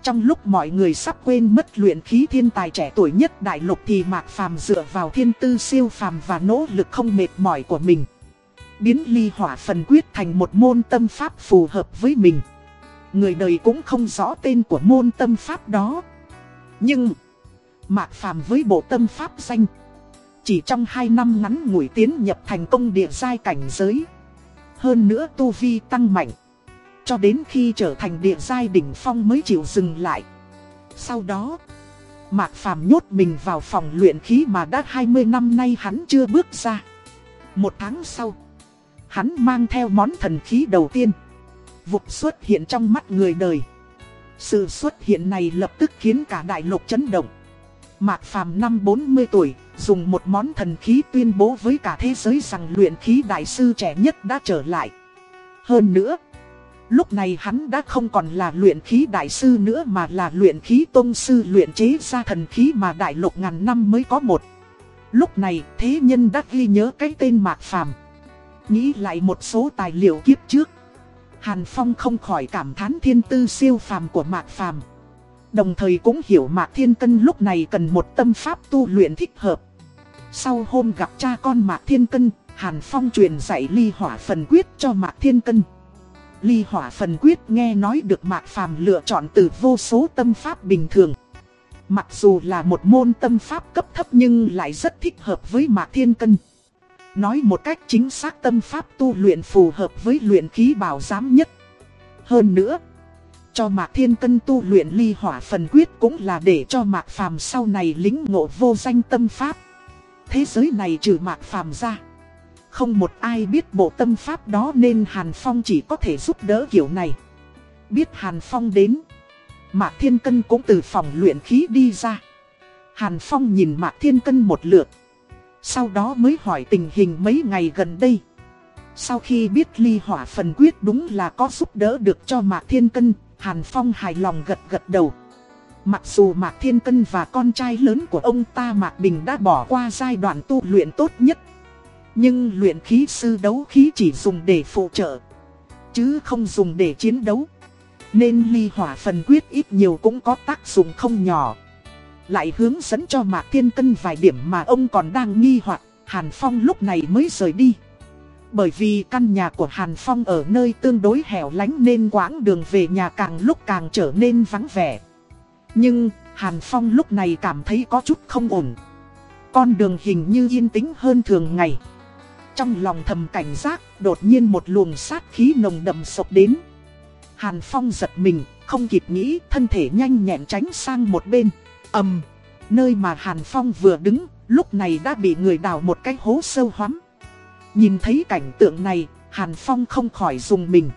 Trong lúc mọi người sắp quên mất luyện khí thiên tài trẻ tuổi nhất đại lục thì Mạc Phàm dựa vào thiên tư siêu phàm và nỗ lực không mệt mỏi của mình. Biến ly hỏa phần quyết thành một môn tâm pháp phù hợp với mình. Người đời cũng không rõ tên của môn tâm pháp đó. Nhưng, Mạc Phàm với bộ tâm pháp danh, chỉ trong 2 năm ngắn ngủi tiến nhập thành công địa giai cảnh giới. Hơn nữa tu vi tăng mạnh. Cho đến khi trở thành địa giai đỉnh phong mới chịu dừng lại. Sau đó, Mạc Phàm nhốt mình vào phòng luyện khí mà đã 20 năm nay hắn chưa bước ra. Một tháng sau, hắn mang theo món thần khí đầu tiên. Vụt xuất hiện trong mắt người đời. Sự xuất hiện này lập tức khiến cả đại lục chấn động. Mạc Phàm năm 40 tuổi, dùng một món thần khí tuyên bố với cả thế giới rằng luyện khí đại sư trẻ nhất đã trở lại. Hơn nữa, Lúc này hắn đã không còn là luyện khí đại sư nữa mà là luyện khí tôn sư luyện chế ra thần khí mà đại lục ngàn năm mới có một. Lúc này thế nhân đã ghi nhớ cái tên Mạc Phàm Nghĩ lại một số tài liệu kiếp trước. Hàn Phong không khỏi cảm thán thiên tư siêu phàm của Mạc Phàm Đồng thời cũng hiểu Mạc Thiên Cân lúc này cần một tâm pháp tu luyện thích hợp. Sau hôm gặp cha con Mạc Thiên Cân, Hàn Phong truyền dạy ly hỏa phần quyết cho Mạc Thiên Cân. Ly hỏa phần quyết nghe nói được Mạc Phàm lựa chọn từ vô số tâm pháp bình thường. Mặc dù là một môn tâm pháp cấp thấp nhưng lại rất thích hợp với Mạc Thiên Cân. Nói một cách chính xác tâm pháp tu luyện phù hợp với luyện khí bảo giám nhất. Hơn nữa, cho Mạc Thiên Cân tu luyện ly hỏa phần quyết cũng là để cho Mạc Phàm sau này lính ngộ vô danh tâm pháp. Thế giới này trừ Mạc Phàm ra không một ai biết bộ tâm pháp đó nên Hàn Phong chỉ có thể giúp đỡ kiểu này. Biết Hàn Phong đến. Mạc Thiên Cân cũng từ phòng luyện khí đi ra. Hàn Phong nhìn Mạc Thiên Cân một lượt. Sau đó mới hỏi tình hình mấy ngày gần đây. Sau khi biết ly hỏa phần quyết đúng là có giúp đỡ được cho Mạc Thiên Cân, Hàn Phong hài lòng gật gật đầu. Mặc dù Mạc Thiên Cân và con trai lớn của ông ta Mạc Bình đã bỏ qua giai đoạn tu luyện tốt nhất nhưng luyện khí sư đấu khí chỉ dùng để phụ trợ, Chứ không dùng để chiến đấu. Nên ly hỏa phần quyết ít nhiều cũng có tác dụng không nhỏ. Lại hướng dẫn cho Mạc Thiên Cân vài điểm mà ông còn đang nghi hoặc, Hàn Phong lúc này mới rời đi. Bởi vì căn nhà của Hàn Phong ở nơi tương đối hẻo lánh nên quãng đường về nhà càng lúc càng trở nên vắng vẻ. Nhưng, Hàn Phong lúc này cảm thấy có chút không ổn. Con đường hình như yên tĩnh hơn thường ngày. Trong lòng thầm cảnh giác, đột nhiên một luồng sát khí nồng đậm sộc đến. Hàn Phong giật mình, không kịp nghĩ, thân thể nhanh nhẹn tránh sang một bên. ầm, nơi mà Hàn Phong vừa đứng, lúc này đã bị người đào một cái hố sâu hoắm. Nhìn thấy cảnh tượng này, Hàn Phong không khỏi dùng mình.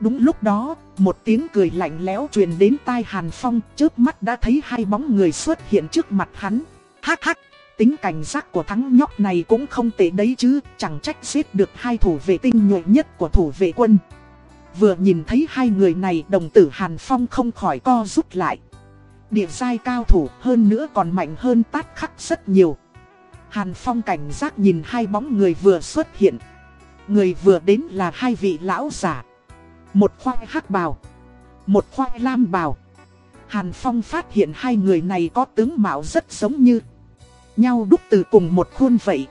Đúng lúc đó, một tiếng cười lạnh lẽo truyền đến tai Hàn Phong, chớp mắt đã thấy hai bóng người xuất hiện trước mặt hắn. Hắc hắc, tính cảnh giác của thắng nhóc này cũng không tệ đấy chứ, chẳng trách giết được hai thủ vệ tinh nhuệ nhất của thủ vệ quân. Vừa nhìn thấy hai người này đồng tử Hàn Phong không khỏi co rút lại. Địa giai cao thủ hơn nữa còn mạnh hơn tát khắc rất nhiều. Hàn Phong cảnh giác nhìn hai bóng người vừa xuất hiện. Người vừa đến là hai vị lão giả. Một khoai hắc bào. Một khoai lam bào. Hàn Phong phát hiện hai người này có tướng mạo rất giống như nhau đúc từ cùng một khuôn vậy.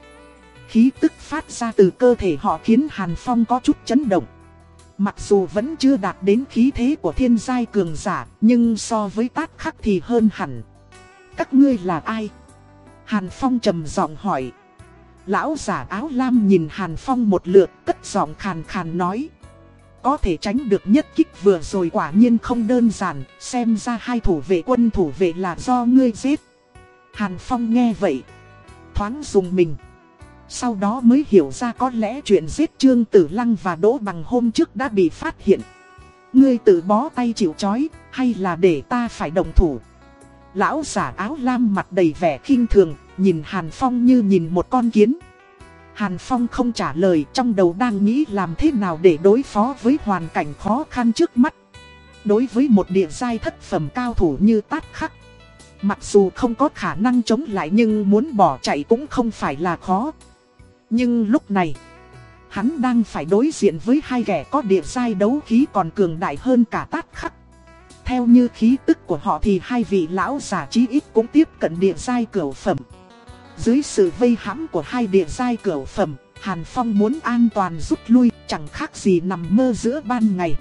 Khí tức phát ra từ cơ thể họ khiến Hàn Phong có chút chấn động. Mặc dù vẫn chưa đạt đến khí thế của thiên giai cường giả, nhưng so với tác khắc thì hơn hẳn. Các ngươi là ai? Hàn Phong trầm giọng hỏi. Lão giả áo lam nhìn Hàn Phong một lượt, cất giọng khàn khàn nói. Có thể tránh được nhất kích vừa rồi quả nhiên không đơn giản, xem ra hai thủ vệ quân thủ vệ là do ngươi giết. Hàn Phong nghe vậy, thoáng dùng mình. Sau đó mới hiểu ra có lẽ chuyện giết Trương Tử Lăng và Đỗ Bằng hôm trước đã bị phát hiện. Ngươi tự bó tay chịu chói, hay là để ta phải đồng thủ? Lão giả áo lam mặt đầy vẻ khinh thường, nhìn Hàn Phong như nhìn một con kiến. Hàn Phong không trả lời trong đầu đang nghĩ làm thế nào để đối phó với hoàn cảnh khó khăn trước mắt. Đối với một địa giai thất phẩm cao thủ như tát khắc. Mặc dù không có khả năng chống lại nhưng muốn bỏ chạy cũng không phải là khó. Nhưng lúc này, hắn đang phải đối diện với hai kẻ có địa giai đấu khí còn cường đại hơn cả tát khắc. Theo như khí tức của họ thì hai vị lão giả chí ít cũng tiếp cận địa giai cửu phẩm. Dưới sự vây hãm của hai địa giai cửu phẩm, Hàn Phong muốn an toàn rút lui, chẳng khác gì nằm mơ giữa ban ngày.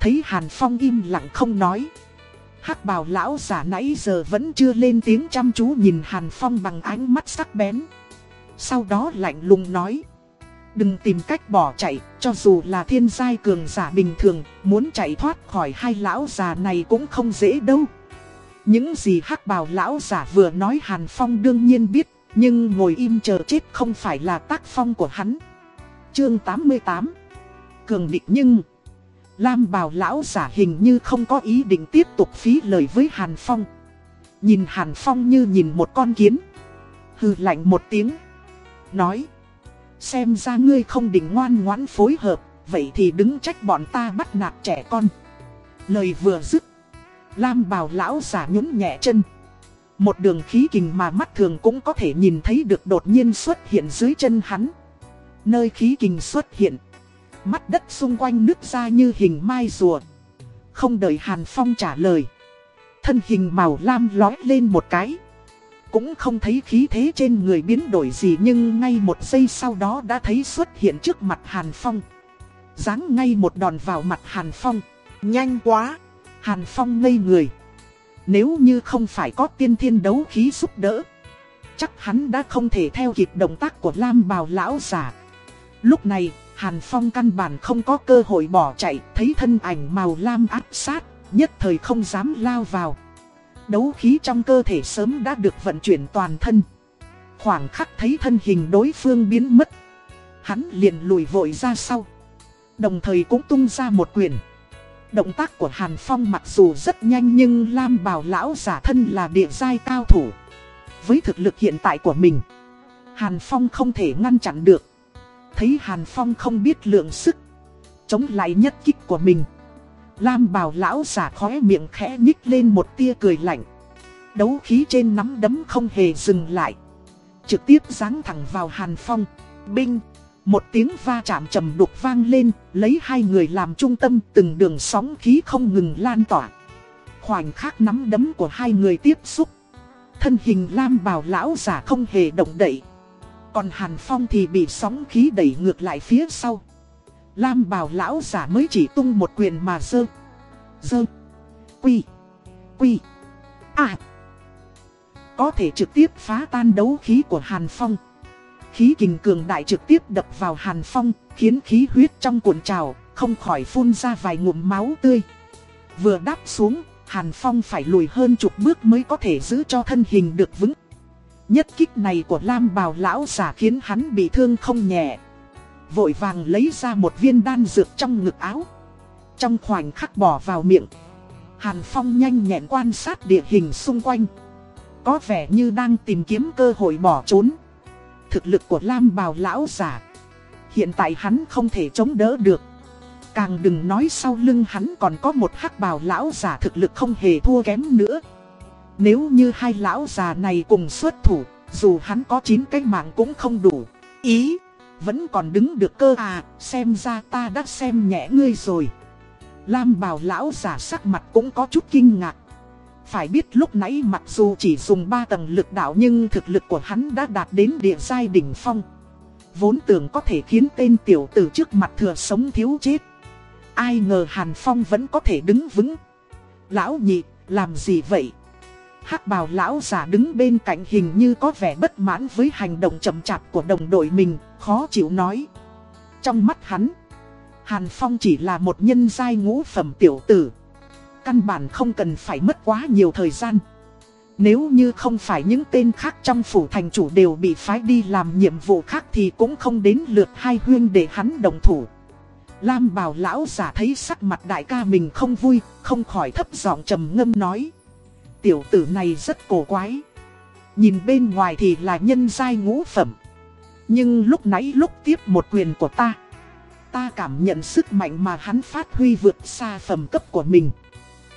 Thấy Hàn Phong im lặng không nói hắc bào lão giả nãy giờ vẫn chưa lên tiếng chăm chú nhìn Hàn Phong bằng ánh mắt sắc bén. Sau đó lạnh lùng nói. Đừng tìm cách bỏ chạy, cho dù là thiên giai cường giả bình thường, muốn chạy thoát khỏi hai lão già này cũng không dễ đâu. Những gì hắc bào lão giả vừa nói Hàn Phong đương nhiên biết, nhưng ngồi im chờ chết không phải là tác phong của hắn. Chương 88 Cường định nhưng... Lam bào lão giả hình như không có ý định tiếp tục phí lời với Hàn Phong. Nhìn Hàn Phong như nhìn một con kiến. Hừ lạnh một tiếng. Nói. Xem ra ngươi không định ngoan ngoãn phối hợp, vậy thì đứng trách bọn ta bắt nạt trẻ con. Lời vừa dứt. Lam bào lão giả nhún nhẹ chân. Một đường khí kình mà mắt thường cũng có thể nhìn thấy được đột nhiên xuất hiện dưới chân hắn. Nơi khí kình xuất hiện. Mắt đất xung quanh nứt ra như hình mai rùa. Không đợi Hàn Phong trả lời. Thân hình màu lam lói lên một cái. Cũng không thấy khí thế trên người biến đổi gì nhưng ngay một giây sau đó đã thấy xuất hiện trước mặt Hàn Phong. Giáng ngay một đòn vào mặt Hàn Phong. Nhanh quá! Hàn Phong ngây người. Nếu như không phải có tiên thiên đấu khí giúp đỡ. Chắc hắn đã không thể theo kịp động tác của Lam bào lão giả. Lúc này, Hàn Phong căn bản không có cơ hội bỏ chạy, thấy thân ảnh màu lam áp sát, nhất thời không dám lao vào đấu khí trong cơ thể sớm đã được vận chuyển toàn thân. Khoảng khắc thấy thân hình đối phương biến mất. Hắn liền lùi vội ra sau. Đồng thời cũng tung ra một quyền. Động tác của Hàn Phong mặc dù rất nhanh nhưng Lam Bảo Lão giả thân là địa giai cao thủ. Với thực lực hiện tại của mình, Hàn Phong không thể ngăn chặn được. Thấy Hàn Phong không biết lượng sức, chống lại nhất kích của mình. Lam bào lão giả khóe miệng khẽ nhích lên một tia cười lạnh. Đấu khí trên nắm đấm không hề dừng lại. Trực tiếp giáng thẳng vào Hàn Phong. Binh! Một tiếng va chạm trầm đục vang lên, lấy hai người làm trung tâm từng đường sóng khí không ngừng lan tỏa. Khoảnh khắc nắm đấm của hai người tiếp xúc. Thân hình Lam bào lão giả không hề động đậy. Còn Hàn Phong thì bị sóng khí đẩy ngược lại phía sau. Lam bào lão giả mới chỉ tung một quyền mà dơ. Dơ. Quy. Quy. À. Có thể trực tiếp phá tan đấu khí của Hàn Phong. Khí kình cường đại trực tiếp đập vào Hàn Phong, khiến khí huyết trong cuộn trào, không khỏi phun ra vài ngụm máu tươi. Vừa đáp xuống, Hàn Phong phải lùi hơn chục bước mới có thể giữ cho thân hình được vững. Nhất kích này của Lam Bào lão giả khiến hắn bị thương không nhẹ. Vội vàng lấy ra một viên đan dược trong ngực áo. Trong khoảnh khắc bỏ vào miệng. Hàn Phong nhanh nhẹn quan sát địa hình xung quanh. Có vẻ như đang tìm kiếm cơ hội bỏ trốn. Thực lực của Lam Bào lão giả. Hiện tại hắn không thể chống đỡ được. Càng đừng nói sau lưng hắn còn có một hắc bào lão giả thực lực không hề thua kém nữa. Nếu như hai lão già này cùng xuất thủ, dù hắn có chín cái mạng cũng không đủ. Ý, vẫn còn đứng được cơ à, xem ra ta đã xem nhẹ ngươi rồi. Lam bào lão giả sắc mặt cũng có chút kinh ngạc. Phải biết lúc nãy mặc dù chỉ dùng 3 tầng lực đạo nhưng thực lực của hắn đã đạt đến địa giai đỉnh phong. Vốn tưởng có thể khiến tên tiểu tử trước mặt thừa sống thiếu chết. Ai ngờ Hàn Phong vẫn có thể đứng vững. Lão nhị, làm gì vậy? Hắc bào lão giả đứng bên cạnh hình như có vẻ bất mãn với hành động chậm chạp của đồng đội mình, khó chịu nói. Trong mắt hắn, Hàn Phong chỉ là một nhân giai ngũ phẩm tiểu tử. Căn bản không cần phải mất quá nhiều thời gian. Nếu như không phải những tên khác trong phủ thành chủ đều bị phái đi làm nhiệm vụ khác thì cũng không đến lượt hai huyên để hắn đồng thủ. Lam bào lão giả thấy sắc mặt đại ca mình không vui, không khỏi thấp giọng trầm ngâm nói. Tiểu tử này rất cổ quái. Nhìn bên ngoài thì là nhân giai ngũ phẩm. Nhưng lúc nãy lúc tiếp một quyền của ta. Ta cảm nhận sức mạnh mà hắn phát huy vượt xa phẩm cấp của mình.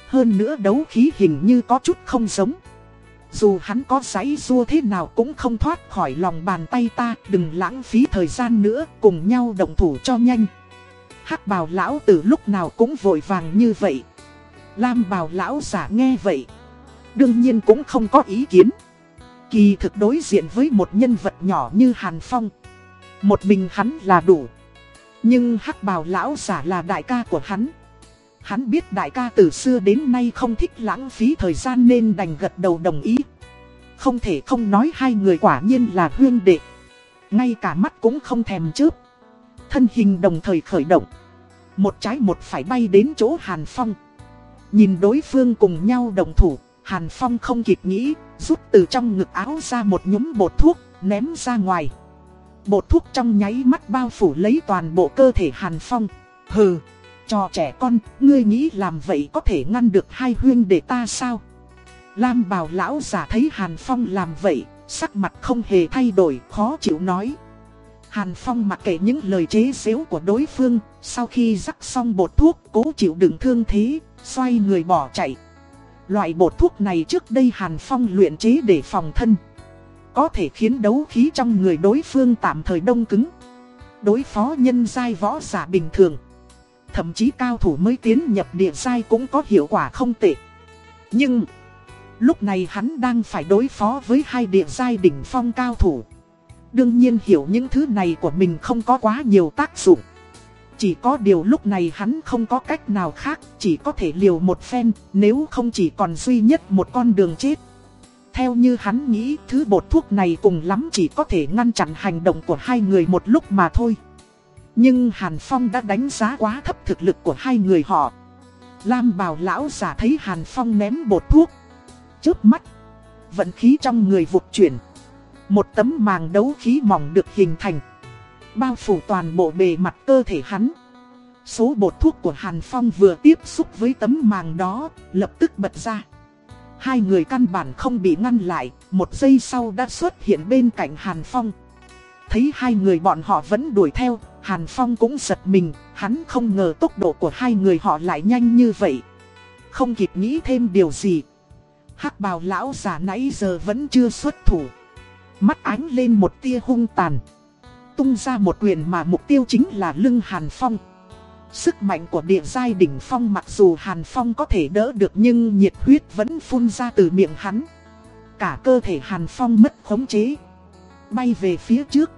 Hơn nữa đấu khí hình như có chút không giống. Dù hắn có giấy rua thế nào cũng không thoát khỏi lòng bàn tay ta, Đừng lãng phí thời gian nữa, cùng nhau động thủ cho nhanh hắc bào lão từ lúc nào cũng vội vàng như vậy Lam bào lão giả nghe vậy Đương nhiên cũng không có ý kiến. Kỳ thực đối diện với một nhân vật nhỏ như Hàn Phong. Một mình hắn là đủ. Nhưng hắc bào lão giả là đại ca của hắn. Hắn biết đại ca từ xưa đến nay không thích lãng phí thời gian nên đành gật đầu đồng ý. Không thể không nói hai người quả nhiên là huyên đệ. Ngay cả mắt cũng không thèm chớp. Thân hình đồng thời khởi động. Một trái một phải bay đến chỗ Hàn Phong. Nhìn đối phương cùng nhau đồng thủ, Hàn Phong không kịp nghĩ, rút từ trong ngực áo ra một nhúm bột thuốc, ném ra ngoài. Bột thuốc trong nháy mắt bao phủ lấy toàn bộ cơ thể Hàn Phong. Hừ, cho trẻ con, ngươi nghĩ làm vậy có thể ngăn được hai huyên để ta sao? Lam bào lão giả thấy Hàn Phong làm vậy, sắc mặt không hề thay đổi, khó chịu nói. Hàn Phong mặc kệ những lời chế xếu của đối phương, sau khi rắc xong bột thuốc cố chịu đựng thương thế, xoay người bỏ chạy. Loại bột thuốc này trước đây Hàn Phong luyện chế để phòng thân. Có thể khiến đấu khí trong người đối phương tạm thời đông cứng. Đối phó nhân giai võ giả bình thường. Thậm chí cao thủ mới tiến nhập địa giai cũng có hiệu quả không tệ. Nhưng, lúc này hắn đang phải đối phó với hai địa giai đỉnh phong cao thủ. Đương nhiên hiểu những thứ này của mình không có quá nhiều tác dụng. Chỉ có điều lúc này hắn không có cách nào khác, chỉ có thể liều một phen, nếu không chỉ còn duy nhất một con đường chết. Theo như hắn nghĩ, thứ bột thuốc này cùng lắm chỉ có thể ngăn chặn hành động của hai người một lúc mà thôi. Nhưng Hàn Phong đã đánh giá quá thấp thực lực của hai người họ. Lam bào lão giả thấy Hàn Phong ném bột thuốc. Chớp mắt, vận khí trong người vụt chuyển. Một tấm màng đấu khí mỏng được hình thành bao phủ toàn bộ bề mặt cơ thể hắn. Số bột thuốc của Hàn Phong vừa tiếp xúc với tấm màng đó, lập tức bật ra. Hai người căn bản không bị ngăn lại, một giây sau đã xuất hiện bên cạnh Hàn Phong. Thấy hai người bọn họ vẫn đuổi theo, Hàn Phong cũng giật mình, hắn không ngờ tốc độ của hai người họ lại nhanh như vậy. Không kịp nghĩ thêm điều gì. hắc bào lão già nãy giờ vẫn chưa xuất thủ. Mắt ánh lên một tia hung tàn tung ra một quyền mà mục tiêu chính là lưng Hàn Phong. Sức mạnh của địa giai đỉnh phong mặc dù Hàn Phong có thể đỡ được nhưng nhiệt huyết vẫn phun ra từ miệng hắn. Cả cơ thể Hàn Phong mất khống chế. Bay về phía trước.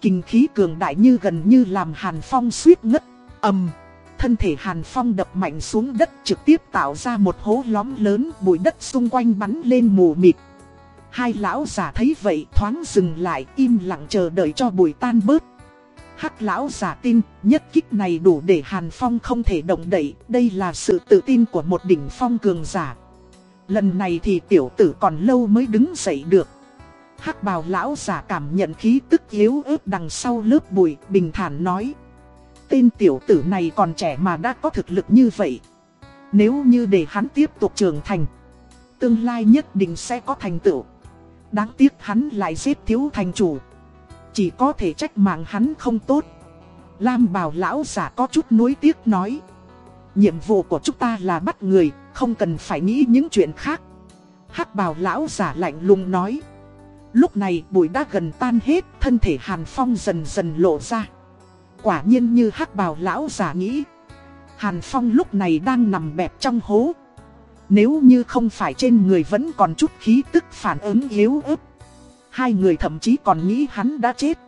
Kinh khí cường đại như gần như làm Hàn Phong suýt ngất. ầm Thân thể Hàn Phong đập mạnh xuống đất trực tiếp tạo ra một hố lõm lớn, bụi đất xung quanh bắn lên mù mịt. Hai lão giả thấy vậy thoáng dừng lại im lặng chờ đợi cho bụi tan bớt. Hắc lão giả tin nhất kích này đủ để Hàn Phong không thể động đậy, đây là sự tự tin của một đỉnh phong cường giả. Lần này thì tiểu tử còn lâu mới đứng dậy được. Hắc bào lão giả cảm nhận khí tức yếu ớt đằng sau lớp bụi, bình thản nói. Tên tiểu tử này còn trẻ mà đã có thực lực như vậy. Nếu như để hắn tiếp tục trưởng thành, tương lai nhất định sẽ có thành tựu. Đáng tiếc hắn lại giết thiếu thành chủ. Chỉ có thể trách mạng hắn không tốt. Lam bào lão giả có chút nuối tiếc nói. Nhiệm vụ của chúng ta là bắt người, không cần phải nghĩ những chuyện khác. hắc bào lão giả lạnh lùng nói. Lúc này bụi đã gần tan hết, thân thể Hàn Phong dần dần lộ ra. Quả nhiên như hắc bào lão giả nghĩ. Hàn Phong lúc này đang nằm bẹp trong hố. Nếu như không phải trên người vẫn còn chút khí tức phản ứng yếu ớt. Hai người thậm chí còn nghĩ hắn đã chết.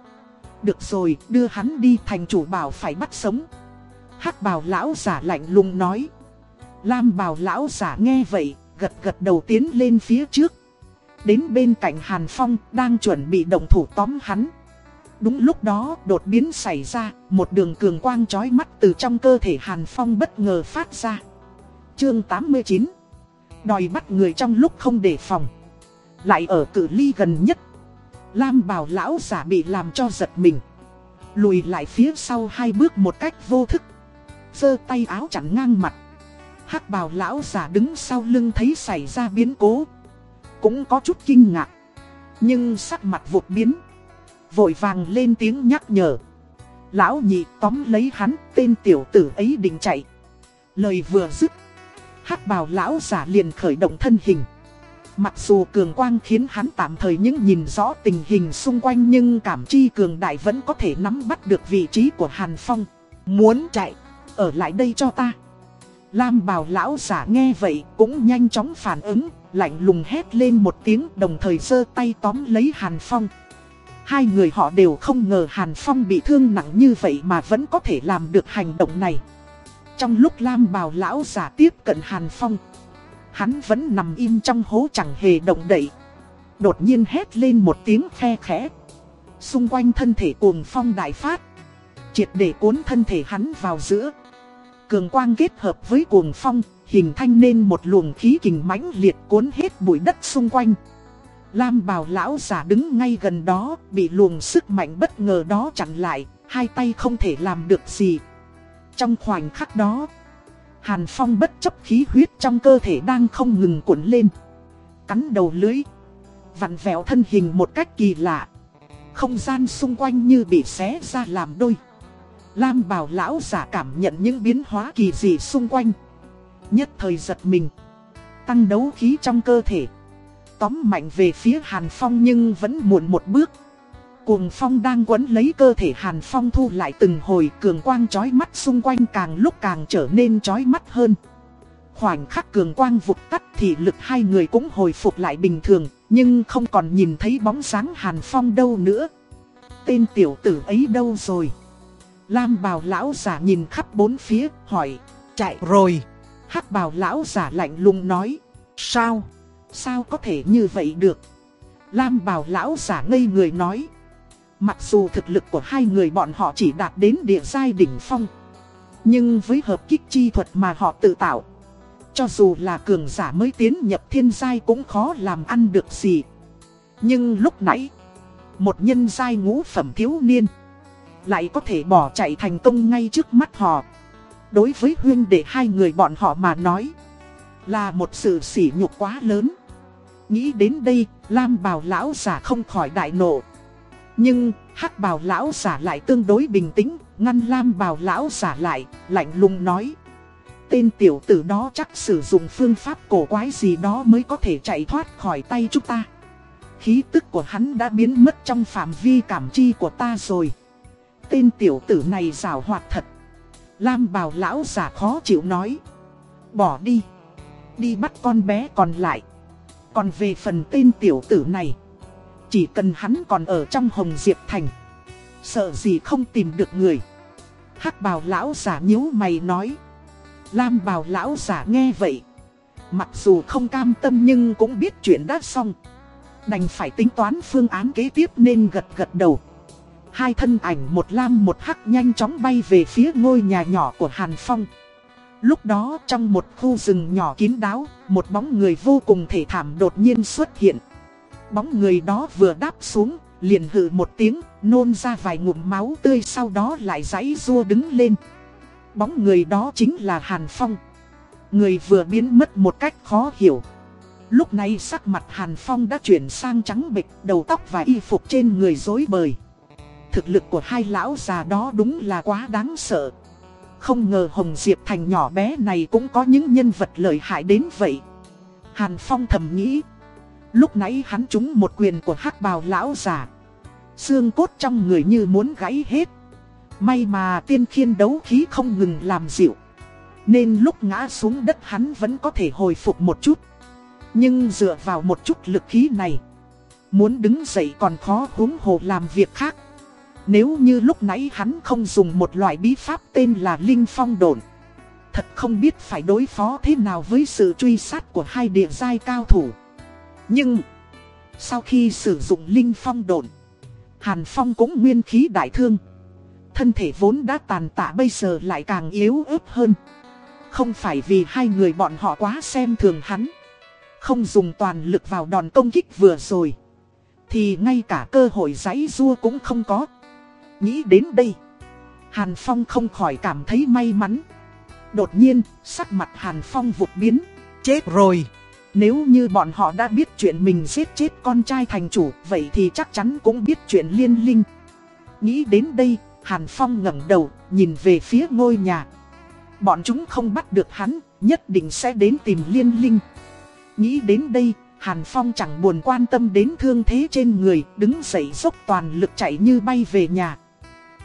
Được rồi, đưa hắn đi thành chủ bảo phải bắt sống. hắc bào lão giả lạnh lùng nói. Lam bào lão giả nghe vậy, gật gật đầu tiến lên phía trước. Đến bên cạnh Hàn Phong đang chuẩn bị động thủ tóm hắn. Đúng lúc đó đột biến xảy ra, một đường cường quang chói mắt từ trong cơ thể Hàn Phong bất ngờ phát ra. Chương 89 Đòi bắt người trong lúc không đề phòng. Lại ở cự ly gần nhất. Lam bảo lão giả bị làm cho giật mình. Lùi lại phía sau hai bước một cách vô thức. giơ tay áo chặn ngang mặt. hắc bào lão giả đứng sau lưng thấy xảy ra biến cố. Cũng có chút kinh ngạc. Nhưng sắc mặt vụt biến. Vội vàng lên tiếng nhắc nhở. Lão nhị tóm lấy hắn, tên tiểu tử ấy định chạy. Lời vừa dứt hắc bào lão giả liền khởi động thân hình. Mặc dù cường quang khiến hắn tạm thời những nhìn rõ tình hình xung quanh nhưng cảm chi cường đại vẫn có thể nắm bắt được vị trí của Hàn Phong. Muốn chạy, ở lại đây cho ta. Lam bào lão giả nghe vậy cũng nhanh chóng phản ứng, lạnh lùng hét lên một tiếng đồng thời giơ tay tóm lấy Hàn Phong. Hai người họ đều không ngờ Hàn Phong bị thương nặng như vậy mà vẫn có thể làm được hành động này. Trong lúc Lam bào lão giả tiếp cận Hàn Phong, hắn vẫn nằm im trong hố chẳng hề động đậy. Đột nhiên hét lên một tiếng khe khẽ. Xung quanh thân thể cuồng phong đại phát, triệt để cuốn thân thể hắn vào giữa. Cường quang kết hợp với cuồng phong, hình thành nên một luồng khí kình mãnh liệt cuốn hết bụi đất xung quanh. Lam bào lão giả đứng ngay gần đó, bị luồng sức mạnh bất ngờ đó chặn lại, hai tay không thể làm được gì. Trong khoảnh khắc đó, Hàn Phong bất chấp khí huyết trong cơ thể đang không ngừng cuộn lên. Cắn đầu lưới, vặn vẹo thân hình một cách kỳ lạ. Không gian xung quanh như bị xé ra làm đôi. Lam bảo lão giả cảm nhận những biến hóa kỳ dị xung quanh. Nhất thời giật mình. Tăng đấu khí trong cơ thể. Tóm mạnh về phía Hàn Phong nhưng vẫn muộn một bước. Cuồng phong đang quấn lấy cơ thể Hàn Phong thu lại từng hồi cường quang chói mắt xung quanh càng lúc càng trở nên chói mắt hơn. Khoảnh khắc cường quang vụt tắt thì lực hai người cũng hồi phục lại bình thường, nhưng không còn nhìn thấy bóng dáng Hàn Phong đâu nữa. Tên tiểu tử ấy đâu rồi? Lam bào lão giả nhìn khắp bốn phía, hỏi, chạy rồi. hắc bào lão giả lạnh lùng nói, sao? Sao có thể như vậy được? Lam bào lão giả ngây người nói, mặc dù thực lực của hai người bọn họ chỉ đạt đến địa giai đỉnh phong. Nhưng với hợp kích chi thuật mà họ tự tạo, cho dù là cường giả mới tiến nhập thiên giai cũng khó làm ăn được gì. Nhưng lúc nãy, một nhân giai ngũ phẩm thiếu niên lại có thể bỏ chạy thành công ngay trước mắt họ. Đối với huyên để hai người bọn họ mà nói, là một sự sỉ nhục quá lớn. Nghĩ đến đây, Lam bào lão giả không khỏi đại nộ. Nhưng, hắc bào lão giả lại tương đối bình tĩnh, ngăn Lam bào lão giả lại, lạnh lùng nói. Tên tiểu tử đó chắc sử dụng phương pháp cổ quái gì đó mới có thể chạy thoát khỏi tay chúng ta. Khí tức của hắn đã biến mất trong phạm vi cảm chi của ta rồi tên tiểu tử này rào hoạt thật. Lam bào lão giả khó chịu nói. Bỏ đi. Đi bắt con bé còn lại. Còn về phần tên tiểu tử này. Chỉ cần hắn còn ở trong Hồng Diệp Thành. Sợ gì không tìm được người. hắc bào lão giả nhíu mày nói. Lam bào lão giả nghe vậy. Mặc dù không cam tâm nhưng cũng biết chuyện đã xong. Đành phải tính toán phương án kế tiếp nên gật gật đầu Hai thân ảnh một lam một hắc nhanh chóng bay về phía ngôi nhà nhỏ của Hàn Phong Lúc đó trong một khu rừng nhỏ kín đáo, Một bóng người vô cùng thể thảm đột nhiên xuất hiện Bóng người đó vừa đáp xuống liền hự một tiếng Nôn ra vài ngụm máu tươi sau đó lại giãy rua đứng lên Bóng người đó chính là Hàn Phong Người vừa biến mất một cách khó hiểu Lúc này sắc mặt Hàn Phong đã chuyển sang trắng bệch, đầu tóc và y phục trên người rối bời. Thực lực của hai lão già đó đúng là quá đáng sợ. Không ngờ Hồng Diệp Thành nhỏ bé này cũng có những nhân vật lợi hại đến vậy. Hàn Phong thầm nghĩ. Lúc nãy hắn trúng một quyền của hắc bào lão già. Xương cốt trong người như muốn gãy hết. May mà tiên khiên đấu khí không ngừng làm dịu. Nên lúc ngã xuống đất hắn vẫn có thể hồi phục một chút. Nhưng dựa vào một chút lực khí này, Muốn đứng dậy còn khó huống hồ làm việc khác Nếu như lúc nãy hắn không dùng một loại bí pháp tên là Linh Phong Đồn Thật không biết phải đối phó thế nào với sự truy sát của hai địa giai cao thủ nhưng, Sau khi sử dụng Linh Phong Đồn Hàn Phong cũng nguyên khí đại thương. Thân thể vốn đã tàn tạ bây giờ lại càng yếu ớt hơn. Không phải vì hai người bọn họ quá xem thường hắn, không dùng toàn lực vào đòn công kích vừa rồi, Thì ngay cả cơ hội giãy rua cũng không có. Nghĩ đến đây, Hàn Phong không khỏi cảm thấy may mắn. Đột nhiên, sắc mặt Hàn Phong vụt biến. Chết rồi! Nếu như bọn họ đã biết chuyện mình giết chết con trai thành chủ Vậy thì chắc chắn cũng biết chuyện liên linh Nghĩ đến đây Hàn Phong ngẩng đầu nhìn về phía ngôi nhà Bọn chúng không bắt được hắn Nhất định sẽ đến tìm liên linh Nghĩ đến đây, Hàn Phong chẳng buồn quan tâm đến thương thế trên người, đứng dậy dốc toàn lực chạy như bay về nhà.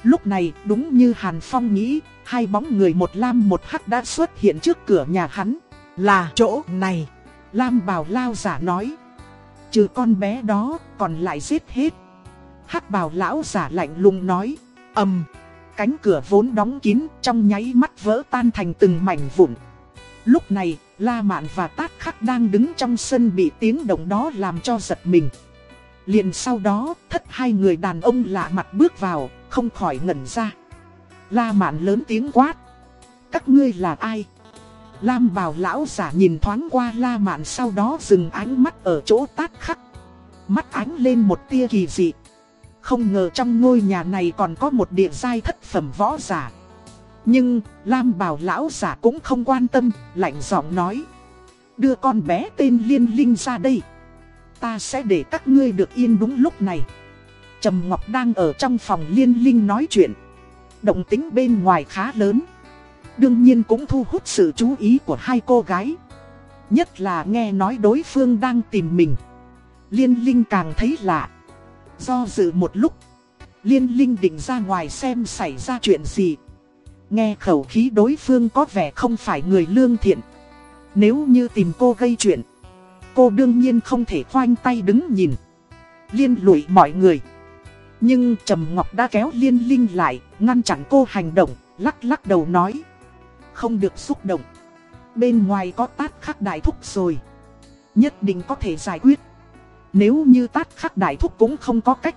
Lúc này, đúng như Hàn Phong nghĩ, hai bóng người một lam một hắc đã xuất hiện trước cửa nhà hắn. Là chỗ này. Lam bào lao giả nói. Trừ con bé đó, còn lại giết hết. Hắc bào lão giả lạnh lùng nói. ầm, cánh cửa vốn đóng kín, trong nháy mắt vỡ tan thành từng mảnh vụn. Lúc này, La Mạn và Tát Khắc đang đứng trong sân bị tiếng động đó làm cho giật mình. Liền sau đó, thất hai người đàn ông lạ mặt bước vào, không khỏi ngẩn ra. La Mạn lớn tiếng quát. Các ngươi là ai? Lam bào lão giả nhìn thoáng qua La Mạn sau đó dừng ánh mắt ở chỗ Tát Khắc. Mắt ánh lên một tia kỳ dị. Không ngờ trong ngôi nhà này còn có một địa giai thất phẩm võ giả. Nhưng, Lam bảo lão giả cũng không quan tâm, lạnh giọng nói. Đưa con bé tên Liên Linh ra đây. Ta sẽ để các ngươi được yên đúng lúc này. Trầm Ngọc đang ở trong phòng Liên Linh nói chuyện. Động tính bên ngoài khá lớn. Đương nhiên cũng thu hút sự chú ý của hai cô gái. Nhất là nghe nói đối phương đang tìm mình. Liên Linh càng thấy lạ. Do dự một lúc, Liên Linh định ra ngoài xem xảy ra chuyện gì. Nghe khẩu khí đối phương có vẻ không phải người lương thiện Nếu như tìm cô gây chuyện Cô đương nhiên không thể khoanh tay đứng nhìn Liên lụy mọi người Nhưng Trầm Ngọc đã kéo Liên Linh lại Ngăn chặn cô hành động Lắc lắc đầu nói không được xúc động Bên ngoài có tát khắc đại thúc rồi Nhất định có thể giải quyết Nếu như tát khắc đại thúc cũng không có cách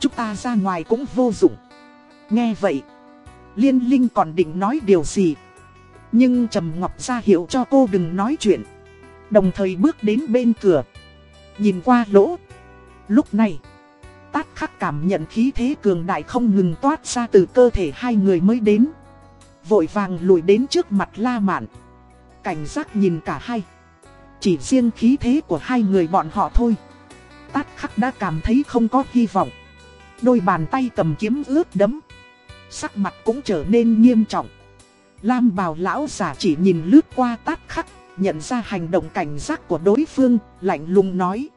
Chúng ta ra ngoài cũng vô dụng Nghe vậy Liên Linh còn định nói điều gì. Nhưng Trầm Ngọc ra hiệu cho cô đừng nói chuyện. Đồng thời bước đến bên cửa. Nhìn qua lỗ. Lúc này, tát khắc cảm nhận khí thế cường đại không ngừng toát ra từ cơ thể hai người mới đến. Vội vàng lùi đến trước mặt la mạn. Cảnh giác nhìn cả hai. Chỉ riêng khí thế của hai người bọn họ thôi. Tát khắc đã cảm thấy không có hy vọng. Đôi bàn tay cầm kiếm ướt đấm sắc mặt cũng trở nên nghiêm trọng. Lam bào lão giả chỉ nhìn lướt qua tát khắc, nhận ra hành động cảnh giác của đối phương, lạnh lùng nói.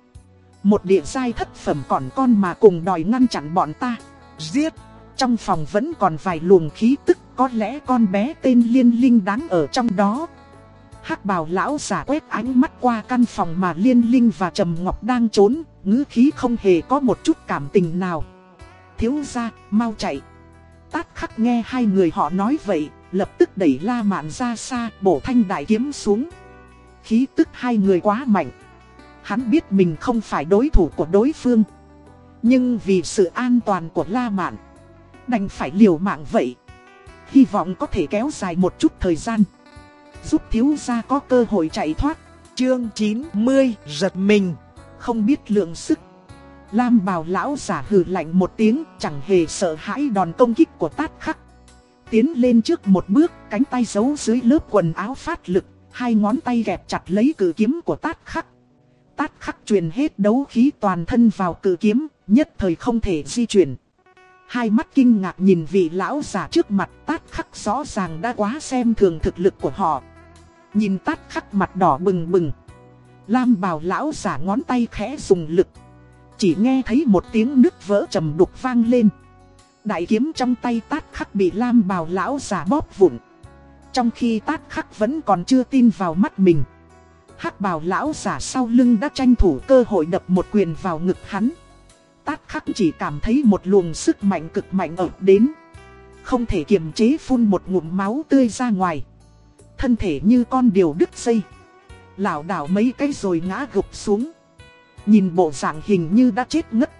Một địa giai thất phẩm còn con mà cùng đòi ngăn chặn bọn ta. Giết! Trong phòng vẫn còn vài luồng khí tức, có lẽ con bé tên Liên Linh đáng ở trong đó. hắc bào lão giả quét ánh mắt qua căn phòng mà Liên Linh và Trầm Ngọc đang trốn, ngữ khí không hề có một chút cảm tình nào. Thiếu ra, mau chạy. Tát khắc nghe hai người họ nói vậy, lập tức đẩy la mạn ra xa, bổ thanh đại kiếm xuống. Khí tức hai người quá mạnh. Hắn biết mình không phải đối thủ của đối phương Nhưng vì sự an toàn của La Mạn Đành phải liều mạng vậy Hy vọng có thể kéo dài một chút thời gian. Giúp thiếu gia có cơ hội chạy thoát. Chương 90 giật mình. Không biết lượng sức. Lam bào lão giả hừ lạnh một tiếng, Chẳng hề sợ hãi đòn công kích của tát khắc. Tiến lên trước một bước, Cánh tay giấu dưới lớp quần áo phát lực, Hai ngón tay gẹp chặt lấy cử kiếm của tát khắc. Tát khắc truyền hết đấu khí toàn thân vào cử kiếm, Nhất thời không thể di chuyển. Hai mắt kinh ngạc nhìn vị lão giả trước mặt, tát khắc rõ ràng đã quá xem thường thực lực của họ. Nhìn tát khắc mặt đỏ bừng bừng. Lam bào lão giả ngón tay khẽ dùng lực. Chỉ nghe thấy một tiếng nứt vỡ trầm đục vang lên. Đại kiếm trong tay tát khắc bị Lam bào lão giả bóp vụn. Trong khi tát khắc vẫn còn chưa tin vào mắt mình, hắc bào lão giả sau lưng đã tranh thủ cơ hội đập một quyền vào ngực hắn. Tát khắc chỉ cảm thấy một luồng sức mạnh cực mạnh ập đến. Không thể kiềm chế phun một ngụm máu tươi ra ngoài. Thân thể như con điều đứt dây. Lảo đảo mấy cái rồi ngã gục xuống. Nhìn bộ dạng hình như đã chết ngất.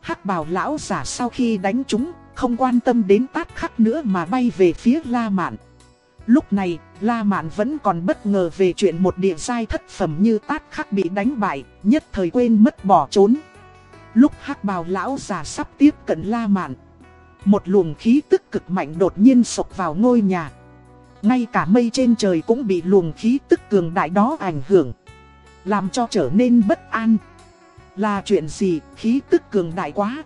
Hắc bào lão giả sau khi đánh chúng Không quan tâm đến tát khắc nữa mà bay về phía La Mạn. Lúc này, La Mạn vẫn còn bất ngờ về chuyện một địa giai thất phẩm như tát khắc bị đánh bại, nhất thời quên mất bỏ trốn. Lúc hắc bào lão già sắp tiếp cận La Mạn, một luồng khí tức cực mạnh đột nhiên sộc vào ngôi nhà. Ngay cả mây trên trời cũng bị luồng khí tức cường đại đó ảnh hưởng, làm cho trở nên bất an. Là chuyện gì, khí tức cường đại quá.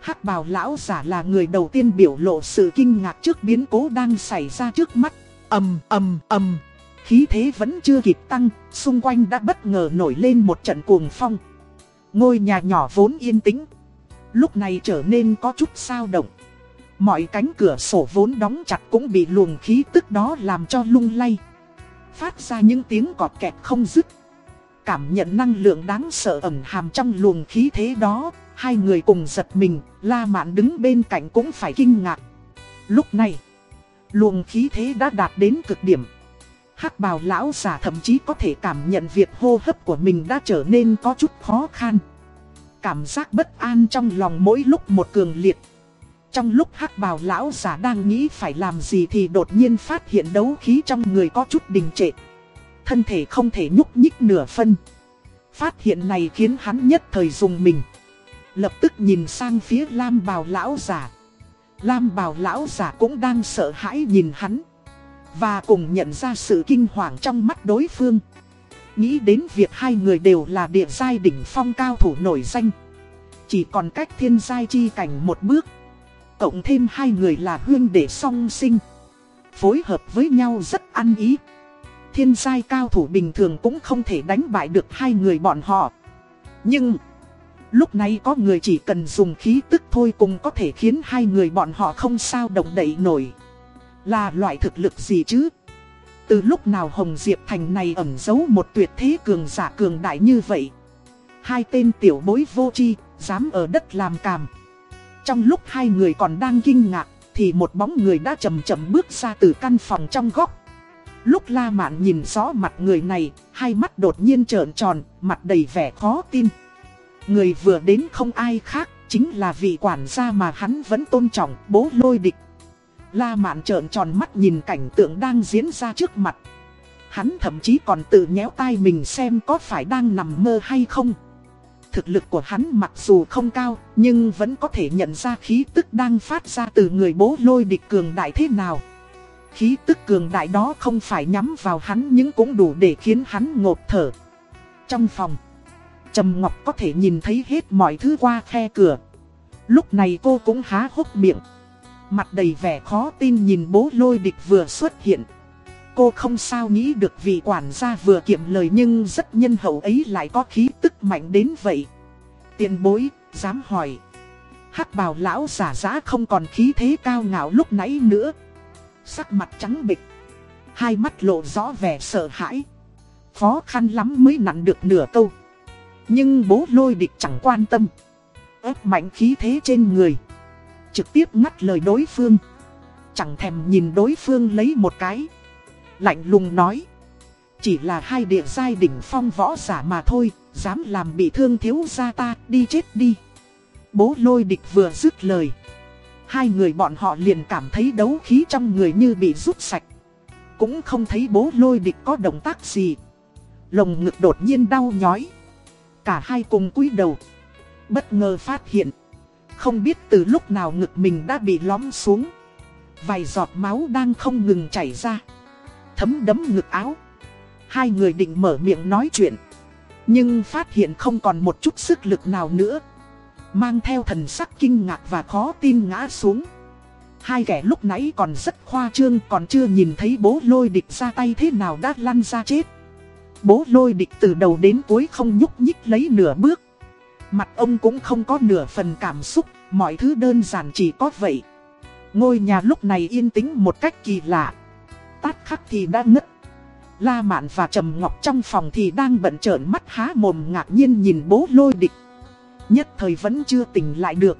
hắc bào lão giả là người đầu tiên biểu lộ sự kinh ngạc trước biến cố đang xảy ra trước mắt. ầm ầm ầm, khí thế vẫn chưa kịp tăng, xung quanh đã bất ngờ nổi lên một trận cuồng phong. Ngôi nhà nhỏ vốn yên tĩnh, lúc này trở nên có chút sao động. Mọi cánh cửa sổ vốn đóng chặt cũng bị luồng khí tức đó làm cho lung lay. Phát ra những tiếng cọt kẹt không dứt. Cảm nhận năng lượng đáng sợ ẩn hàm trong luồng khí thế đó, hai người cùng giật mình, La Mạn đứng bên cạnh cũng phải kinh ngạc. Lúc này, luồng khí thế đã đạt đến cực điểm hắc bào lão giả thậm chí có thể cảm nhận việc hô hấp của mình đã trở nên có chút khó khăn. Cảm giác bất an trong lòng mỗi lúc một cường liệt. Trong lúc hắc bào lão giả đang nghĩ phải làm gì thì đột nhiên phát hiện đấu khí trong người có chút đình trệ. Thân thể không thể nhúc nhích nửa phân. Phát hiện này khiến hắn nhất thời dùng mình. Lập tức nhìn sang phía lam bào lão giả. Lam bào lão giả cũng đang sợ hãi nhìn hắn. Và cùng nhận ra sự kinh hoàng trong mắt đối phương. Nghĩ đến việc hai người đều là địa giai đỉnh phong cao thủ nổi danh. Chỉ còn cách thiên giai chi cảnh một bước. Cộng thêm hai người là huyên để song sinh. Phối hợp với nhau rất ăn ý. Thiên giai cao thủ bình thường cũng không thể đánh bại được hai người bọn họ. Nhưng... Lúc này có người chỉ cần dùng khí tức thôi cũng có thể khiến hai người bọn họ không sao động đậy nổi. Là loại thực lực gì chứ? Từ lúc nào Hồng Diệp Thành này ẩn giấu một tuyệt thế cường giả cường đại như vậy? Hai tên tiểu bối vô chi, dám ở đất làm càm. Trong lúc hai người còn đang kinh ngạc, thì một bóng người đã chậm chậm bước ra từ căn phòng trong góc. Lúc La Mạn nhìn rõ mặt người này, hai mắt đột nhiên trợn tròn, mặt đầy vẻ khó tin. Người vừa đến không ai khác, chính là vị quản gia mà hắn vẫn tôn trọng, bố lôi địch. La Mạn trợn tròn mắt nhìn cảnh tượng đang diễn ra trước mặt. Hắn thậm chí còn tự nhéo tai mình xem có phải đang nằm mơ hay không. Thực lực của hắn mặc dù không cao, nhưng vẫn có thể nhận ra khí tức đang phát ra từ người bố lôi địch cường đại thế nào. Khí tức cường đại đó không phải nhắm vào hắn nhưng cũng đủ để khiến hắn ngột thở. Trong phòng, Trầm Ngọc có thể nhìn thấy hết mọi thứ qua khe cửa. Lúc này cô cũng há hốc miệng. Mặt đầy vẻ khó tin nhìn bố lôi địch vừa xuất hiện. Cô không sao nghĩ được vị quản gia vừa kiệm lời nhưng rất nhân hậu ấy lại có khí tức mạnh đến vậy. Tiền bối, dám hỏi. hắc bào lão giả giá không còn khí thế cao ngạo lúc nãy nữa. Sắc mặt trắng bịch. Hai mắt lộ rõ vẻ sợ hãi. Khó khăn lắm mới nặn được nửa câu. Nhưng bố lôi địch chẳng quan tâm. ép mạnh khí thế trên người. Trực tiếp ngắt lời đối phương. Chẳng thèm nhìn đối phương lấy một cái. Lạnh lùng nói. Chỉ là hai địa giai đỉnh phong võ giả mà thôi, Dám làm bị thương thiếu gia ta, đi chết đi. Bố lôi địch vừa dứt lời. Hai người bọn họ liền cảm thấy đấu khí trong người như bị rút sạch. Cũng không thấy bố lôi địch có động tác gì. Lồng ngực đột nhiên đau nhói. Cả hai cùng cúi đầu. Bất ngờ phát hiện. Không biết từ lúc nào ngực mình đã bị lõm xuống. Vài giọt máu đang không ngừng chảy ra. Thấm đấm ngực áo. Hai người định mở miệng nói chuyện. Nhưng phát hiện không còn một chút sức lực nào nữa. Mang theo thần sắc kinh ngạc và khó tin ngã xuống. Hai kẻ lúc nãy còn rất khoa trương, còn chưa nhìn thấy bố lôi địch ra tay thế nào đã lăn ra chết. Bố lôi địch từ đầu đến cuối không nhúc nhích lấy nửa bước. Mặt ông cũng không có nửa phần cảm xúc, mọi thứ đơn giản chỉ có vậy. Ngôi nhà lúc này yên tĩnh một cách kỳ lạ. Tát khắc thì đã ngất. La Mạn và Trầm Ngọc trong phòng thì đang bận trợn mắt há mồm ngạc nhiên nhìn bố lôi địch. Nhất thời vẫn chưa tỉnh lại được.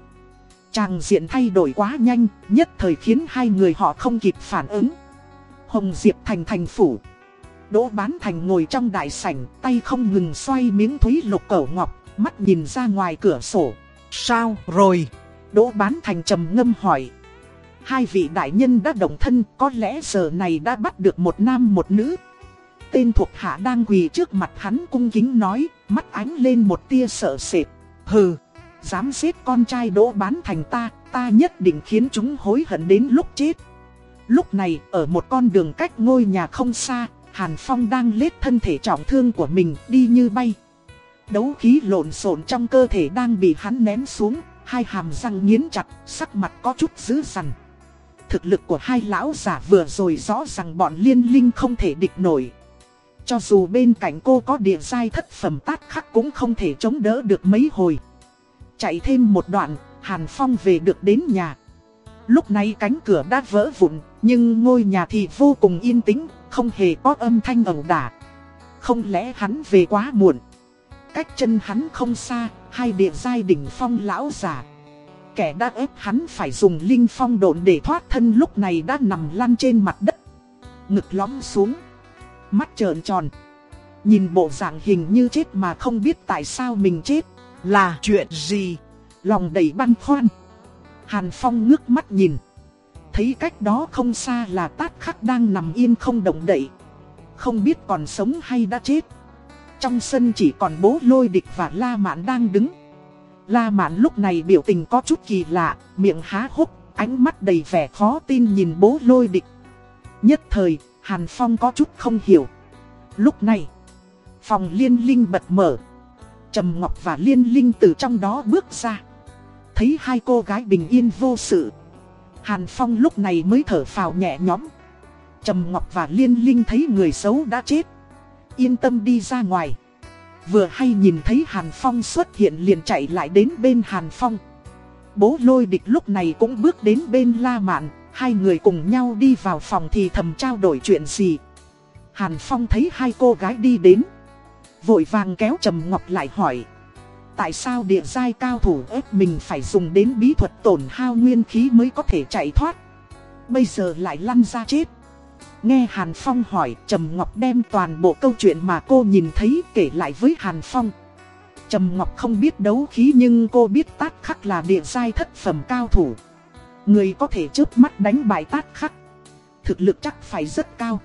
Tràng diện thay đổi quá nhanh, nhất thời khiến hai người họ không kịp phản ứng. Hồng Diệp thành thành phủ. Đỗ bán thành ngồi trong đại sảnh, tay không ngừng xoay miếng thúy lục cẩu ngọc, mắt nhìn ra ngoài cửa sổ. Sao rồi? Đỗ bán thành trầm ngâm hỏi. Hai vị đại nhân đã đồng thân, có lẽ giờ này đã bắt được một nam một nữ. Tên thuộc hạ đang quỳ trước mặt hắn cung kính nói, mắt ánh lên một tia sợ sệt. Hừ, dám giết con trai đỗ bán thành ta, ta nhất định khiến chúng hối hận đến lúc chết. Lúc này, ở một con đường cách ngôi nhà không xa, Hàn Phong đang lết thân thể trọng thương của mình đi như bay. Đấu khí lộn xộn trong cơ thể đang bị hắn ném xuống, hai hàm răng nghiến chặt, sắc mặt có chút dữ dằn. Thực lực của hai lão giả vừa rồi rõ ràng bọn liên linh không thể địch nổi. Cho dù bên cạnh cô có địa giai thất phẩm tát khắc cũng không thể chống đỡ được mấy hồi. Chạy thêm một đoạn, Hàn Phong về được đến nhà. Lúc này cánh cửa đã vỡ vụn, nhưng ngôi nhà thì vô cùng yên tĩnh, không hề có âm thanh ẩu đả. Không lẽ hắn về quá muộn? Cách chân hắn không xa, hai địa giai đỉnh phong lão giả. Kẻ đã ép hắn phải dùng linh phong độn để thoát thân lúc này đã nằm lăn trên mặt đất. Ngực lõm xuống. Mắt trợn tròn. Nhìn bộ dạng hình như chết mà không biết tại sao mình chết. Là chuyện gì? Lòng đầy băn khoăn. Hàn Phong ngước mắt nhìn. Thấy cách đó không xa là tát khắc đang nằm yên không động đậy. Không biết còn sống hay đã chết. Trong sân chỉ còn bố lôi địch và La Mạn đang đứng. La Mạn lúc này biểu tình có chút kỳ lạ, miệng há hốc, ánh mắt đầy vẻ khó tin nhìn bố lôi địch. Nhất thời, Hàn Phong có chút không hiểu. Lúc này, phòng liên linh bật mở. Trầm Ngọc và Liên Linh từ trong đó bước ra. Thấy hai cô gái bình yên vô sự. Hàn Phong lúc này mới thở phào nhẹ nhõm. Trầm Ngọc và Liên Linh thấy người xấu đã chết. Yên tâm đi ra ngoài. Vừa hay nhìn thấy Hàn Phong xuất hiện liền chạy lại đến bên Hàn Phong. Bố lôi địch lúc này cũng bước đến bên La Mạn, hai người cùng nhau đi vào phòng thì thầm trao đổi chuyện gì. Hàn Phong thấy hai cô gái đi đến. Vội vàng kéo Trầm Ngọc lại hỏi. Tại sao địa giai cao thủ ép mình phải dùng đến bí thuật tổn hao nguyên khí mới có thể chạy thoát. Bây giờ lại lăn ra chết. Nghe Hàn Phong hỏi, Trầm Ngọc đem toàn bộ câu chuyện mà cô nhìn thấy kể lại với Hàn Phong. Trầm Ngọc không biết đấu khí nhưng cô biết tát khắc là địa giai thất phẩm cao thủ. Người có thể chớp mắt đánh bại tát khắc. Thực lực chắc phải rất cao.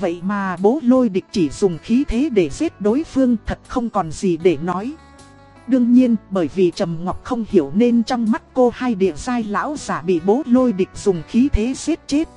Vậy mà bố lôi địch chỉ dùng khí thế để giết đối phương thật không còn gì để nói. Đương nhiên bởi vì Trầm Ngọc không hiểu nên trong mắt cô hai địa giai lão giả bị bố lôi địch dùng khí thế giết chết